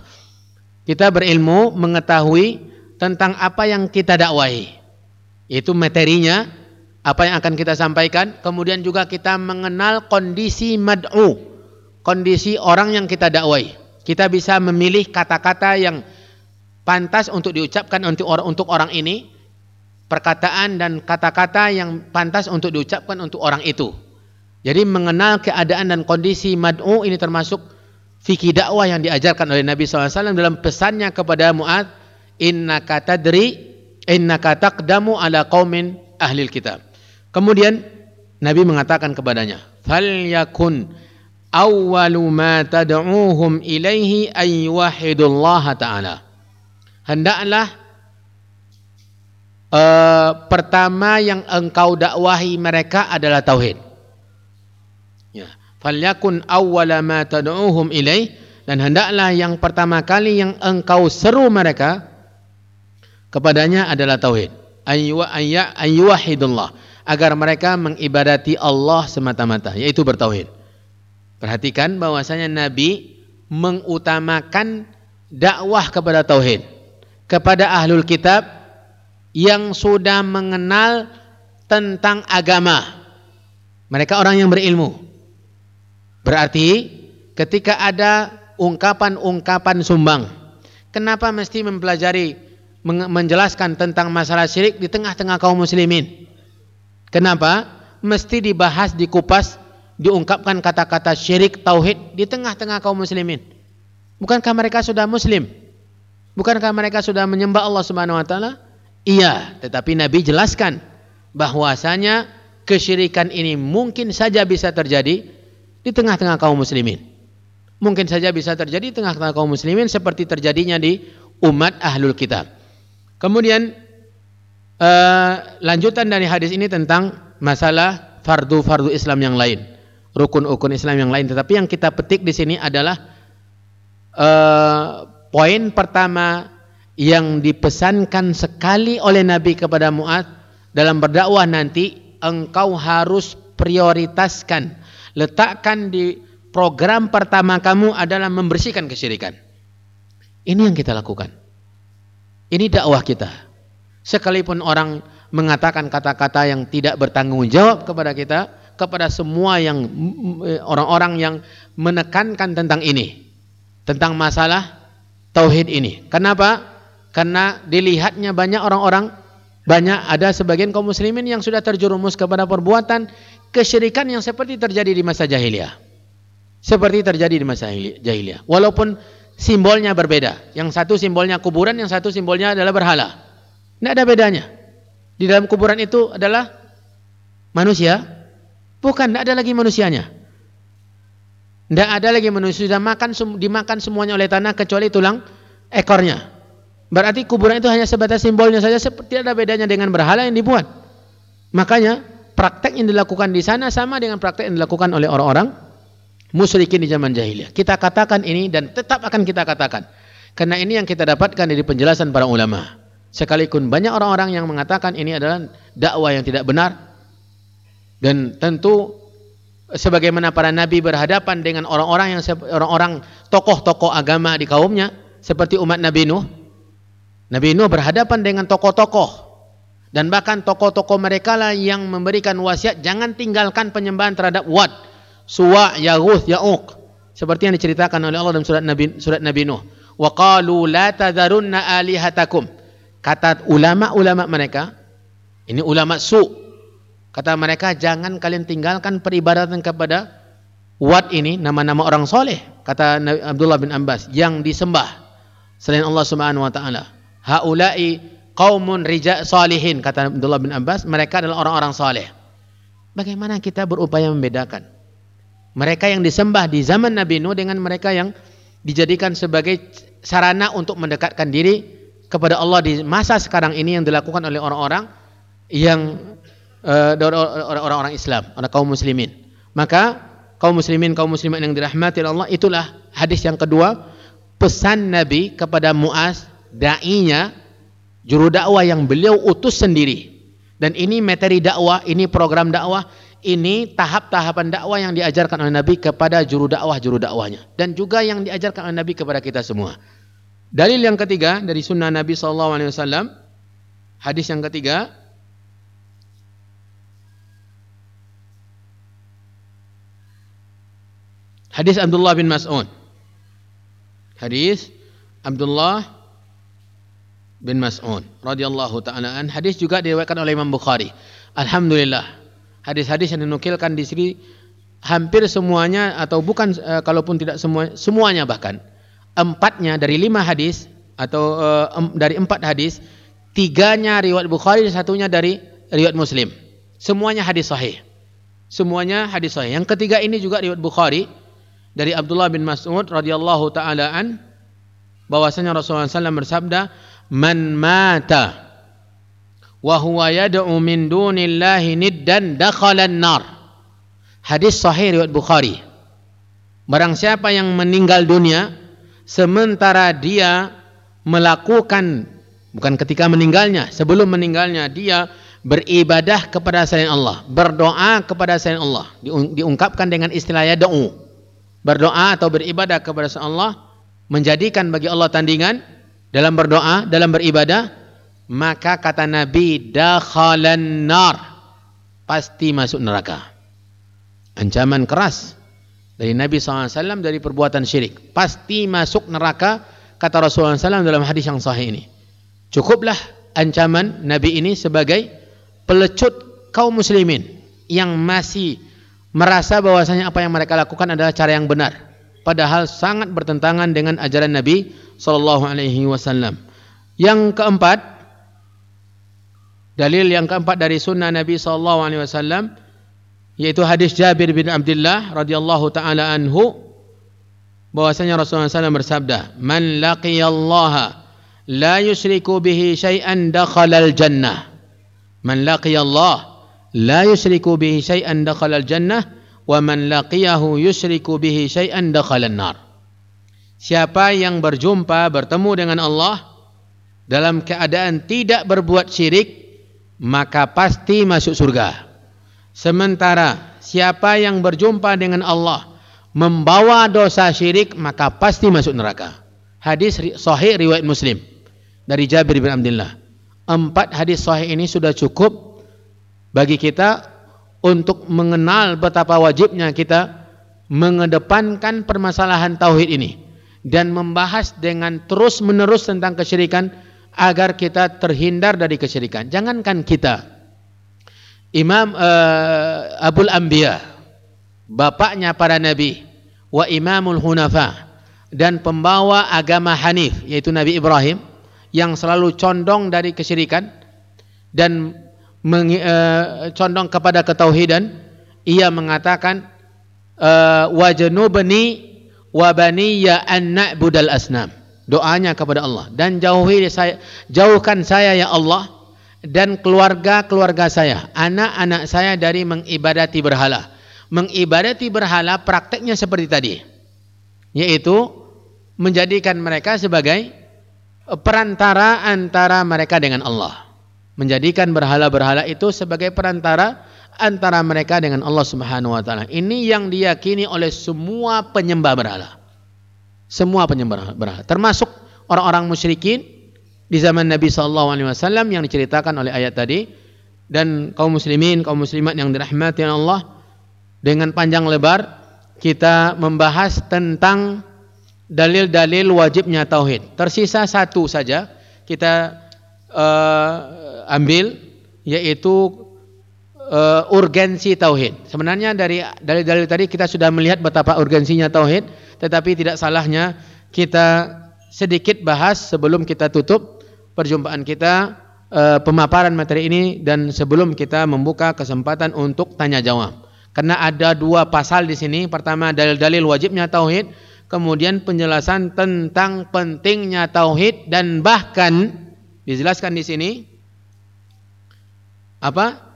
Kita berilmu, mengetahui tentang apa yang kita dakwai. Itu materinya, apa yang akan kita sampaikan. Kemudian juga kita mengenal kondisi mad'u, kondisi orang yang kita dakwai. Kita bisa memilih kata-kata yang pantas untuk diucapkan untuk orang untuk orang ini perkataan dan kata-kata yang pantas untuk diucapkan untuk orang itu. Jadi mengenal keadaan dan kondisi mad'u ini termasuk fikih dakwah yang diajarkan oleh Nabi SAW dalam pesannya kepada Mu'ad innaka tadri innaka taqdamu ala qaumin ahli kitab. Kemudian Nabi mengatakan kepadanya, "Fal yakun awwalu ma tad'uuhum ilaihi ay ta'ala." Hendaklah uh, pertama yang engkau dakwahi mereka adalah tauhid. Ya, falyakun awwala ma tad'uuhum ilaih dan hendaklah yang pertama kali yang engkau seru mereka kepadanya adalah tauhid. Ayyuhidullah agar mereka mengibadati Allah semata-mata yaitu bertauhid. Perhatikan bahwasanya Nabi mengutamakan dakwah kepada tauhid kepada ahlul kitab yang sudah mengenal tentang agama. Mereka orang yang berilmu. Berarti ketika ada ungkapan-ungkapan sumbang, kenapa mesti mempelajari menjelaskan tentang masalah syirik di tengah-tengah kaum muslimin? Kenapa? Mesti dibahas, dikupas, diungkapkan kata-kata syirik tauhid di tengah-tengah kaum muslimin. Bukankah mereka sudah muslim? Bukankah mereka sudah menyembah Allah Subhanahu wa taala? Iya, tetapi Nabi jelaskan bahwasanya kesyirikan ini mungkin saja bisa terjadi di tengah-tengah kaum muslimin. Mungkin saja bisa terjadi di tengah-tengah kaum muslimin seperti terjadinya di umat ahlul kitab. Kemudian uh, lanjutan dari hadis ini tentang masalah fardu-fardu Islam yang lain, rukun-rukun Islam yang lain. Tetapi yang kita petik di sini adalah uh, Poin pertama yang dipesankan sekali oleh Nabi kepada Mu'ad dalam berdakwah nanti engkau harus prioritaskan letakkan di program pertama kamu adalah membersihkan kesyirikan. Ini yang kita lakukan. Ini dakwah kita. Sekalipun orang mengatakan kata-kata yang tidak bertanggung jawab kepada kita, kepada semua yang orang-orang yang menekankan tentang ini, tentang masalah tauhid ini. Kenapa? Karena dilihatnya banyak orang-orang banyak ada sebagian kaum muslimin yang sudah terjerumus kepada perbuatan kesyirikan yang seperti terjadi di masa jahiliyah. Seperti terjadi di masa jahiliyah. Walaupun simbolnya berbeda. Yang satu simbolnya kuburan, yang satu simbolnya adalah berhala. Tidak ada bedanya. Di dalam kuburan itu adalah manusia, bukan tidak ada lagi manusianya. Tidak ada lagi manusia sudah makan dimakan semuanya oleh tanah kecuali tulang ekornya. Berarti kuburan itu hanya sebatas simbolnya saja seperti ada bedanya dengan berhala yang dibuat. Makanya praktek yang dilakukan di sana sama dengan praktek yang dilakukan oleh orang-orang musyrikin di zaman jahiliyah. Kita katakan ini dan tetap akan kita katakan. Karena ini yang kita dapatkan dari penjelasan para ulama. Sekalipun banyak orang-orang yang mengatakan ini adalah dakwah yang tidak benar dan tentu sebagaimana para nabi berhadapan dengan orang-orang yang orang-orang tokoh-tokoh agama di kaumnya seperti umat Nabi Nuh. Nabi Nuh berhadapan dengan tokoh-tokoh dan bahkan tokoh-tokoh mereka lah yang memberikan wasiat jangan tinggalkan penyembahan terhadap Wad, Suwa, Yaghuth, Ya'uq. Seperti yang diceritakan oleh Allah dalam surat Nabi surat Nabi Nuh. Wa qalu la tadharunna alihatakum. Kata ulama-ulama mereka, ini ulama su' Kata mereka, jangan kalian tinggalkan peribadatan kepada Wat ini, nama-nama orang soleh. Kata Abdullah bin Abbas, yang disembah selain Allah Subhanahu Wa Taala. Haulai kaumun rija salihin, kata Abdullah bin Abbas, mereka adalah orang-orang soleh. Bagaimana kita berupaya membedakan? Mereka yang disembah di zaman Nabi Nuh dengan mereka yang dijadikan sebagai sarana untuk mendekatkan diri kepada Allah di masa sekarang ini yang dilakukan oleh orang-orang yang Eh, orang-orang Islam, orang kaum muslimin. Maka kaum muslimin, kaum muslimat yang dirahmati Allah itulah hadis yang kedua pesan Nabi kepada Muaz dai-nya juru dakwah yang beliau utus sendiri. Dan ini materi dakwah, ini program dakwah, ini tahap-tahapan dakwah yang diajarkan oleh Nabi kepada juru dakwah juru dakwahnya dan juga yang diajarkan oleh Nabi kepada kita semua. Dalil yang ketiga dari sunnah Nabi SAW, hadis yang ketiga Hadis Abdullah bin Mas'ud. Hadis Abdullah bin Mas'ud radhiyallahu taala an. Hadis juga diriwayatkan oleh Imam Bukhari. Alhamdulillah. Hadis-hadis yang dinukilkan di sini hampir semuanya atau bukan uh, kalaupun tidak semua semuanya bahkan empatnya dari lima hadis atau uh, um, dari empat hadis tiganya riwayat Bukhari satunya dari riwayat Muslim. Semuanya hadis sahih. Semuanya hadis sahih. Yang ketiga ini juga riwayat Bukhari dari Abdullah bin Mas'ud radhiyallahu taala an bahwasanya Rasulullah SAW bersabda man mata wa huwa yad'u min dunillahi niddan dakhala nar. Hadis sahih riwayat Bukhari. Barang siapa yang meninggal dunia sementara dia melakukan bukan ketika meninggalnya sebelum meninggalnya dia beribadah kepada selain Allah berdoa kepada selain Allah. Diungkapkan dengan istilah yad'u. Berdoa atau beribadah kepada selain Allah menjadikan bagi Allah tandingan dalam berdoa dalam beribadah maka kata Nabi dakhalan nar. Pasti masuk neraka. Ancaman keras dari Nabi SAW dari perbuatan syirik. Pasti masuk neraka kata Rasulullah SAW dalam hadis yang sahih ini. Cukuplah ancaman Nabi ini sebagai pelecut kaum muslimin yang masih merasa bahwasanya apa yang mereka lakukan adalah cara yang benar. Padahal sangat bertentangan dengan ajaran Nabi wasallam. Yang keempat dalil yang keempat dari sunnah Nabi sallallahu alaihi wasallam yaitu hadis Jabir bin Abdullah radhiyallahu taala anhu bahwasanya Rasulullah SAW bersabda man laqiyallaha la yusyriku bihi syai'an dakhalal jannah. Man laqiyallah la yusyriku bihi syai'an dakhalal jannah wa man laqiyahu yusyriku bihi syai'an dakhalan nar. Siapa yang berjumpa bertemu dengan Allah dalam keadaan tidak berbuat syirik maka pasti masuk surga Sementara siapa yang berjumpa dengan Allah membawa dosa syirik maka pasti masuk neraka. Hadis sahih riwayat Muslim dari Jabir bin Abdullah. Empat hadis sahih ini sudah cukup bagi kita untuk mengenal betapa wajibnya kita mengedepankan permasalahan tauhid ini dan membahas dengan terus-menerus tentang kesyirikan agar kita terhindar dari kesyirikan. Jangankan kita Imam uh, Abul Anbiya bapaknya para nabi wa imamul hunafa dan pembawa agama Hanif yaitu Nabi Ibrahim yang selalu condong dari kesyirikan dan meng, uh, condong kepada ketauhidan ia mengatakan uh, wa janubni wa baniya an na'budal asnam doanya kepada Allah dan jauhi saya jauhkan saya ya Allah dan keluarga-keluarga saya, anak-anak saya dari mengibadati berhala. Mengibadati berhala prakteknya seperti tadi. Yaitu menjadikan mereka sebagai perantara antara mereka dengan Allah. Menjadikan berhala-berhala itu sebagai perantara antara mereka dengan Allah Subhanahu wa taala. Ini yang diyakini oleh semua penyembah berhala. Semua penyembah berhala, termasuk orang-orang musyrikin di zaman Nabi sallallahu alaihi wasallam yang diceritakan oleh ayat tadi dan kaum muslimin kaum muslimat yang dirahmati Allah dengan panjang lebar kita membahas tentang dalil-dalil wajibnya tauhid. Tersisa satu saja kita uh, ambil yaitu uh, urgensi tauhid. Sebenarnya dari dalil-dalil tadi kita sudah melihat betapa urgensinya tauhid, tetapi tidak salahnya kita sedikit bahas sebelum kita tutup perjumpaan kita uh, pemaparan materi ini dan sebelum kita membuka kesempatan untuk tanya jawab. Karena ada dua pasal di sini. Pertama dalil-dalil wajibnya tauhid, kemudian penjelasan tentang pentingnya tauhid dan bahkan dijelaskan di sini apa?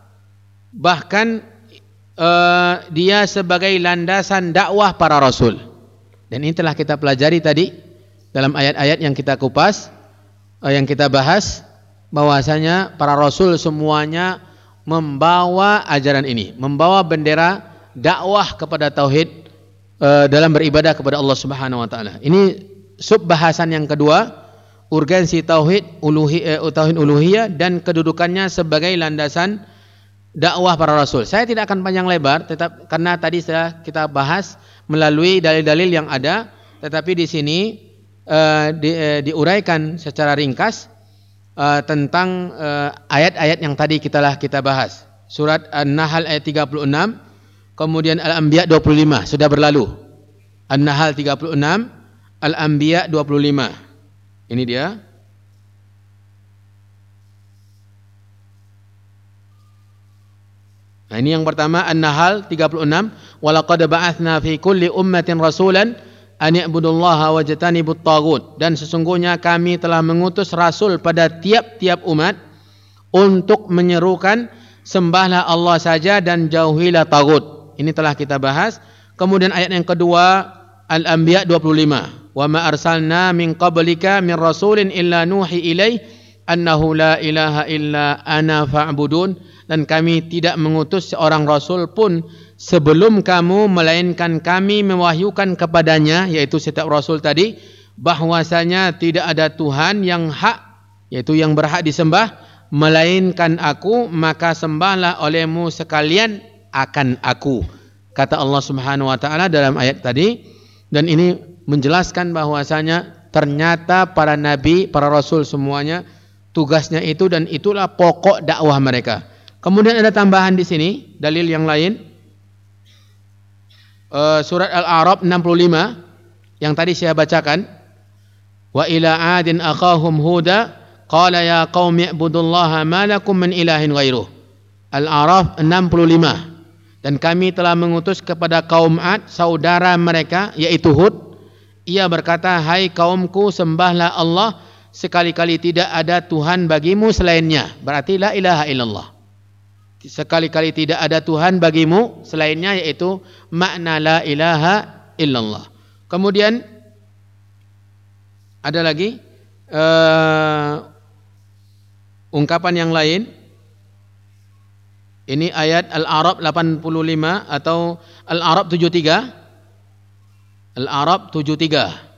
Bahkan uh, dia sebagai landasan dakwah para rasul. Dan ini telah kita pelajari tadi dalam ayat-ayat yang kita kupas Eh, yang kita bahas bahwasanya para rasul semuanya membawa ajaran ini, membawa bendera dakwah kepada tauhid uh, dalam beribadah kepada Allah Subhanahu wa taala. Ini sub bahasan yang kedua, urgensi tauhid uluhi uh, tauhid uluhiyah dan kedudukannya sebagai landasan dakwah para rasul. Saya tidak akan panjang lebar tetap karena tadi sudah kita bahas melalui dalil-dalil yang ada, tetapi di sini uh, di, uh, diuraikan secara ringkas uh, tentang ayat-ayat yang tadi kita lah kita bahas. Surat An-Nahl ayat 36, kemudian Al-Anbiya 25 sudah berlalu. An-Nahl 36, Al-Anbiya 25. Ini dia. Nah, ini yang pertama An-Nahl 36, walaqad ba'atsna fi kulli ummatin rasulan an ya'budullaha wajtanibut tagut dan sesungguhnya kami telah mengutus rasul pada tiap-tiap umat untuk menyerukan sembahlah Allah saja dan jauhilah tagut. Ini telah kita bahas. Kemudian ayat yang kedua Al-Anbiya 25. Wa ma arsalna min qablika min rasulin illa nuhi ilaih annahu la ilaha illa ana fa'budun. Dan kami tidak mengutus seorang rasul pun sebelum kamu melainkan kami mewahyukan kepadanya yaitu setiap rasul tadi bahwasanya tidak ada Tuhan yang hak yaitu yang berhak disembah melainkan aku maka sembahlah olehmu sekalian akan aku kata Allah Subhanahu wa taala dalam ayat tadi. Dan ini menjelaskan bahwasanya ternyata para nabi para rasul semuanya tugasnya itu dan itulah pokok dakwah mereka kemudian ada tambahan di sini dalil yang lain uh, surat al-a'raf 65 yang tadi saya bacakan wa ila adin akhahum huda Qala ya qaumi ibudullaha ma lakum min ilahin ghairuh. Al-A'raf 65. Dan kami telah mengutus kepada kaum Ad saudara mereka yaitu Hud. Ia berkata, "Hai kaumku, sembahlah Allah, sekali-kali tidak ada Tuhan bagimu selainnya." Berarti la ilaha illallah. Sekali-kali tidak ada Tuhan bagimu selainnya yaitu makna la ilaha illallah. Kemudian ada lagi uh, ungkapan yang lain ini ayat Al-Arab 85 atau Al-Arab 73 Al-Arab 73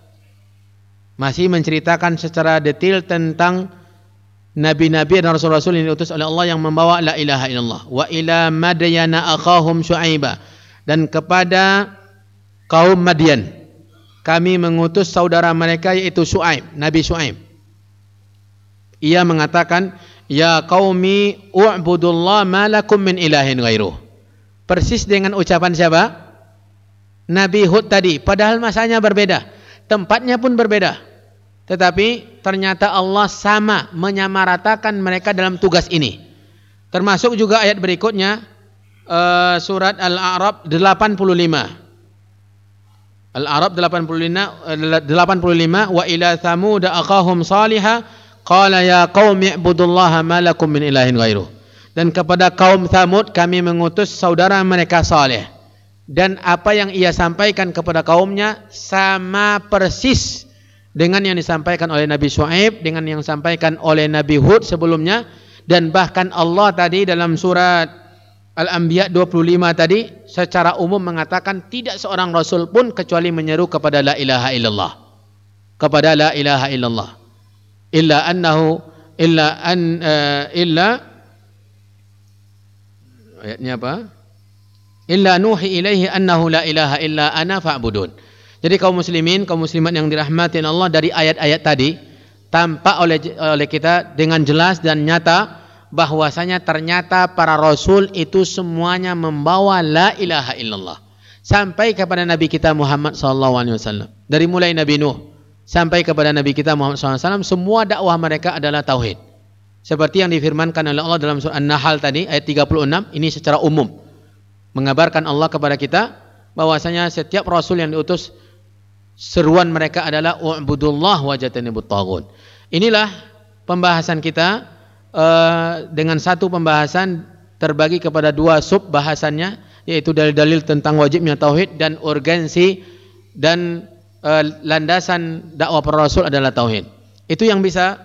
masih menceritakan secara detail tentang nabi-nabi dan rasul-rasul yang diutus oleh Allah yang membawa la ilaha illallah. Wa ila madyana akhahum syuaiba. Dan kepada kaum Madian. Kami mengutus saudara mereka yaitu Syuaib Nabi Syuaib. Ia mengatakan ya qaumi u'budullah ma lakum min ilahin ghairuh. Persis dengan ucapan siapa? Nabi Hud tadi. Padahal masanya berbeda tempatnya pun berbeda tetapi ternyata Allah sama menyamaratakan mereka dalam tugas ini termasuk juga ayat berikutnya uh, surat Al-A'raf 85 Al-Arab 85 85 wa ila thamud aqahum salihah Qala ya qaumi ibudullaha ma lakum min ilahin ghairuh. Dan kepada kaum Thamud kami mengutus saudara mereka Saleh. Dan apa yang ia sampaikan kepada kaumnya sama persis dengan yang disampaikan oleh Nabi Shu'aib, dengan yang disampaikan oleh Nabi Hud sebelumnya dan bahkan Allah tadi dalam surat Al-Anbiya 25 tadi secara umum mengatakan tidak seorang rasul pun kecuali menyeru kepada la ilaha illallah. Kepada la ilaha illallah illa annahu illa an uh, illa ayatnya apa illa nuhi ilaihi annahu la ilaha illa ana fa'budun. Jadi kaum muslimin kaum muslimat yang dirahmati Allah dari ayat-ayat tadi tampak oleh oleh kita dengan jelas dan nyata bahwasanya ternyata para rasul itu semuanya membawa la ilaha illallah. Sampai kepada nabi kita Muhammad sallallahu alaihi wasallam. Dari mulai nabi Nuh sampai kepada Nabi kita Muhammad SAW semua dakwah mereka adalah tauhid. Seperti yang difirmankan oleh Allah dalam surah An-Nahl tadi ayat 36 ini secara umum mengabarkan Allah kepada kita bahwasanya setiap rasul yang diutus seruan mereka adalah u'budullah wa jatanibut taghut inilah pembahasan kita uh, dengan satu pembahasan terbagi kepada dua sub bahasannya yaitu dalil-dalil tentang wajibnya tauhid dan urgensi dan uh, landasan dakwah para rasul adalah tauhid. Itu yang bisa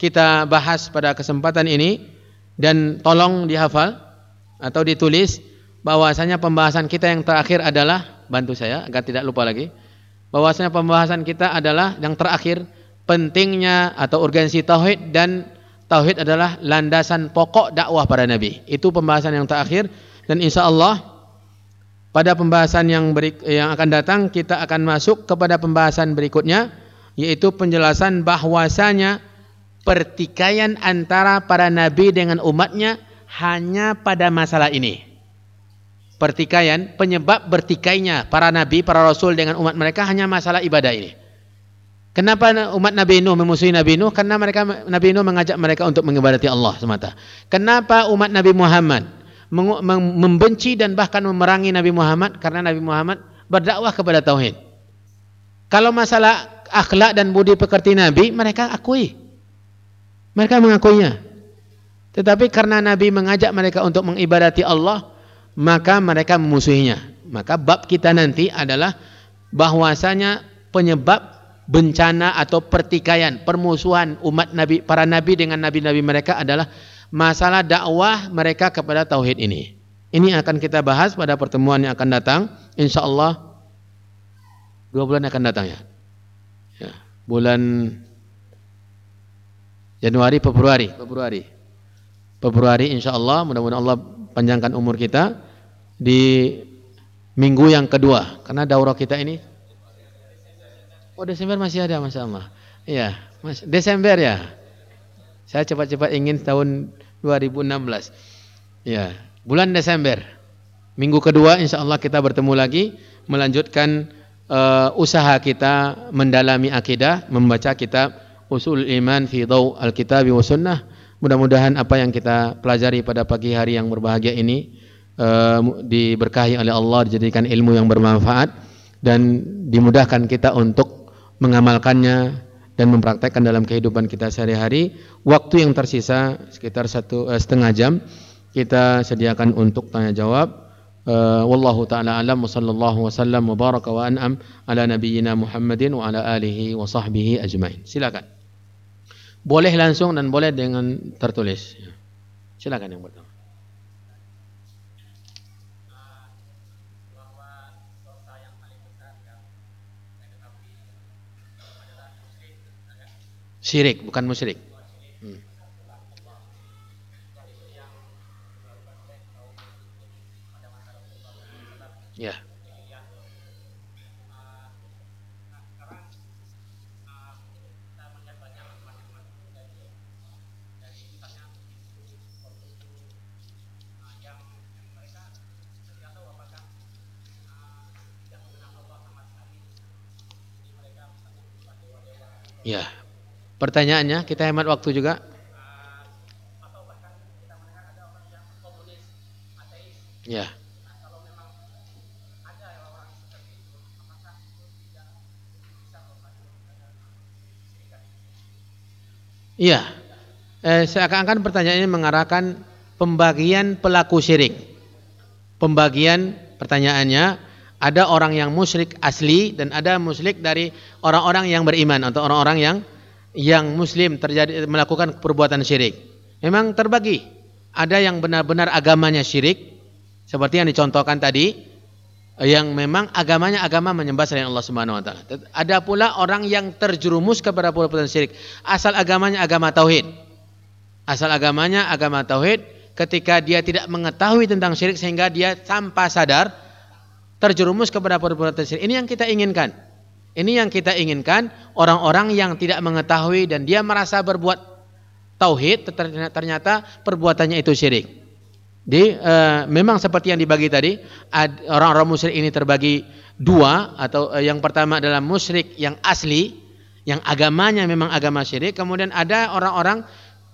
kita bahas pada kesempatan ini dan tolong dihafal atau ditulis bahwasanya pembahasan kita yang terakhir adalah bantu saya agar tidak lupa lagi. Bahwasanya pembahasan kita adalah yang terakhir pentingnya atau urgensi tauhid dan tauhid adalah landasan pokok dakwah para nabi. Itu pembahasan yang terakhir dan insya Allah pada pembahasan yang berik, yang akan datang kita akan masuk kepada pembahasan berikutnya yaitu penjelasan bahwasanya pertikaian antara para nabi dengan umatnya hanya pada masalah ini. Pertikaian, penyebab bertikainya para nabi, para rasul dengan umat mereka hanya masalah ibadah ini. Kenapa umat Nabi Nuh memusuhi Nabi Nuh? Karena mereka Nabi Nuh mengajak mereka untuk mengibadati Allah semata. Kenapa umat Nabi Muhammad membenci dan bahkan memerangi Nabi Muhammad karena Nabi Muhammad berdakwah kepada tauhid. Kalau masalah akhlak dan budi pekerti Nabi, mereka akui. Mereka mengakuinya. Tetapi karena Nabi mengajak mereka untuk mengibadati Allah, maka mereka memusuhinya. Maka bab kita nanti adalah bahwasanya penyebab bencana atau pertikaian, permusuhan umat Nabi para nabi dengan nabi-nabi mereka adalah masalah dakwah mereka kepada tauhid ini. Ini akan kita bahas pada pertemuan yang akan datang, insya Allah dua bulan akan datang ya. ya bulan Januari, Februari, Februari, Februari, insya Allah mudah-mudahan Allah panjangkan umur kita di minggu yang kedua karena daurah kita ini Oh Desember masih ada Masya Allah. Iya, Mas, Desember ya. Saya cepat-cepat ingin tahun 2016. Ya, bulan Desember. Minggu kedua insya Allah kita bertemu lagi melanjutkan uh, usaha kita mendalami akidah, membaca kitab Usul Iman fi Daw Al-Kitab wa Sunnah. Mudah-mudahan apa yang kita pelajari pada pagi hari yang berbahagia ini uh, diberkahi oleh Allah, dijadikan ilmu yang bermanfaat dan dimudahkan kita untuk mengamalkannya dan mempraktekkan dalam kehidupan kita sehari-hari. Waktu yang tersisa sekitar satu uh, setengah jam kita sediakan untuk tanya jawab. Uh, wallahu taala alam wa sallallahu wasallam wa baraka wa an'am ala nabiyyina Muhammadin wa ala alihi wa sahbihi ajmain. Silakan. Boleh langsung dan boleh dengan tertulis. Silakan yang pertama. Syirik, bukan musyrik. Hmm. Ya. Ya. Pertanyaannya, kita hemat waktu juga. Ya. Iya. Eh, seakan-akan pertanyaan ini mengarahkan pembagian pelaku syirik. Pembagian pertanyaannya ada orang yang musyrik asli dan ada musyrik dari orang-orang yang beriman atau orang-orang yang yang muslim terjadi melakukan perbuatan syirik. Memang terbagi. Ada yang benar-benar agamanya syirik seperti yang dicontohkan tadi yang memang agamanya agama menyembah selain Allah Subhanahu wa taala. Ada pula orang yang terjerumus kepada perbuatan syirik asal agamanya agama tauhid. Asal agamanya agama tauhid ketika dia tidak mengetahui tentang syirik sehingga dia tanpa sadar terjerumus kepada perbuatan syirik. Ini yang kita inginkan. Ini yang kita inginkan, orang-orang yang tidak mengetahui dan dia merasa berbuat tauhid ternyata perbuatannya itu syirik. Di e, memang seperti yang dibagi tadi, orang-orang musyrik ini terbagi dua atau e, yang pertama adalah musyrik yang asli, yang agamanya memang agama syirik, kemudian ada orang-orang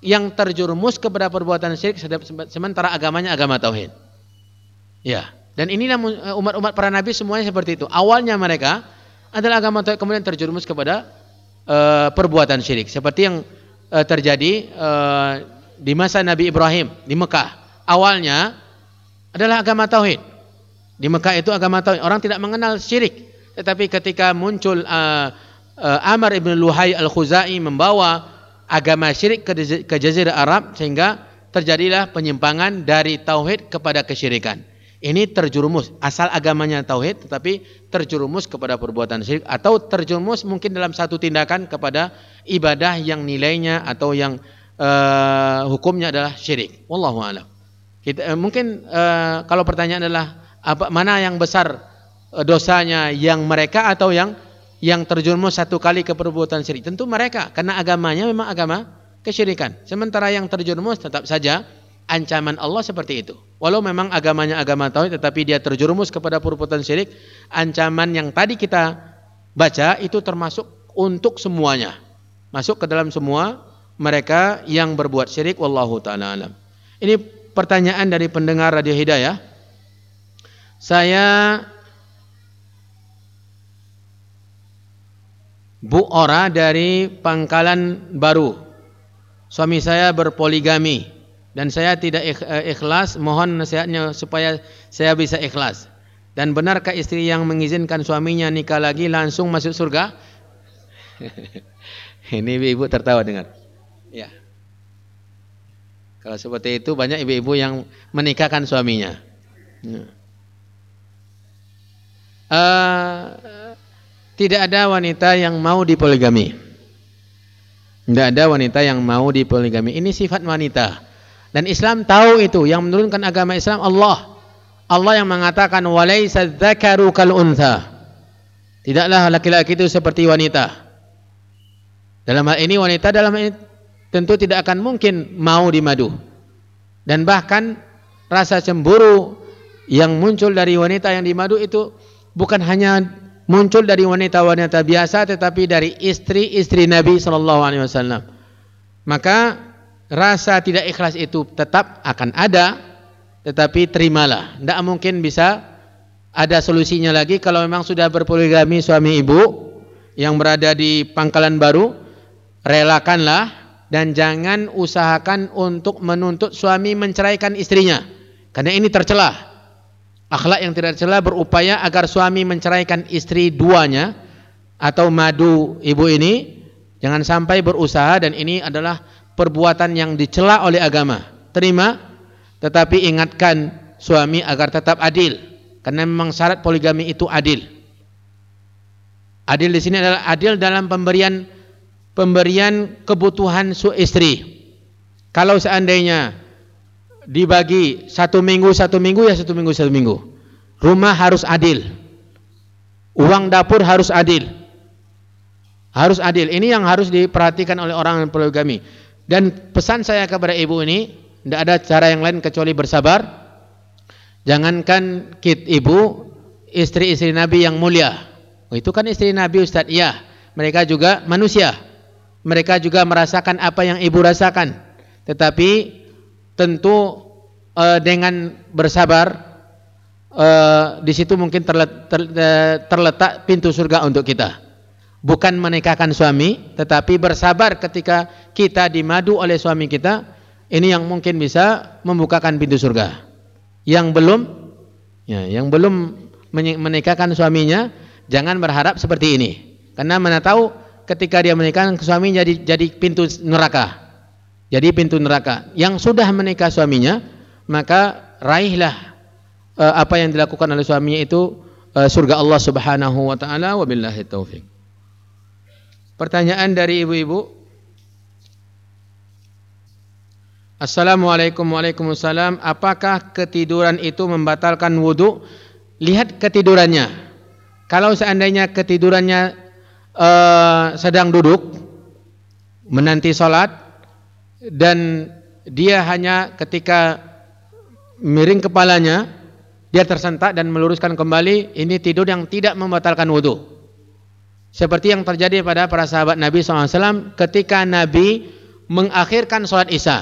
yang terjerumus kepada perbuatan syirik sementara agamanya agama tauhid. Ya, dan inilah eh, umat-umat para nabi semuanya seperti itu. Awalnya mereka adalah agama tauhid kemudian terjerumus kepada uh, perbuatan syirik seperti yang uh, terjadi uh, di masa Nabi Ibrahim di Mekah. Awalnya adalah agama tauhid. Di Mekah itu agama tauhid. Orang tidak mengenal syirik. Tetapi ketika muncul uh, uh, Amr ibn Luhai al-Khuzai membawa agama syirik ke, ke Jazirah Arab sehingga terjadilah penyimpangan dari tauhid kepada kesyirikan ini terjerumus asal agamanya tauhid tetapi terjerumus kepada perbuatan syirik atau terjerumus mungkin dalam satu tindakan kepada ibadah yang nilainya atau yang uh, hukumnya adalah syirik. Wallahu a'lam. Kita uh, mungkin uh, kalau pertanyaan adalah apa mana yang besar uh, dosanya yang mereka atau yang yang terjerumus satu kali ke perbuatan syirik? Tentu mereka karena agamanya memang agama kesyirikan. Sementara yang terjerumus tetap saja ancaman Allah seperti itu. Walau memang agamanya agama tauhid tetapi dia terjerumus kepada perbuatan syirik, ancaman yang tadi kita baca itu termasuk untuk semuanya. Masuk ke dalam semua mereka yang berbuat syirik wallahu taala alam. Ini pertanyaan dari pendengar Radio Hidayah. Saya Bu Ora dari Pangkalan Baru. Suami saya berpoligami dan saya tidak eh, ikhlas, mohon nasihatnya supaya saya bisa ikhlas. Dan benarkah istri yang mengizinkan suaminya nikah lagi langsung masuk surga? Ini ibu-ibu tertawa dengar. Ya. Kalau seperti itu banyak ibu-ibu yang menikahkan suaminya. Ya. Uh, tidak ada wanita yang mau dipoligami. Tidak ada wanita yang mau dipoligami. Ini sifat wanita. Dan Islam tahu itu. Yang menurunkan agama Islam Allah. Allah yang mengatakan walaisa dzakaru kal untha. Tidaklah laki-laki itu seperti wanita. Dalam hal ini wanita dalam hal ini tentu tidak akan mungkin mau dimadu. Dan bahkan rasa cemburu yang muncul dari wanita yang dimadu itu bukan hanya muncul dari wanita-wanita biasa tetapi dari istri-istri Nabi sallallahu alaihi wasallam. Maka rasa tidak ikhlas itu tetap akan ada tetapi terimalah. Tidak mungkin bisa ada solusinya lagi kalau memang sudah berpoligami suami ibu yang berada di pangkalan baru, relakanlah dan jangan usahakan untuk menuntut suami menceraikan istrinya. Karena ini tercelah. Akhlak yang tidak tercela berupaya agar suami menceraikan istri duanya atau madu ibu ini jangan sampai berusaha dan ini adalah perbuatan yang dicela oleh agama. Terima tetapi ingatkan suami agar tetap adil karena memang syarat poligami itu adil. Adil di sini adalah adil dalam pemberian pemberian kebutuhan su istri. Kalau seandainya dibagi satu minggu satu minggu ya satu minggu satu minggu. Rumah harus adil. Uang dapur harus adil. Harus adil. Ini yang harus diperhatikan oleh orang poligami. Dan pesan saya kepada ibu ini, tidak ada cara yang lain kecuali bersabar. Jangankan kit ibu, istri-istri Nabi yang mulia. Oh, itu kan istri Nabi Ustaz. Iya, mereka juga manusia. Mereka juga merasakan apa yang ibu rasakan. Tetapi tentu uh, dengan bersabar uh, di situ mungkin terletak, eh, terletak pintu surga untuk kita. Bukan menikahkan suami, tetapi bersabar ketika kita dimadu oleh suami kita ini yang mungkin bisa membukakan pintu surga. Yang belum ya, yang belum menikahkan suaminya jangan berharap seperti ini. Karena mana tahu ketika dia menikahkan suaminya jadi jadi pintu neraka. Jadi pintu neraka. Yang sudah menikah suaminya, maka raihlah uh, apa yang dilakukan oleh suaminya itu uh, surga Allah Subhanahu wa taala wabillahi taufik. Pertanyaan dari ibu-ibu. Assalamualaikum Waalaikumsalam Apakah ketiduran itu membatalkan wudhu? Lihat ketidurannya. Kalau seandainya ketidurannya uh, sedang duduk Menanti sholat Dan dia hanya ketika miring kepalanya Dia tersentak dan meluruskan kembali Ini tidur yang tidak membatalkan wudhu Seperti yang terjadi pada para sahabat Nabi SAW Ketika Nabi mengakhirkan sholat isya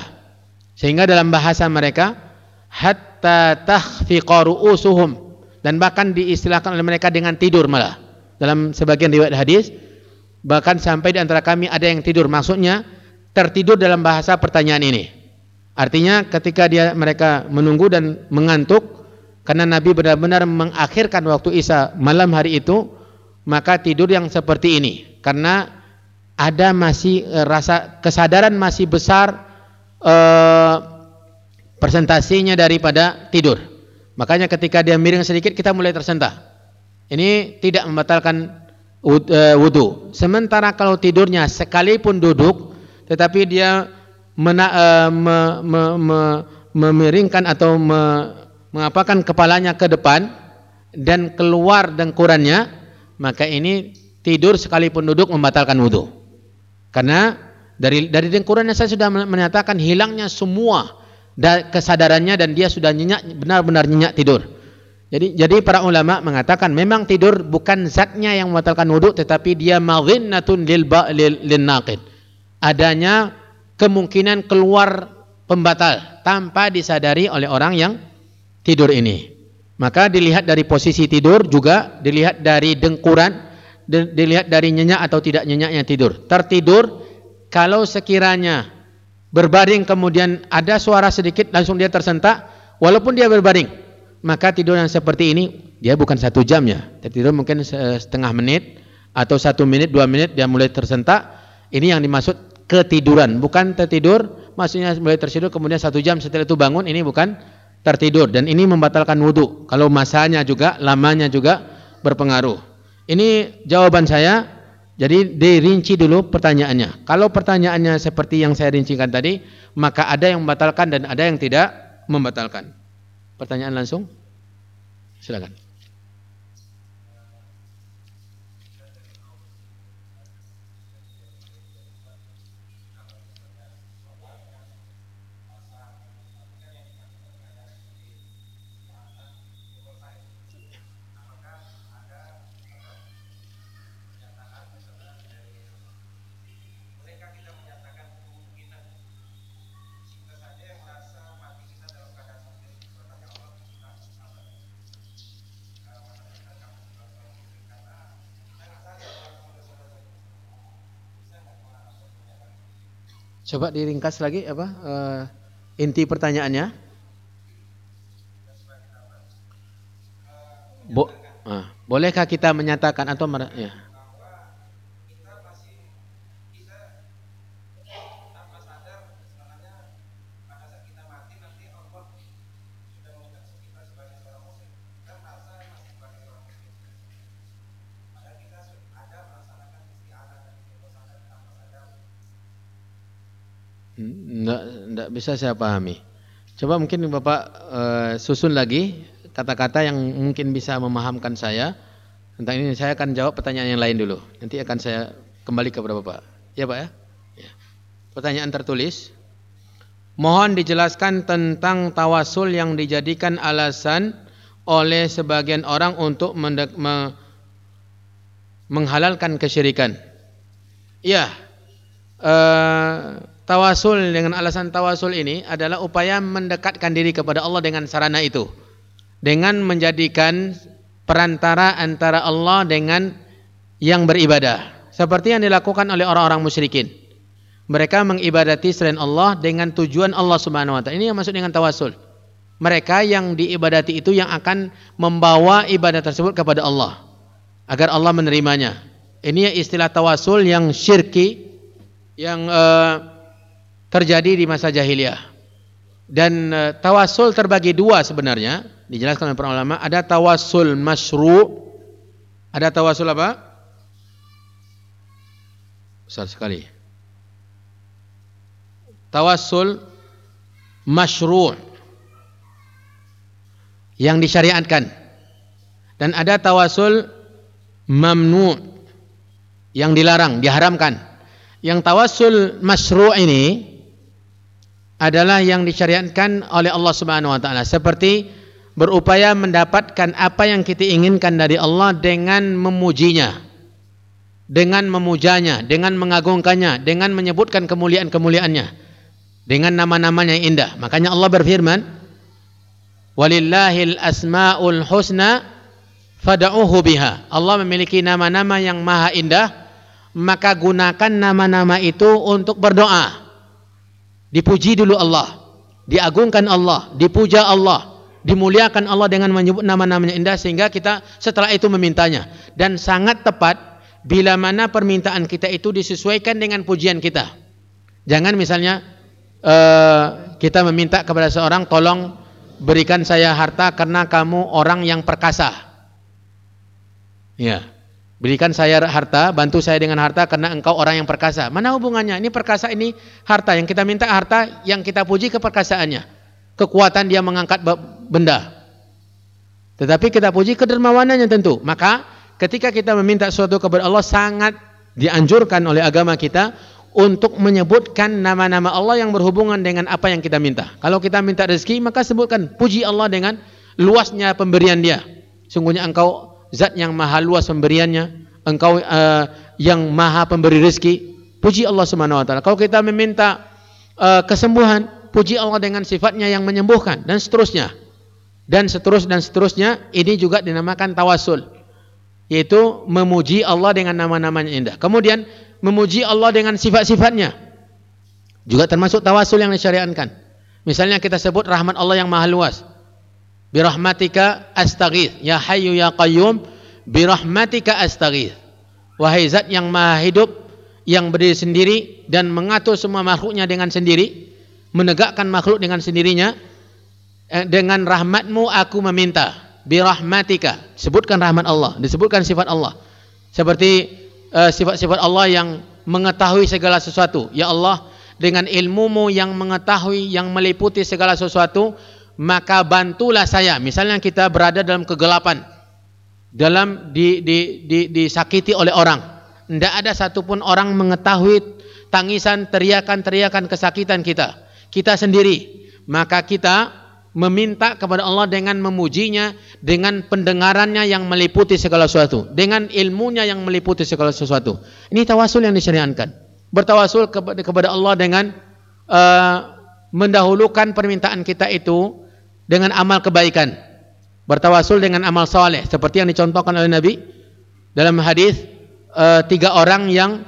sehingga dalam bahasa mereka hatta takhfiqa ru'usuhum dan bahkan diistilahkan oleh mereka dengan tidur malah. Dalam sebagian riwayat hadis bahkan sampai di antara kami ada yang tidur. Maksudnya tertidur dalam bahasa pertanyaan ini. Artinya ketika dia mereka menunggu dan mengantuk karena Nabi benar-benar mengakhirkan waktu Isya malam hari itu, maka tidur yang seperti ini karena ada masih e, rasa kesadaran masih besar presentasinya daripada tidur. Makanya ketika dia miring sedikit kita mulai tersentak. Ini tidak membatalkan eh, wudhu. Sementara kalau tidurnya sekalipun duduk, tetapi dia mena, uh, me, me, me, memiringkan atau me, mengapakan kepalanya ke depan dan keluar dengkurannya, maka ini tidur sekalipun duduk membatalkan wudhu. Karena dari dari dengkurannya saya sudah menyatakan hilangnya semua kesadarannya dan dia sudah nyenyak benar-benar nyenyak tidur. Jadi jadi para ulama mengatakan memang tidur bukan zatnya yang membatalkan wudhu tetapi dia madhinnatun lil lil, lil naqid. Adanya kemungkinan keluar pembatal tanpa disadari oleh orang yang tidur ini. Maka dilihat dari posisi tidur juga dilihat dari dengkuran dilihat dari nyenyak atau tidak nyenyaknya tidur. Tertidur kalau sekiranya berbaring kemudian ada suara sedikit langsung dia tersentak walaupun dia berbaring maka tidur yang seperti ini dia bukan satu jam ya tidur mungkin setengah menit atau satu menit dua menit dia mulai tersentak. Ini yang dimaksud ketiduran. Bukan tertidur maksudnya mulai tertidur kemudian satu jam setelah itu bangun ini bukan tertidur. Dan ini membatalkan wudhu kalau masanya juga lamanya juga berpengaruh. Ini jawaban saya. Jadi dirinci dulu pertanyaannya. Kalau pertanyaannya seperti yang saya rincikan tadi maka ada yang membatalkan dan ada yang tidak membatalkan. Pertanyaan langsung? Silakan Coba diringkas lagi apa uh, inti pertanyaannya? Bo uh, bolehkah kita menyatakan atau ya? Enggak, enggak bisa saya pahami. Coba mungkin Bapak uh, susun lagi kata-kata yang mungkin bisa memahamkan saya. Tentang ini saya akan jawab pertanyaan yang lain dulu. Nanti akan saya kembali kepada Bapak. Ya Pak ya? ya. Pertanyaan tertulis. Mohon dijelaskan tentang tawasul yang dijadikan alasan oleh sebagian orang untuk me menghalalkan kesyirikan. Ya, uh, tawasul dengan alasan tawasul ini adalah upaya mendekatkan diri kepada Allah dengan sarana itu. Dengan menjadikan perantara antara Allah dengan yang beribadah. Seperti yang dilakukan oleh orang-orang musyrikin. Mereka mengibadati selain Allah dengan tujuan Allah Subhanahu wa taala. Ini yang maksud dengan tawasul. Mereka yang diibadati itu yang akan membawa ibadah tersebut kepada Allah agar Allah menerimanya. Ini istilah tawasul yang syirki yang uh, terjadi di masa jahiliyah. Dan e, tawasul terbagi dua sebenarnya, dijelaskan oleh para ulama, ada tawasul masyru, ada tawasul apa? Besar sekali. Tawasul masyru yang disyariatkan. Dan ada tawasul mamnu yang dilarang, diharamkan. Yang tawasul masyru ini adalah yang disyariatkan oleh Allah Subhanahu wa taala. Seperti berupaya mendapatkan apa yang kita inginkan dari Allah dengan memujinya dengan memujanya dengan mengagungkannya dengan menyebutkan kemuliaan-kemuliaannya dengan nama-namanya yang indah. Makanya Allah berfirman walillahil asmaul husna fad'uhu biha. Allah memiliki nama-nama yang maha indah maka gunakan nama-nama itu untuk berdoa Dipuji dulu Allah, diagungkan Allah, dipuja Allah, dimuliakan Allah dengan menyebut nama-namanya indah sehingga kita setelah itu memintanya. Dan sangat tepat bila mana permintaan kita itu disesuaikan dengan pujian kita. Jangan misalnya uh, kita meminta kepada seorang tolong berikan saya harta karena kamu orang yang perkasa. Ya. Berikan saya harta, bantu saya dengan harta karena engkau orang yang perkasa. Mana hubungannya? Ini perkasa ini harta yang kita minta harta yang kita puji keperkasaannya. Kekuatan dia mengangkat benda. Tetapi kita puji kedermawanannya tentu. Maka ketika kita meminta sesuatu kepada Allah sangat dianjurkan oleh agama kita untuk menyebutkan nama-nama Allah yang berhubungan dengan apa yang kita minta. Kalau kita minta rezeki maka sebutkan puji Allah dengan luasnya pemberian dia. Sungguhnya engkau zat yang maha luas pemberiannya, engkau uh, yang maha pemberi rezeki. Puji Allah Subhanahu wa taala. Kalau kita meminta uh, kesembuhan, puji Allah dengan sifatnya yang menyembuhkan dan seterusnya. Dan seterus dan seterusnya ini juga dinamakan tawasul. Yaitu memuji Allah dengan nama-namanya indah. Kemudian memuji Allah dengan sifat-sifatnya. Juga termasuk tawasul yang disyariatkan. Misalnya kita sebut rahmat Allah yang maha luas. Birahmatika astaghith. Ya hayyu ya qayyum. Birahmatika astaghith. Wahai zat yang maha hidup, yang berdiri sendiri dan mengatur semua makhluknya dengan sendiri, menegakkan makhluk dengan sendirinya, eh, dengan rahmatmu aku meminta. Birahmatika. Sebutkan rahmat Allah. Disebutkan sifat Allah. Seperti eh, sifat-sifat uh, Allah yang mengetahui segala sesuatu. Ya Allah, dengan ilmumu yang mengetahui yang meliputi segala sesuatu maka bantulah saya. Misalnya kita berada dalam kegelapan dalam di, di, di, disakiti oleh orang. Tidak ada satupun orang mengetahui tangisan teriakan-teriakan kesakitan kita kita sendiri. Maka kita meminta kepada Allah dengan memujinya dengan pendengarannya yang meliputi segala sesuatu dengan ilmunya yang meliputi segala sesuatu. Ini tawasul yang disyariatkan. Bertawasul kepada Allah dengan uh, mendahulukan permintaan kita itu dengan amal kebaikan. Bertawasul dengan amal soleh seperti yang dicontohkan oleh Nabi dalam hadis uh, tiga orang yang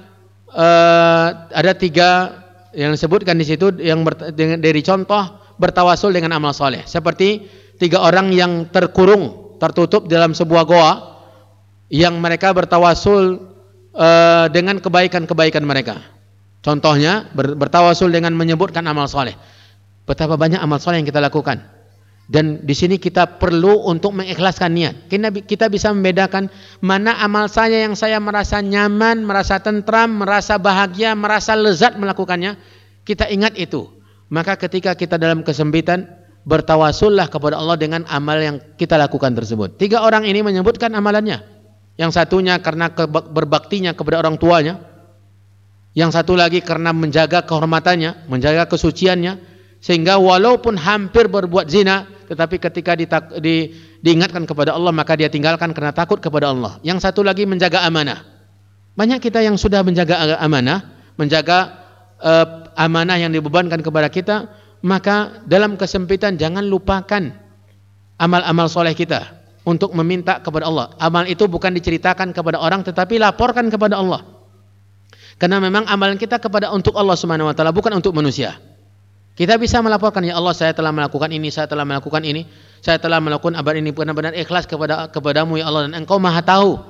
uh, ada tiga yang disebutkan di situ yang ber, dari contoh bertawasul dengan amal soleh seperti tiga orang yang terkurung tertutup dalam sebuah goa yang mereka bertawasul uh, dengan kebaikan-kebaikan mereka. Contohnya bertawasul dengan menyebutkan amal soleh. Betapa banyak amal soleh yang kita lakukan. Dan di sini kita perlu untuk mengikhlaskan niat. Kita bisa membedakan mana amal saya yang saya merasa nyaman, merasa tentram, merasa bahagia, merasa lezat melakukannya. Kita ingat itu. Maka ketika kita dalam kesempitan, bertawasullah kepada Allah dengan amal yang kita lakukan tersebut. Tiga orang ini menyebutkan amalannya. Yang satunya karena berbaktinya kepada orang tuanya, yang satu lagi karena menjaga kehormatannya, menjaga kesuciannya, sehingga walaupun hampir berbuat zina, tetapi ketika ditak, di, diingatkan kepada Allah maka dia tinggalkan karena takut kepada Allah. Yang satu lagi menjaga amanah. Banyak kita yang sudah menjaga amanah, menjaga uh, amanah yang dibebankan kepada kita, maka dalam kesempitan jangan lupakan amal-amal soleh kita untuk meminta kepada Allah. Amal itu bukan diceritakan kepada orang, tetapi laporkan kepada Allah. Karena memang amalan kita kepada untuk Allah Subhanahu wa taala bukan untuk manusia. Kita bisa melaporkan ya Allah saya telah melakukan ini, saya telah melakukan ini, saya telah melakukan amal ini benar-benar ikhlas kepada kepadamu ya Allah dan Engkau Maha tahu.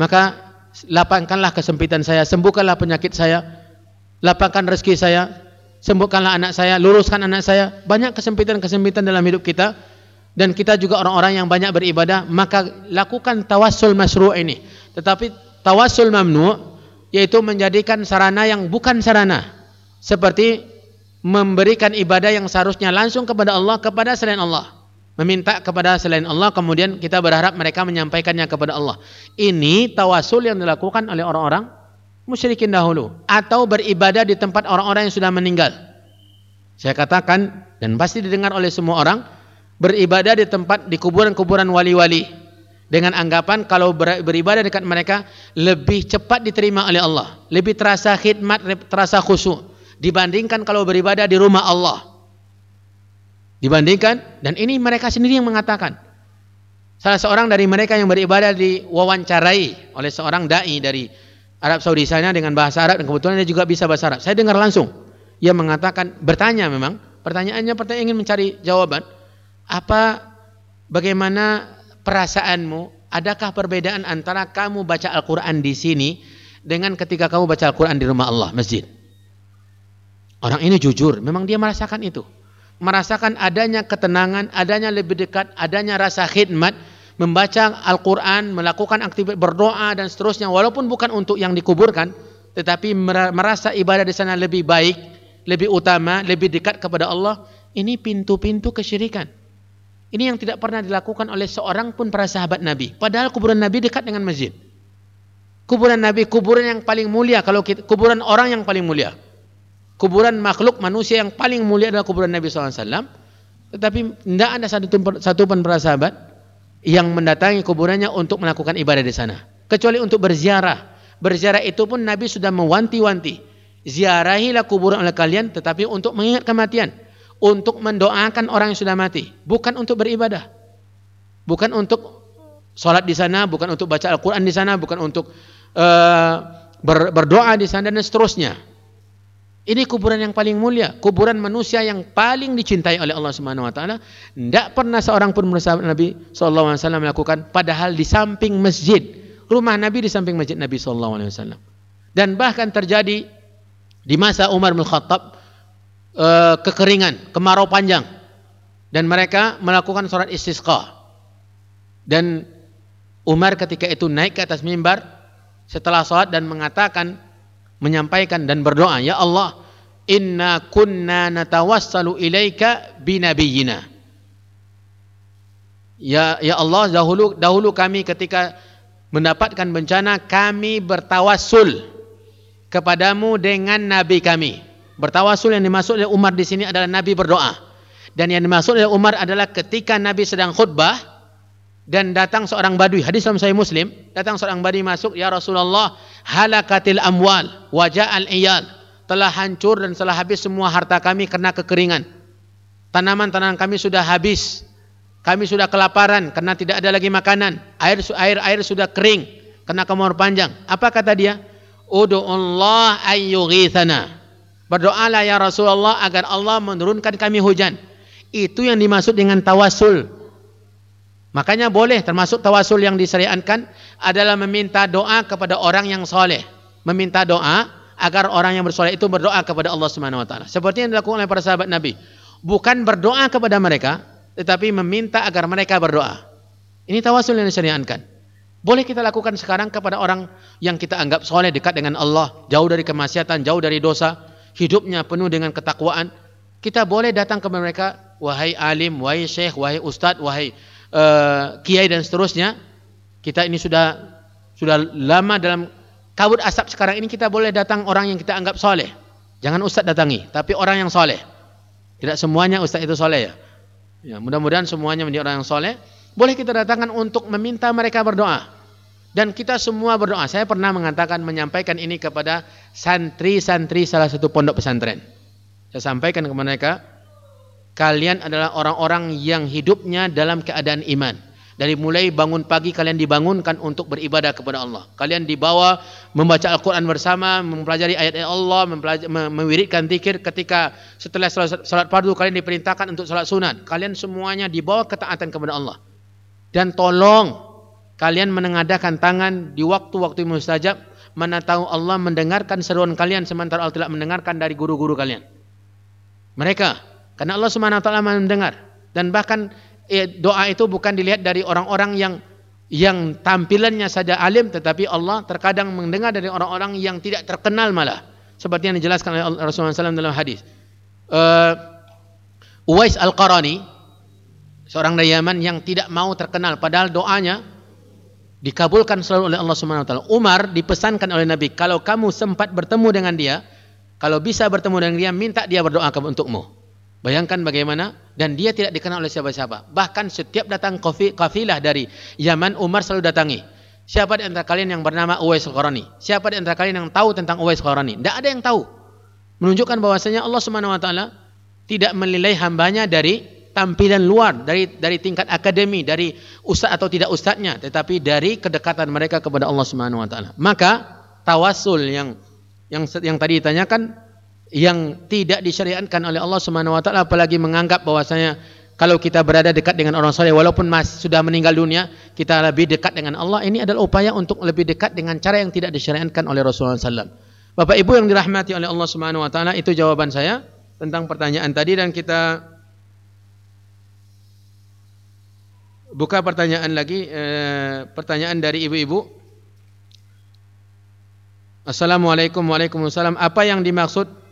Maka lapangkanlah kesempitan saya, sembuhkanlah penyakit saya, lapangkan rezeki saya, sembuhkanlah anak saya, luruskan anak saya. Banyak kesempitan-kesempitan dalam hidup kita dan kita juga orang-orang yang banyak beribadah, maka lakukan tawassul masyru' ini. Tetapi tawassul mamnu' yaitu menjadikan sarana yang bukan sarana seperti memberikan ibadah yang seharusnya langsung kepada Allah kepada selain Allah. Meminta kepada selain Allah kemudian kita berharap mereka menyampaikannya kepada Allah. Ini tawasul yang dilakukan oleh orang-orang musyrikin dahulu atau beribadah di tempat orang-orang yang sudah meninggal. Saya katakan dan pasti didengar oleh semua orang beribadah di tempat di kuburan-kuburan wali-wali. Dengan anggapan kalau beribadah dekat mereka lebih cepat diterima oleh Allah, lebih terasa khidmat, terasa khusyuk dibandingkan kalau beribadah di rumah Allah. Dibandingkan dan ini mereka sendiri yang mengatakan. Salah seorang dari mereka yang beribadah diwawancarai oleh seorang dai dari Arab Saudi sana dengan bahasa Arab dan kebetulan dia juga bisa bahasa Arab. Saya dengar langsung. Ia mengatakan bertanya memang, pertanyaannya pertanyaan ingin mencari jawaban. Apa bagaimana perasaanmu, adakah perbedaan antara kamu baca Al-Quran di sini dengan ketika kamu baca Al-Quran di rumah Allah, masjid? Orang ini jujur, memang dia merasakan itu. Merasakan adanya ketenangan, adanya lebih dekat, adanya rasa khidmat, membaca Al-Quran, melakukan aktivitas berdoa dan seterusnya, walaupun bukan untuk yang dikuburkan, tetapi merasa ibadah di sana lebih baik, lebih utama, lebih dekat kepada Allah, ini pintu-pintu kesyirikan. Ini yang tidak pernah dilakukan oleh seorang pun para sahabat Nabi. Padahal kuburan Nabi dekat dengan masjid. Kuburan Nabi kuburan yang paling mulia kalau kita, kuburan orang yang paling mulia. Kuburan makhluk manusia yang paling mulia adalah kuburan Nabi SAW. Tetapi tidak ada satu, pun para sahabat yang mendatangi kuburannya untuk melakukan ibadah di sana. Kecuali untuk berziarah. Berziarah itu pun Nabi sudah mewanti-wanti. Ziarahilah kuburan oleh kalian tetapi untuk mengingat kematian untuk mendoakan orang yang sudah mati, bukan untuk beribadah. Bukan untuk sholat di sana, bukan untuk baca Al-Quran di sana, bukan untuk uh, ber, berdoa di sana dan seterusnya. Ini kuburan yang paling mulia, kuburan manusia yang paling dicintai oleh Allah Subhanahu wa taala. Tidak pernah seorang pun bersama Nabi sallallahu alaihi wasallam melakukan padahal di samping masjid. Rumah Nabi di samping masjid Nabi sallallahu alaihi wasallam. Dan bahkan terjadi di masa Umar bin Khattab uh, kekeringan, kemarau panjang. Dan mereka melakukan sholat istisqa. Dan Umar ketika itu naik ke atas mimbar setelah sholat dan mengatakan menyampaikan dan berdoa, "Ya Allah, inna kunna natawassalu ilaika binabiyina." Ya ya Allah, dahulu dahulu kami ketika mendapatkan bencana kami bertawassul kepadamu dengan nabi kami. Bertawassul yang dimaksud oleh Umar di sini adalah nabi berdoa. Dan yang dimaksud oleh Umar adalah ketika nabi sedang khutbah dan datang seorang badui. Hadis dalam Sahih Muslim, datang seorang badui masuk, "Ya Rasulullah, halakatil amwal wajah al iyal. Telah hancur dan telah habis semua harta kami karena kekeringan. Tanaman-tanaman kami sudah habis. Kami sudah kelaparan karena tidak ada lagi makanan. Air air air sudah kering karena kemur panjang. Apa kata dia? Ud'ullah ayyughithana berdoalah ya Rasulullah agar Allah menurunkan kami hujan. Itu yang dimaksud dengan tawasul Makanya boleh termasuk tawasul yang disyariatkan adalah meminta doa kepada orang yang soleh. Meminta doa agar orang yang bersoleh itu berdoa kepada Allah Subhanahu Wa Taala. Seperti yang dilakukan oleh para sahabat Nabi. Bukan berdoa kepada mereka, tetapi meminta agar mereka berdoa. Ini tawasul yang disyariatkan. Boleh kita lakukan sekarang kepada orang yang kita anggap soleh dekat dengan Allah, jauh dari kemaksiatan, jauh dari dosa, hidupnya penuh dengan ketakwaan. Kita boleh datang kepada mereka, wahai alim, wahai syekh, wahai ustadz, wahai uh, kiai dan seterusnya kita ini sudah sudah lama dalam kabut asap sekarang ini kita boleh datang orang yang kita anggap soleh. Jangan ustaz datangi tapi orang yang soleh. Tidak semuanya ustaz itu soleh ya, ya mudah-mudahan semuanya menjadi orang yang soleh. Boleh kita datangkan untuk meminta mereka berdoa. Dan kita semua berdoa. Saya pernah mengatakan menyampaikan ini kepada santri-santri salah satu pondok pesantren. Saya sampaikan kepada mereka kalian adalah orang-orang yang hidupnya dalam keadaan iman. Dari mulai bangun pagi kalian dibangunkan untuk beribadah kepada Allah. Kalian dibawa membaca Al-Quran bersama, mempelajari ayat-ayat Allah, mewiridkan zikir ketika setelah salat, fardu kalian diperintahkan untuk salat sunat. Kalian semuanya dibawa ketaatan kepada Allah. Dan tolong kalian menengadakan tangan di waktu-waktu mustajab mana tahu Allah mendengarkan seruan kalian sementara Allah tidak mendengarkan dari guru-guru kalian. Mereka karena Allah Subhanahu wa taala mendengar dan bahkan eh, doa itu bukan dilihat dari orang-orang yang yang tampilannya saja alim tetapi Allah terkadang mendengar dari orang-orang yang tidak terkenal malah seperti yang dijelaskan oleh Rasulullah SAW dalam hadis. Uh, Uwais Al-Qarani seorang dari Yaman yang tidak mau terkenal padahal doanya dikabulkan selalu oleh Allah Subhanahu wa taala. Umar dipesankan oleh Nabi, kalau kamu sempat bertemu dengan dia, kalau bisa bertemu dengan dia, minta dia berdoa untukmu. Bayangkan bagaimana dan dia tidak dikenal oleh siapa-siapa. Bahkan setiap datang kafilah dari Yaman Umar selalu datangi. Siapa di antara kalian yang bernama Uwais Al-Qarani? Siapa di antara kalian yang tahu tentang Uwais Al-Qarani? Tidak ada yang tahu. Menunjukkan bahwasanya Allah Subhanahu wa taala tidak menilai hambanya dari tampilan luar, dari dari tingkat akademi, dari ustaz atau tidak ustaznya, tetapi dari kedekatan mereka kepada Allah Subhanahu wa taala. Maka tawasul yang yang yang tadi ditanyakan yang tidak disyariatkan oleh Allah Subhanahu wa taala apalagi menganggap bahwasanya kalau kita berada dekat dengan orang soleh walaupun mas sudah meninggal dunia kita lebih dekat dengan Allah ini adalah upaya untuk lebih dekat dengan cara yang tidak disyariatkan oleh Rasulullah SAW. Bapak Ibu yang dirahmati oleh Allah Subhanahu wa taala itu jawaban saya tentang pertanyaan tadi dan kita buka pertanyaan lagi eh, pertanyaan dari ibu-ibu. Assalamualaikum Waalaikumsalam. Apa yang dimaksud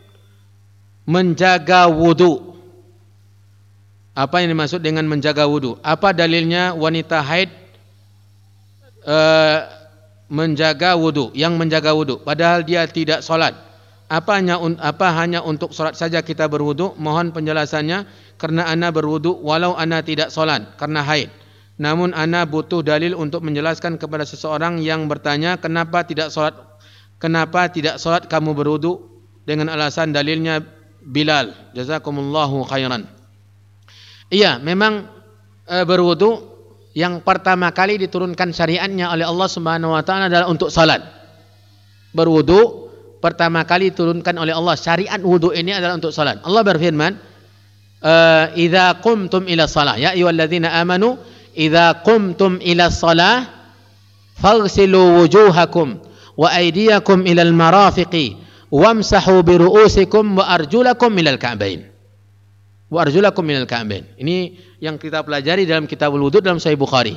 menjaga wudu. Apa yang dimaksud dengan menjaga wudu? Apa dalilnya wanita haid uh, menjaga wudu, yang menjaga wudu, padahal dia tidak solat? Apa hanya, apa hanya untuk solat saja kita berwudu? Mohon penjelasannya karena ana berwudu walau ana tidak solat karena haid. Namun ana butuh dalil untuk menjelaskan kepada seseorang yang bertanya kenapa tidak solat, kenapa tidak solat kamu berwudu dengan alasan dalilnya Bilal. Jazakumullahu khairan. Iya memang e, berwudu yang pertama kali diturunkan syariatnya oleh Allah Subhanahu wa taala adalah untuk salat. Berwudu pertama kali turunkan oleh Allah syariat wudu ini adalah untuk salat. Allah berfirman, uh, "Idza qumtum ila shalah ya ayyuhalladzina amanu idza qumtum ila shalah faghsilu wujuhakum wa aydiyakum ila al-marafiqi wamsahu bi ru'usikum wa arjulakum minal ka'bain." Wa arjulakum minal ka'bain. Ini yang kita pelajari dalam kitab wudu dalam Sahih Bukhari.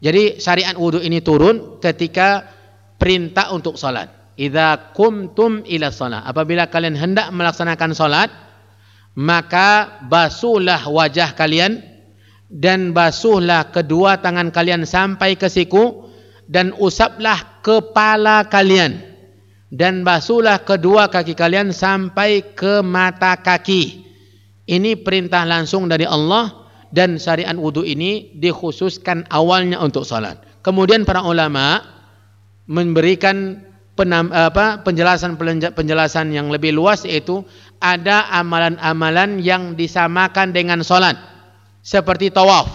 Jadi syariat wudu ini turun ketika perintah untuk salat. Idza kumtum ila salat. Apabila kalian hendak melaksanakan salat, maka basuhlah wajah kalian dan basuhlah kedua tangan kalian sampai ke siku dan usaplah kepala kalian dan basuhlah kedua kaki kalian sampai ke mata kaki. Ini perintah langsung dari Allah dan syariat wudhu ini dikhususkan awalnya untuk salat. Kemudian para ulama memberikan penam, apa, penjelasan penjelasan yang lebih luas yaitu ada amalan-amalan yang disamakan dengan salat seperti tawaf.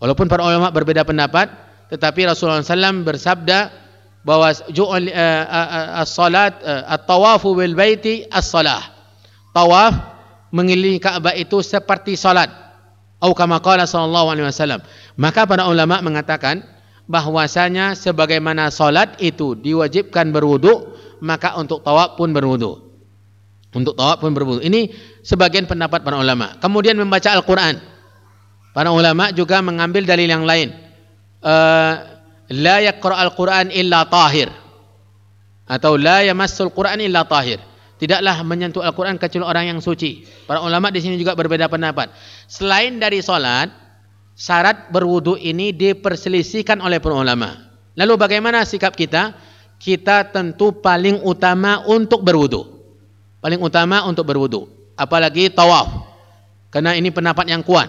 Walaupun para ulama berbeda pendapat, tetapi Rasulullah SAW bersabda bahwa ju'al uh, as-salat uh, at-tawafu bil baiti as-salah. Tawaf mengelilingi Ka'bah itu seperti salat atau kama qala sallallahu alaihi wasallam. Maka para ulama mengatakan bahwasanya sebagaimana salat itu diwajibkan berwudu, maka untuk tawaf pun berwudu. Untuk tawaf pun berwudu. Ini sebagian pendapat para ulama. Kemudian membaca Al-Qur'an. Para ulama juga mengambil dalil yang lain. Uh, la yaqra al-Qur'an illa tahir. Atau la yamassul Qur'an illa tahir tidaklah menyentuh Al-Quran kecuali orang yang suci. Para ulama di sini juga berbeda pendapat. Selain dari solat, syarat berwudu ini diperselisihkan oleh para ulama. Lalu bagaimana sikap kita? Kita tentu paling utama untuk berwudu. Paling utama untuk berwudu. Apalagi tawaf. Karena ini pendapat yang kuat.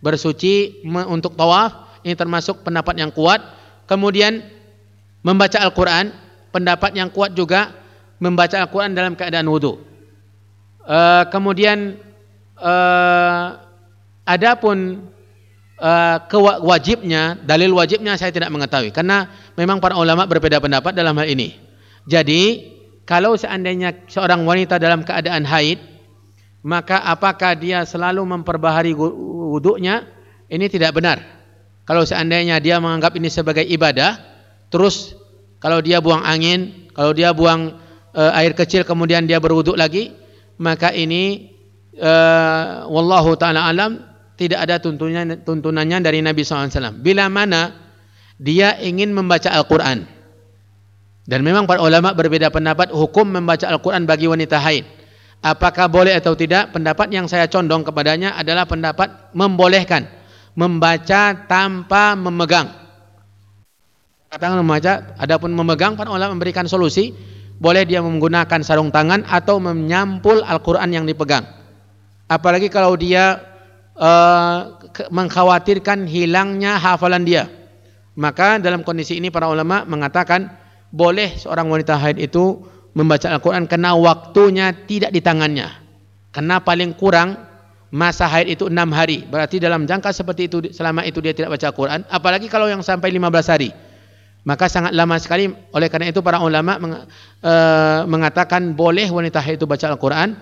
Bersuci untuk tawaf ini termasuk pendapat yang kuat. Kemudian membaca Al-Quran pendapat yang kuat juga membaca Al-Quran dalam keadaan wudhu. Uh, kemudian uh, adapun uh, kewajibnya, dalil wajibnya saya tidak mengetahui karena memang para ulama berbeda pendapat dalam hal ini. Jadi kalau seandainya seorang wanita dalam keadaan haid, maka apakah dia selalu memperbahari wudhunya? Ini tidak benar. Kalau seandainya dia menganggap ini sebagai ibadah, terus kalau dia buang angin, kalau dia buang uh, air kecil kemudian dia berwuduk lagi maka ini uh, wallahu taala alam tidak ada tuntunannya tuntunannya dari Nabi SAW. Bila mana dia ingin membaca Al-Quran dan memang para ulama berbeda pendapat hukum membaca Al-Quran bagi wanita haid. Apakah boleh atau tidak? Pendapat yang saya condong kepadanya adalah pendapat membolehkan membaca tanpa memegang. Katakan membaca, adapun memegang para ulama memberikan solusi boleh dia menggunakan sarung tangan atau menyampul Al-Quran yang dipegang. Apalagi kalau dia uh, mengkhawatirkan hilangnya hafalan dia. Maka dalam kondisi ini para ulama mengatakan boleh seorang wanita haid itu membaca Al-Quran karena waktunya tidak di tangannya. Karena paling kurang masa haid itu enam hari. Berarti dalam jangka seperti itu selama itu dia tidak baca Al-Quran. Apalagi kalau yang sampai 15 hari. Maka sangat lama sekali. Oleh karena itu para ulama meng, e, mengatakan boleh wanita haid itu baca Al-Qur'an.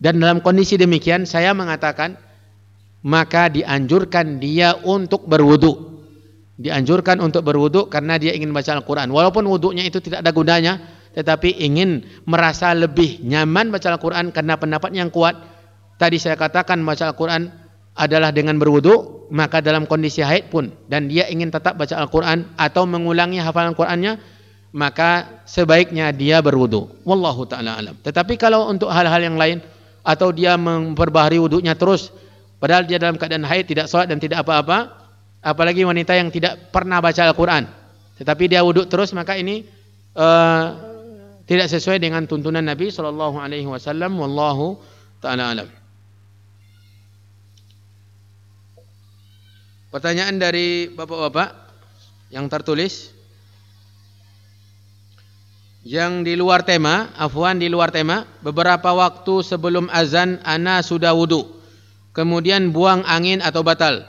Dan dalam kondisi demikian saya mengatakan maka dianjurkan dia untuk berwudu. Dianjurkan untuk berwudu karena dia ingin baca Al-Qur'an. Walaupun wudunya itu tidak ada gunanya tetapi ingin merasa lebih nyaman baca Al-Qur'an karena pendapat yang kuat tadi saya katakan baca Al-Qur'an adalah dengan berwudu maka dalam kondisi haid pun. Dan dia ingin tetap baca Al-Quran atau mengulangi hafalan Qurannya maka sebaiknya dia berwudu wallahu taala alam. Tetapi kalau untuk hal-hal yang lain atau dia memperbaharui wudunya terus padahal dia dalam keadaan haid tidak sholat dan tidak apa-apa apalagi wanita yang tidak pernah baca Al-Quran. Tetapi dia wudhu terus maka ini uh, tidak sesuai dengan tuntunan Nabi sallallahu alaihi wasallam. Wallahu taala alam Pertanyaan dari Bapak-bapak yang tertulis yang di luar tema, afwan di luar tema, beberapa waktu sebelum azan ana sudah wudu. Kemudian buang angin atau batal.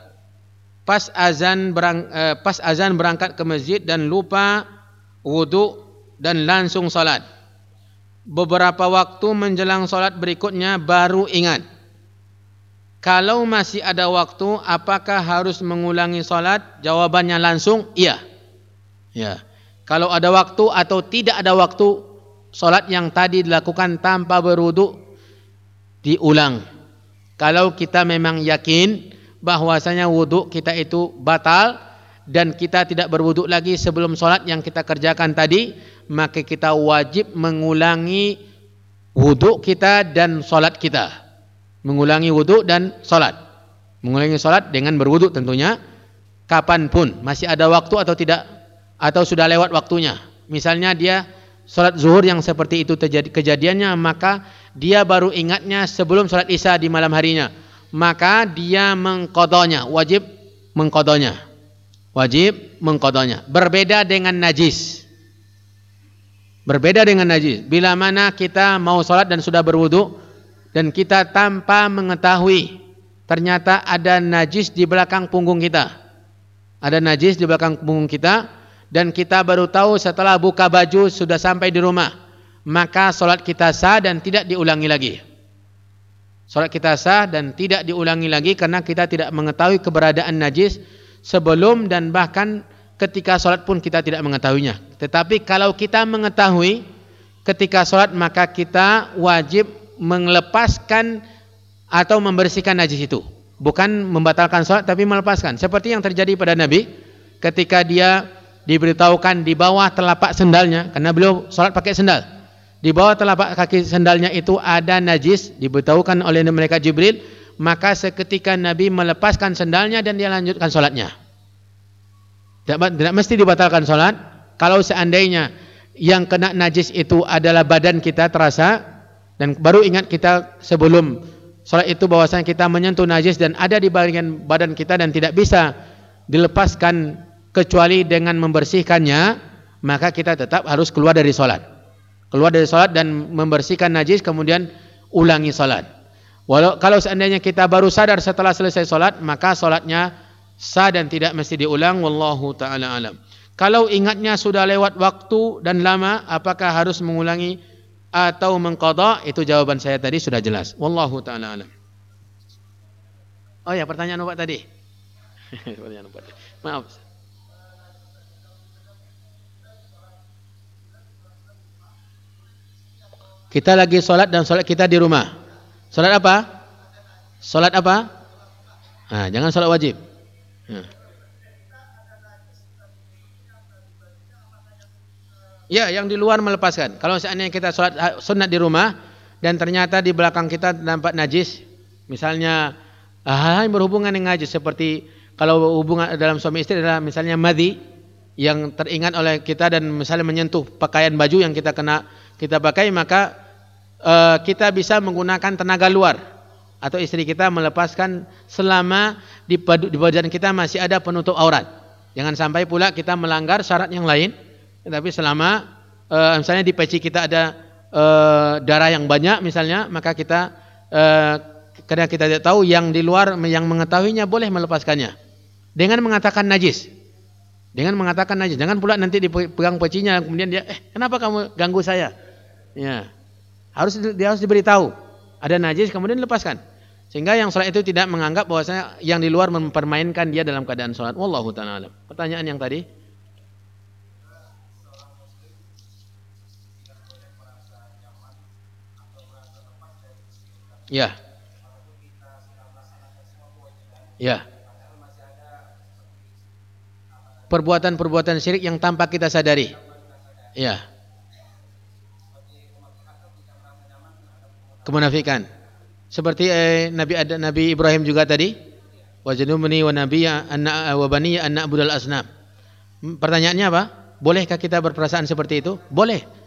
Pas azan berang, eh, pas azan berangkat ke masjid dan lupa wudu dan langsung salat. beberapa waktu menjelang sholat berikutnya baru ingat. Kalau masih ada waktu, apakah harus mengulangi sholat? Jawabannya langsung, iya. Ya. Kalau ada waktu atau tidak ada waktu, sholat yang tadi dilakukan tanpa berwudu diulang. Kalau kita memang yakin bahwasanya wudu kita itu batal dan kita tidak berwudu lagi sebelum sholat yang kita kerjakan tadi, maka kita wajib mengulangi wudu kita dan sholat kita mengulangi wudhu dan sholat. Mengulangi sholat dengan berwudhu tentunya. Kapan pun, masih ada waktu atau tidak, atau sudah lewat waktunya. Misalnya dia sholat zuhur yang seperti itu terjadi kejadiannya, maka dia baru ingatnya sebelum sholat isya di malam harinya. Maka dia mengkodonya, wajib mengkodonya. Wajib mengkodonya. Berbeda dengan najis. Berbeda dengan najis. Bila mana kita mau sholat dan sudah berwudhu, dan kita tanpa mengetahui ternyata ada najis di belakang punggung kita. Ada najis di belakang punggung kita dan kita baru tahu setelah buka baju sudah sampai di rumah. Maka solat kita sah dan tidak diulangi lagi. Solat kita sah dan tidak diulangi lagi karena kita tidak mengetahui keberadaan najis sebelum dan bahkan ketika solat pun kita tidak mengetahuinya. Tetapi kalau kita mengetahui ketika solat maka kita wajib melepaskan atau membersihkan najis itu. Bukan membatalkan sholat tapi melepaskan. Seperti yang terjadi pada Nabi ketika dia diberitahukan di bawah telapak sendalnya karena beliau sholat pakai sendal. Di bawah telapak kaki sendalnya itu ada najis diberitahukan oleh mereka Jibril maka seketika Nabi melepaskan sendalnya dan dia lanjutkan sholatnya. Tidak, tidak mesti dibatalkan sholat. Kalau seandainya yang kena najis itu adalah badan kita terasa, dan baru ingat kita sebelum sholat itu bahwasanya kita menyentuh najis dan ada di bagian badan kita dan tidak bisa dilepaskan kecuali dengan membersihkannya, maka kita tetap harus keluar dari sholat. Keluar dari sholat dan membersihkan najis kemudian ulangi sholat. Walau kalau seandainya kita baru sadar setelah selesai sholat, maka sholatnya sah dan tidak mesti diulang. Wallahu taala alam. Kalau ingatnya sudah lewat waktu dan lama, apakah harus mengulangi atau mengqadha itu jawaban saya tadi sudah jelas. Wallahu taala alam. Oh ya, pertanyaan Pak tadi. pertanyaan Pak. Maaf. Kita lagi sholat dan sholat kita di rumah. Sholat apa? Sholat apa? Nah, jangan sholat wajib. Nah. Ya, yang di luar melepaskan. Kalau seandainya kita sholat sunat di rumah dan ternyata di belakang kita nampak najis, misalnya hal yang berhubungan dengan najis seperti kalau hubungan dalam suami istri adalah misalnya madhi yang teringat oleh kita dan misalnya menyentuh pakaian baju yang kita kena kita pakai maka uh, kita bisa menggunakan tenaga luar atau istri kita melepaskan selama di, di badan kita masih ada penutup aurat. Jangan sampai pula kita melanggar syarat yang lain tapi selama uh, misalnya di peci kita ada uh, darah yang banyak misalnya, maka kita uh, karena kita tidak tahu yang di luar yang mengetahuinya boleh melepaskannya dengan mengatakan najis. Dengan mengatakan najis. Jangan pula nanti dipegang pecinya kemudian dia eh kenapa kamu ganggu saya? Ya. Harus dia harus diberitahu. Ada najis kemudian lepaskan. Sehingga yang sholat itu tidak menganggap bahwasanya yang di luar mempermainkan dia dalam keadaan sholat. Wallahu taala Pertanyaan yang tadi? Ya. Ya. Perbuatan-perbuatan syirik yang tanpa kita sadari. Ya. Kemunafikan. Seperti eh, Nabi ada Nabi Ibrahim juga tadi. Wajnubni wa nabiyya anna wa bani anna budal asnam. Pertanyaannya apa? Bolehkah kita berperasaan seperti itu? Boleh.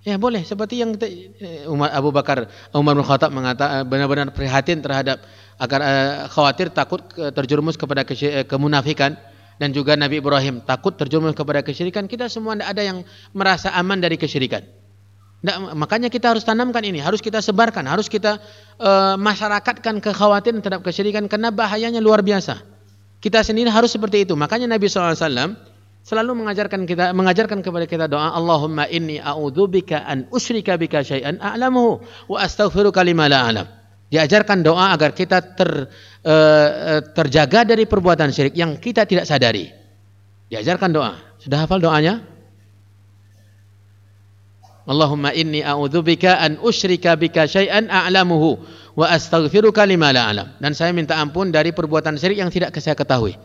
Ya boleh seperti yang eh, Umar Abu Bakar Umar bin Khattab mengatakan eh, benar-benar prihatin terhadap agar uh, khawatir takut terjerumus kepada kemunafikan dan juga Nabi Ibrahim takut terjerumus kepada kesyirikan kita semua tidak ada yang merasa aman dari kesyirikan. Nah, makanya kita harus tanamkan ini, harus kita sebarkan, harus kita uh, masyarakatkan kekhawatiran terhadap kesyirikan karena bahayanya luar biasa. Kita sendiri harus seperti itu. Makanya Nabi SAW selalu mengajarkan kita mengajarkan kepada kita doa Allahumma inni a'udzubika an usyrika bika syai'an a'lamuhu wa astaghfiruka lima la a'lam. Diajarkan doa agar kita ter, uh, terjaga dari perbuatan syirik yang kita tidak sadari. Diajarkan doa. Sudah hafal doanya? Allahumma inni a'udzubika an usyrika bika syai'an a'lamuhu wa astaghfiruka lima la a'lam. Dan saya minta ampun dari perbuatan syirik yang tidak saya ketahui.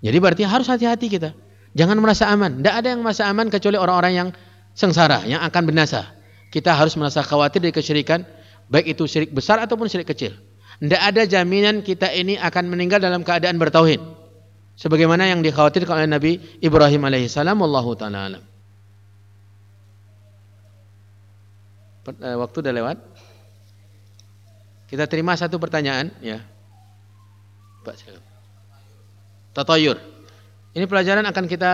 Jadi berarti harus hati-hati kita. Jangan merasa aman. Tidak ada yang merasa aman kecuali orang-orang yang sengsara, yang akan binasa. Kita harus merasa khawatir dari kesyirikan, baik itu syirik besar ataupun syirik kecil. Tidak ada jaminan kita ini akan meninggal dalam keadaan bertauhid. Sebagaimana yang dikhawatirkan oleh Nabi Ibrahim alaihissalam. Wallahu ta'ala alam. Eh, waktu sudah lewat. Kita terima satu pertanyaan. Ya. Pak, Tatoyur. Ini pelajaran akan kita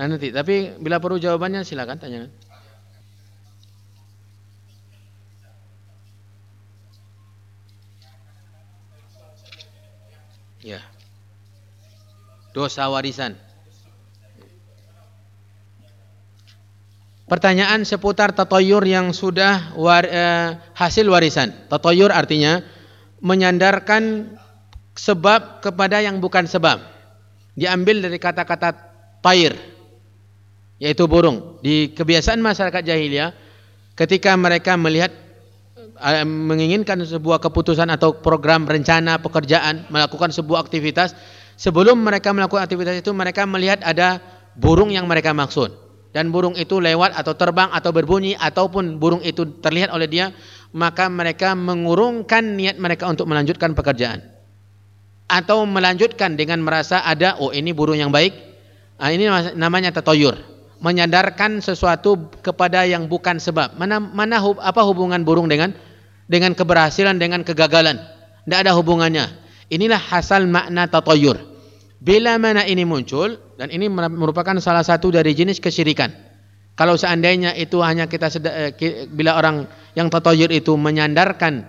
nah, nanti, tapi bila perlu jawabannya silakan tanya. Ya. Dosa warisan. Pertanyaan seputar tatoyur yang sudah war, eh, hasil warisan. Tatoyur artinya menyandarkan sebab kepada yang bukan sebab diambil dari kata-kata tair yaitu burung. Di kebiasaan masyarakat jahiliyah ketika mereka melihat eh, menginginkan sebuah keputusan atau program rencana pekerjaan melakukan sebuah aktivitas sebelum mereka melakukan aktivitas itu mereka melihat ada burung yang mereka maksud. Dan burung itu lewat atau terbang atau berbunyi ataupun burung itu terlihat oleh dia maka mereka mengurungkan niat mereka untuk melanjutkan pekerjaan atau melanjutkan dengan merasa ada oh ini burung yang baik. Nah, ini namanya tatoyur. Menyadarkan sesuatu kepada yang bukan sebab. Mana mana hub, apa hubungan burung dengan dengan keberhasilan dengan kegagalan? Tidak ada hubungannya. Inilah hasil makna tatoyur. Bila mana ini muncul dan ini merupakan salah satu dari jenis kesyirikan. Kalau seandainya itu hanya kita eh, bila orang yang tatoyur itu menyandarkan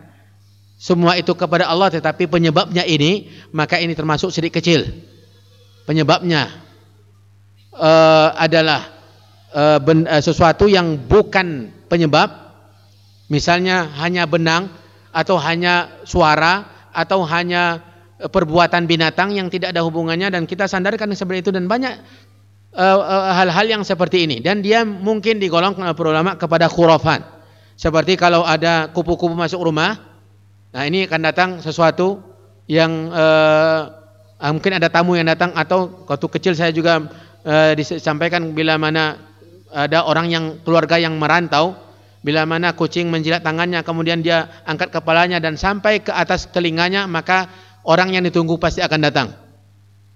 semua itu kepada Allah tetapi penyebabnya ini maka ini termasuk sedikit kecil. Penyebabnya uh, adalah uh, ben, uh, sesuatu yang bukan penyebab. Misalnya hanya benang atau hanya suara atau hanya perbuatan binatang yang tidak ada hubungannya dan kita sandarkan seperti itu dan banyak hal-hal uh, uh, yang seperti ini. Dan dia mungkin digolongkan oleh ulama kepada khurafat. Seperti kalau ada kupu-kupu masuk rumah Nah ini akan datang sesuatu yang uh, mungkin ada tamu yang datang atau waktu kecil saya juga uh, disampaikan bila mana ada orang yang keluarga yang merantau bila mana kucing menjilat tangannya kemudian dia angkat kepalanya dan sampai ke atas telinganya maka orang yang ditunggu pasti akan datang.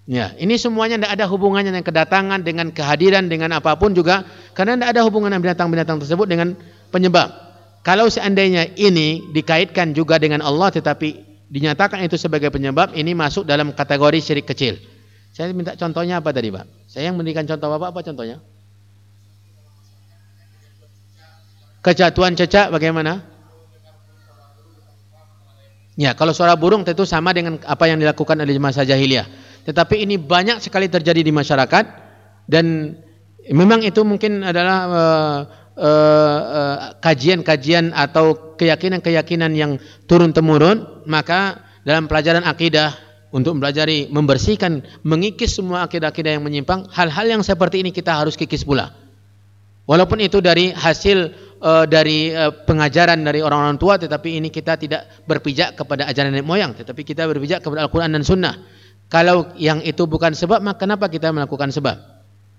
Ya, ini semuanya tidak ada hubungannya dengan kedatangan, dengan kehadiran, dengan apa pun juga karena tidak ada hubungan binatang-binatang tersebut dengan penyebab. Kalau seandainya ini dikaitkan juga dengan Allah tetapi dinyatakan itu sebagai penyebab, ini masuk dalam kategori syirik kecil. Saya minta contohnya apa tadi, Pak? Saya yang memberikan contoh Bapak apa contohnya? Kejatuhan cecak bagaimana? Ya, kalau suara burung tentu sama dengan apa yang dilakukan oleh masa jahiliyah. Tetapi ini banyak sekali terjadi di masyarakat dan memang itu mungkin adalah eh, kajian-kajian uh, uh, atau keyakinan-keyakinan yang turun temurun maka dalam pelajaran akidah untuk mempelajari membersihkan mengikis semua akidah-akidah yang menyimpang hal-hal yang seperti ini kita harus kikis pula. Walaupun itu dari hasil uh, dari uh, pengajaran dari orang-orang tua tetapi ini kita tidak berpijak kepada ajaran nenek moyang tetapi kita berpijak kepada Al-Quran dan Sunnah. Kalau yang itu bukan sebab maka kenapa kita melakukan sebab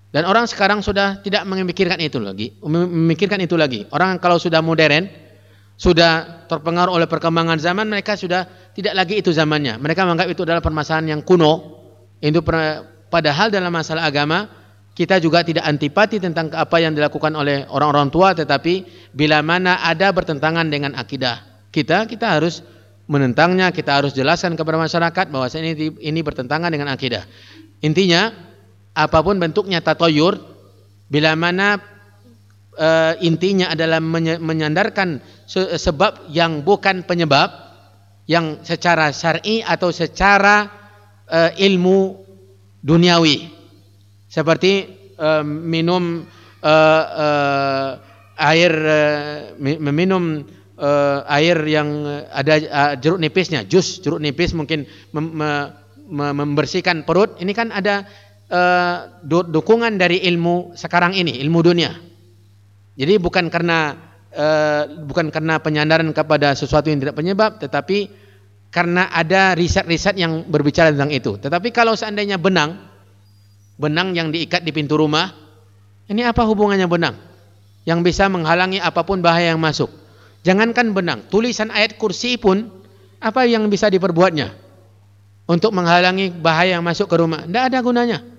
dan orang sekarang sudah tidak memikirkan itu lagi, memikirkan itu lagi. Orang kalau sudah modern, sudah terpengaruh oleh perkembangan zaman, mereka sudah tidak lagi itu zamannya. Mereka menganggap itu adalah permasalahan yang kuno. Itu padahal dalam masalah agama kita juga tidak antipati tentang apa yang dilakukan oleh orang-orang tua, tetapi bila mana ada bertentangan dengan akidah kita, kita harus menentangnya, kita harus jelaskan kepada masyarakat bahwa ini ini bertentangan dengan akidah. Intinya apa pun bentuknya tatoyur bila mana e, intinya adalah menyandarkan sebab yang bukan penyebab yang secara syar'i atau secara e, ilmu duniawi seperti uh, minum uh, uh, air uh, meminum uh, air yang ada uh, jeruk nipisnya, jus jeruk nipis mungkin mem me me membersihkan perut. Ini kan ada uh, dukungan dari ilmu sekarang ini, ilmu dunia. Jadi bukan karena uh, bukan karena penyandaran kepada sesuatu yang tidak penyebab, tetapi karena ada riset-riset yang berbicara tentang itu. Tetapi kalau seandainya benang, benang yang diikat di pintu rumah, ini apa hubungannya benang? Yang bisa menghalangi apa pun bahaya yang masuk. Jangankan benang, tulisan ayat kursi pun apa yang bisa diperbuatnya untuk menghalangi bahaya yang masuk ke rumah? Tidak ada gunanya.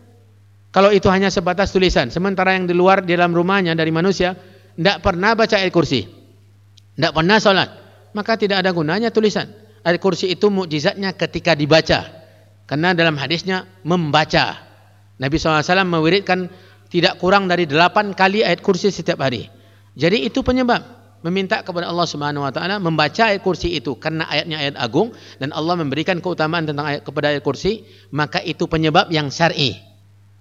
Kalau itu hanya sebatas tulisan, sementara yang di luar di dalam rumahnya dari manusia tidak pernah baca ayat kursi, tidak pernah sholat, maka tidak ada gunanya tulisan. Ayat kursi itu mukjizatnya ketika dibaca, karena dalam hadisnya membaca. Nabi SAW mewiridkan tidak kurang dari delapan kali ayat kursi setiap hari. Jadi itu penyebab meminta kepada Allah Subhanahu wa taala membaca ayat kursi itu karena ayatnya ayat agung dan Allah memberikan keutamaan tentang ayat kepada ayat kursi, maka itu penyebab yang syar'i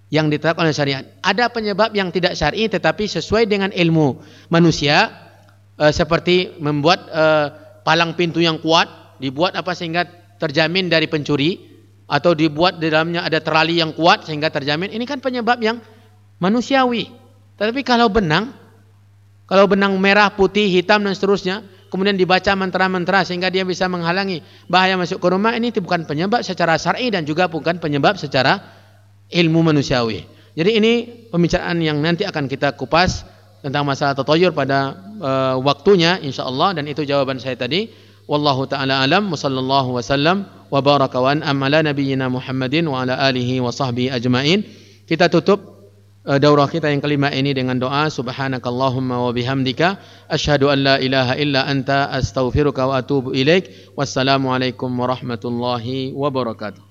yang ditetapkan oleh syariat. Ada penyebab yang tidak syar'i tetapi sesuai dengan ilmu manusia e, seperti membuat e, palang pintu yang kuat, dibuat apa sehingga terjamin dari pencuri atau dibuat di dalamnya ada terali yang kuat sehingga terjamin. Ini kan penyebab yang manusiawi. Tetapi kalau benang kalau benang merah, putih, hitam dan seterusnya kemudian dibaca mantra-mantra sehingga dia bisa menghalangi bahaya masuk ke rumah ini bukan penyebab secara syar'i dan juga bukan penyebab secara ilmu manusiawi. Jadi ini pembicaraan yang nanti akan kita kupas tentang masalah tatoyur pada uh, waktunya insyaallah dan itu jawaban saya tadi. Wallahu taala alam sallallahu wasallam wa baraka wa an'ama ala nabiyyina Muhammadin wa ala alihi wa sahbihi ajmain. Kita tutup uh, daurah kita yang kelima ini dengan doa subhanakallahumma wa bihamdika asyhadu an la ilaha illa anta astaghfiruka wa atubu ilaik. Wassalamualaikum warahmatullahi wabarakatuh.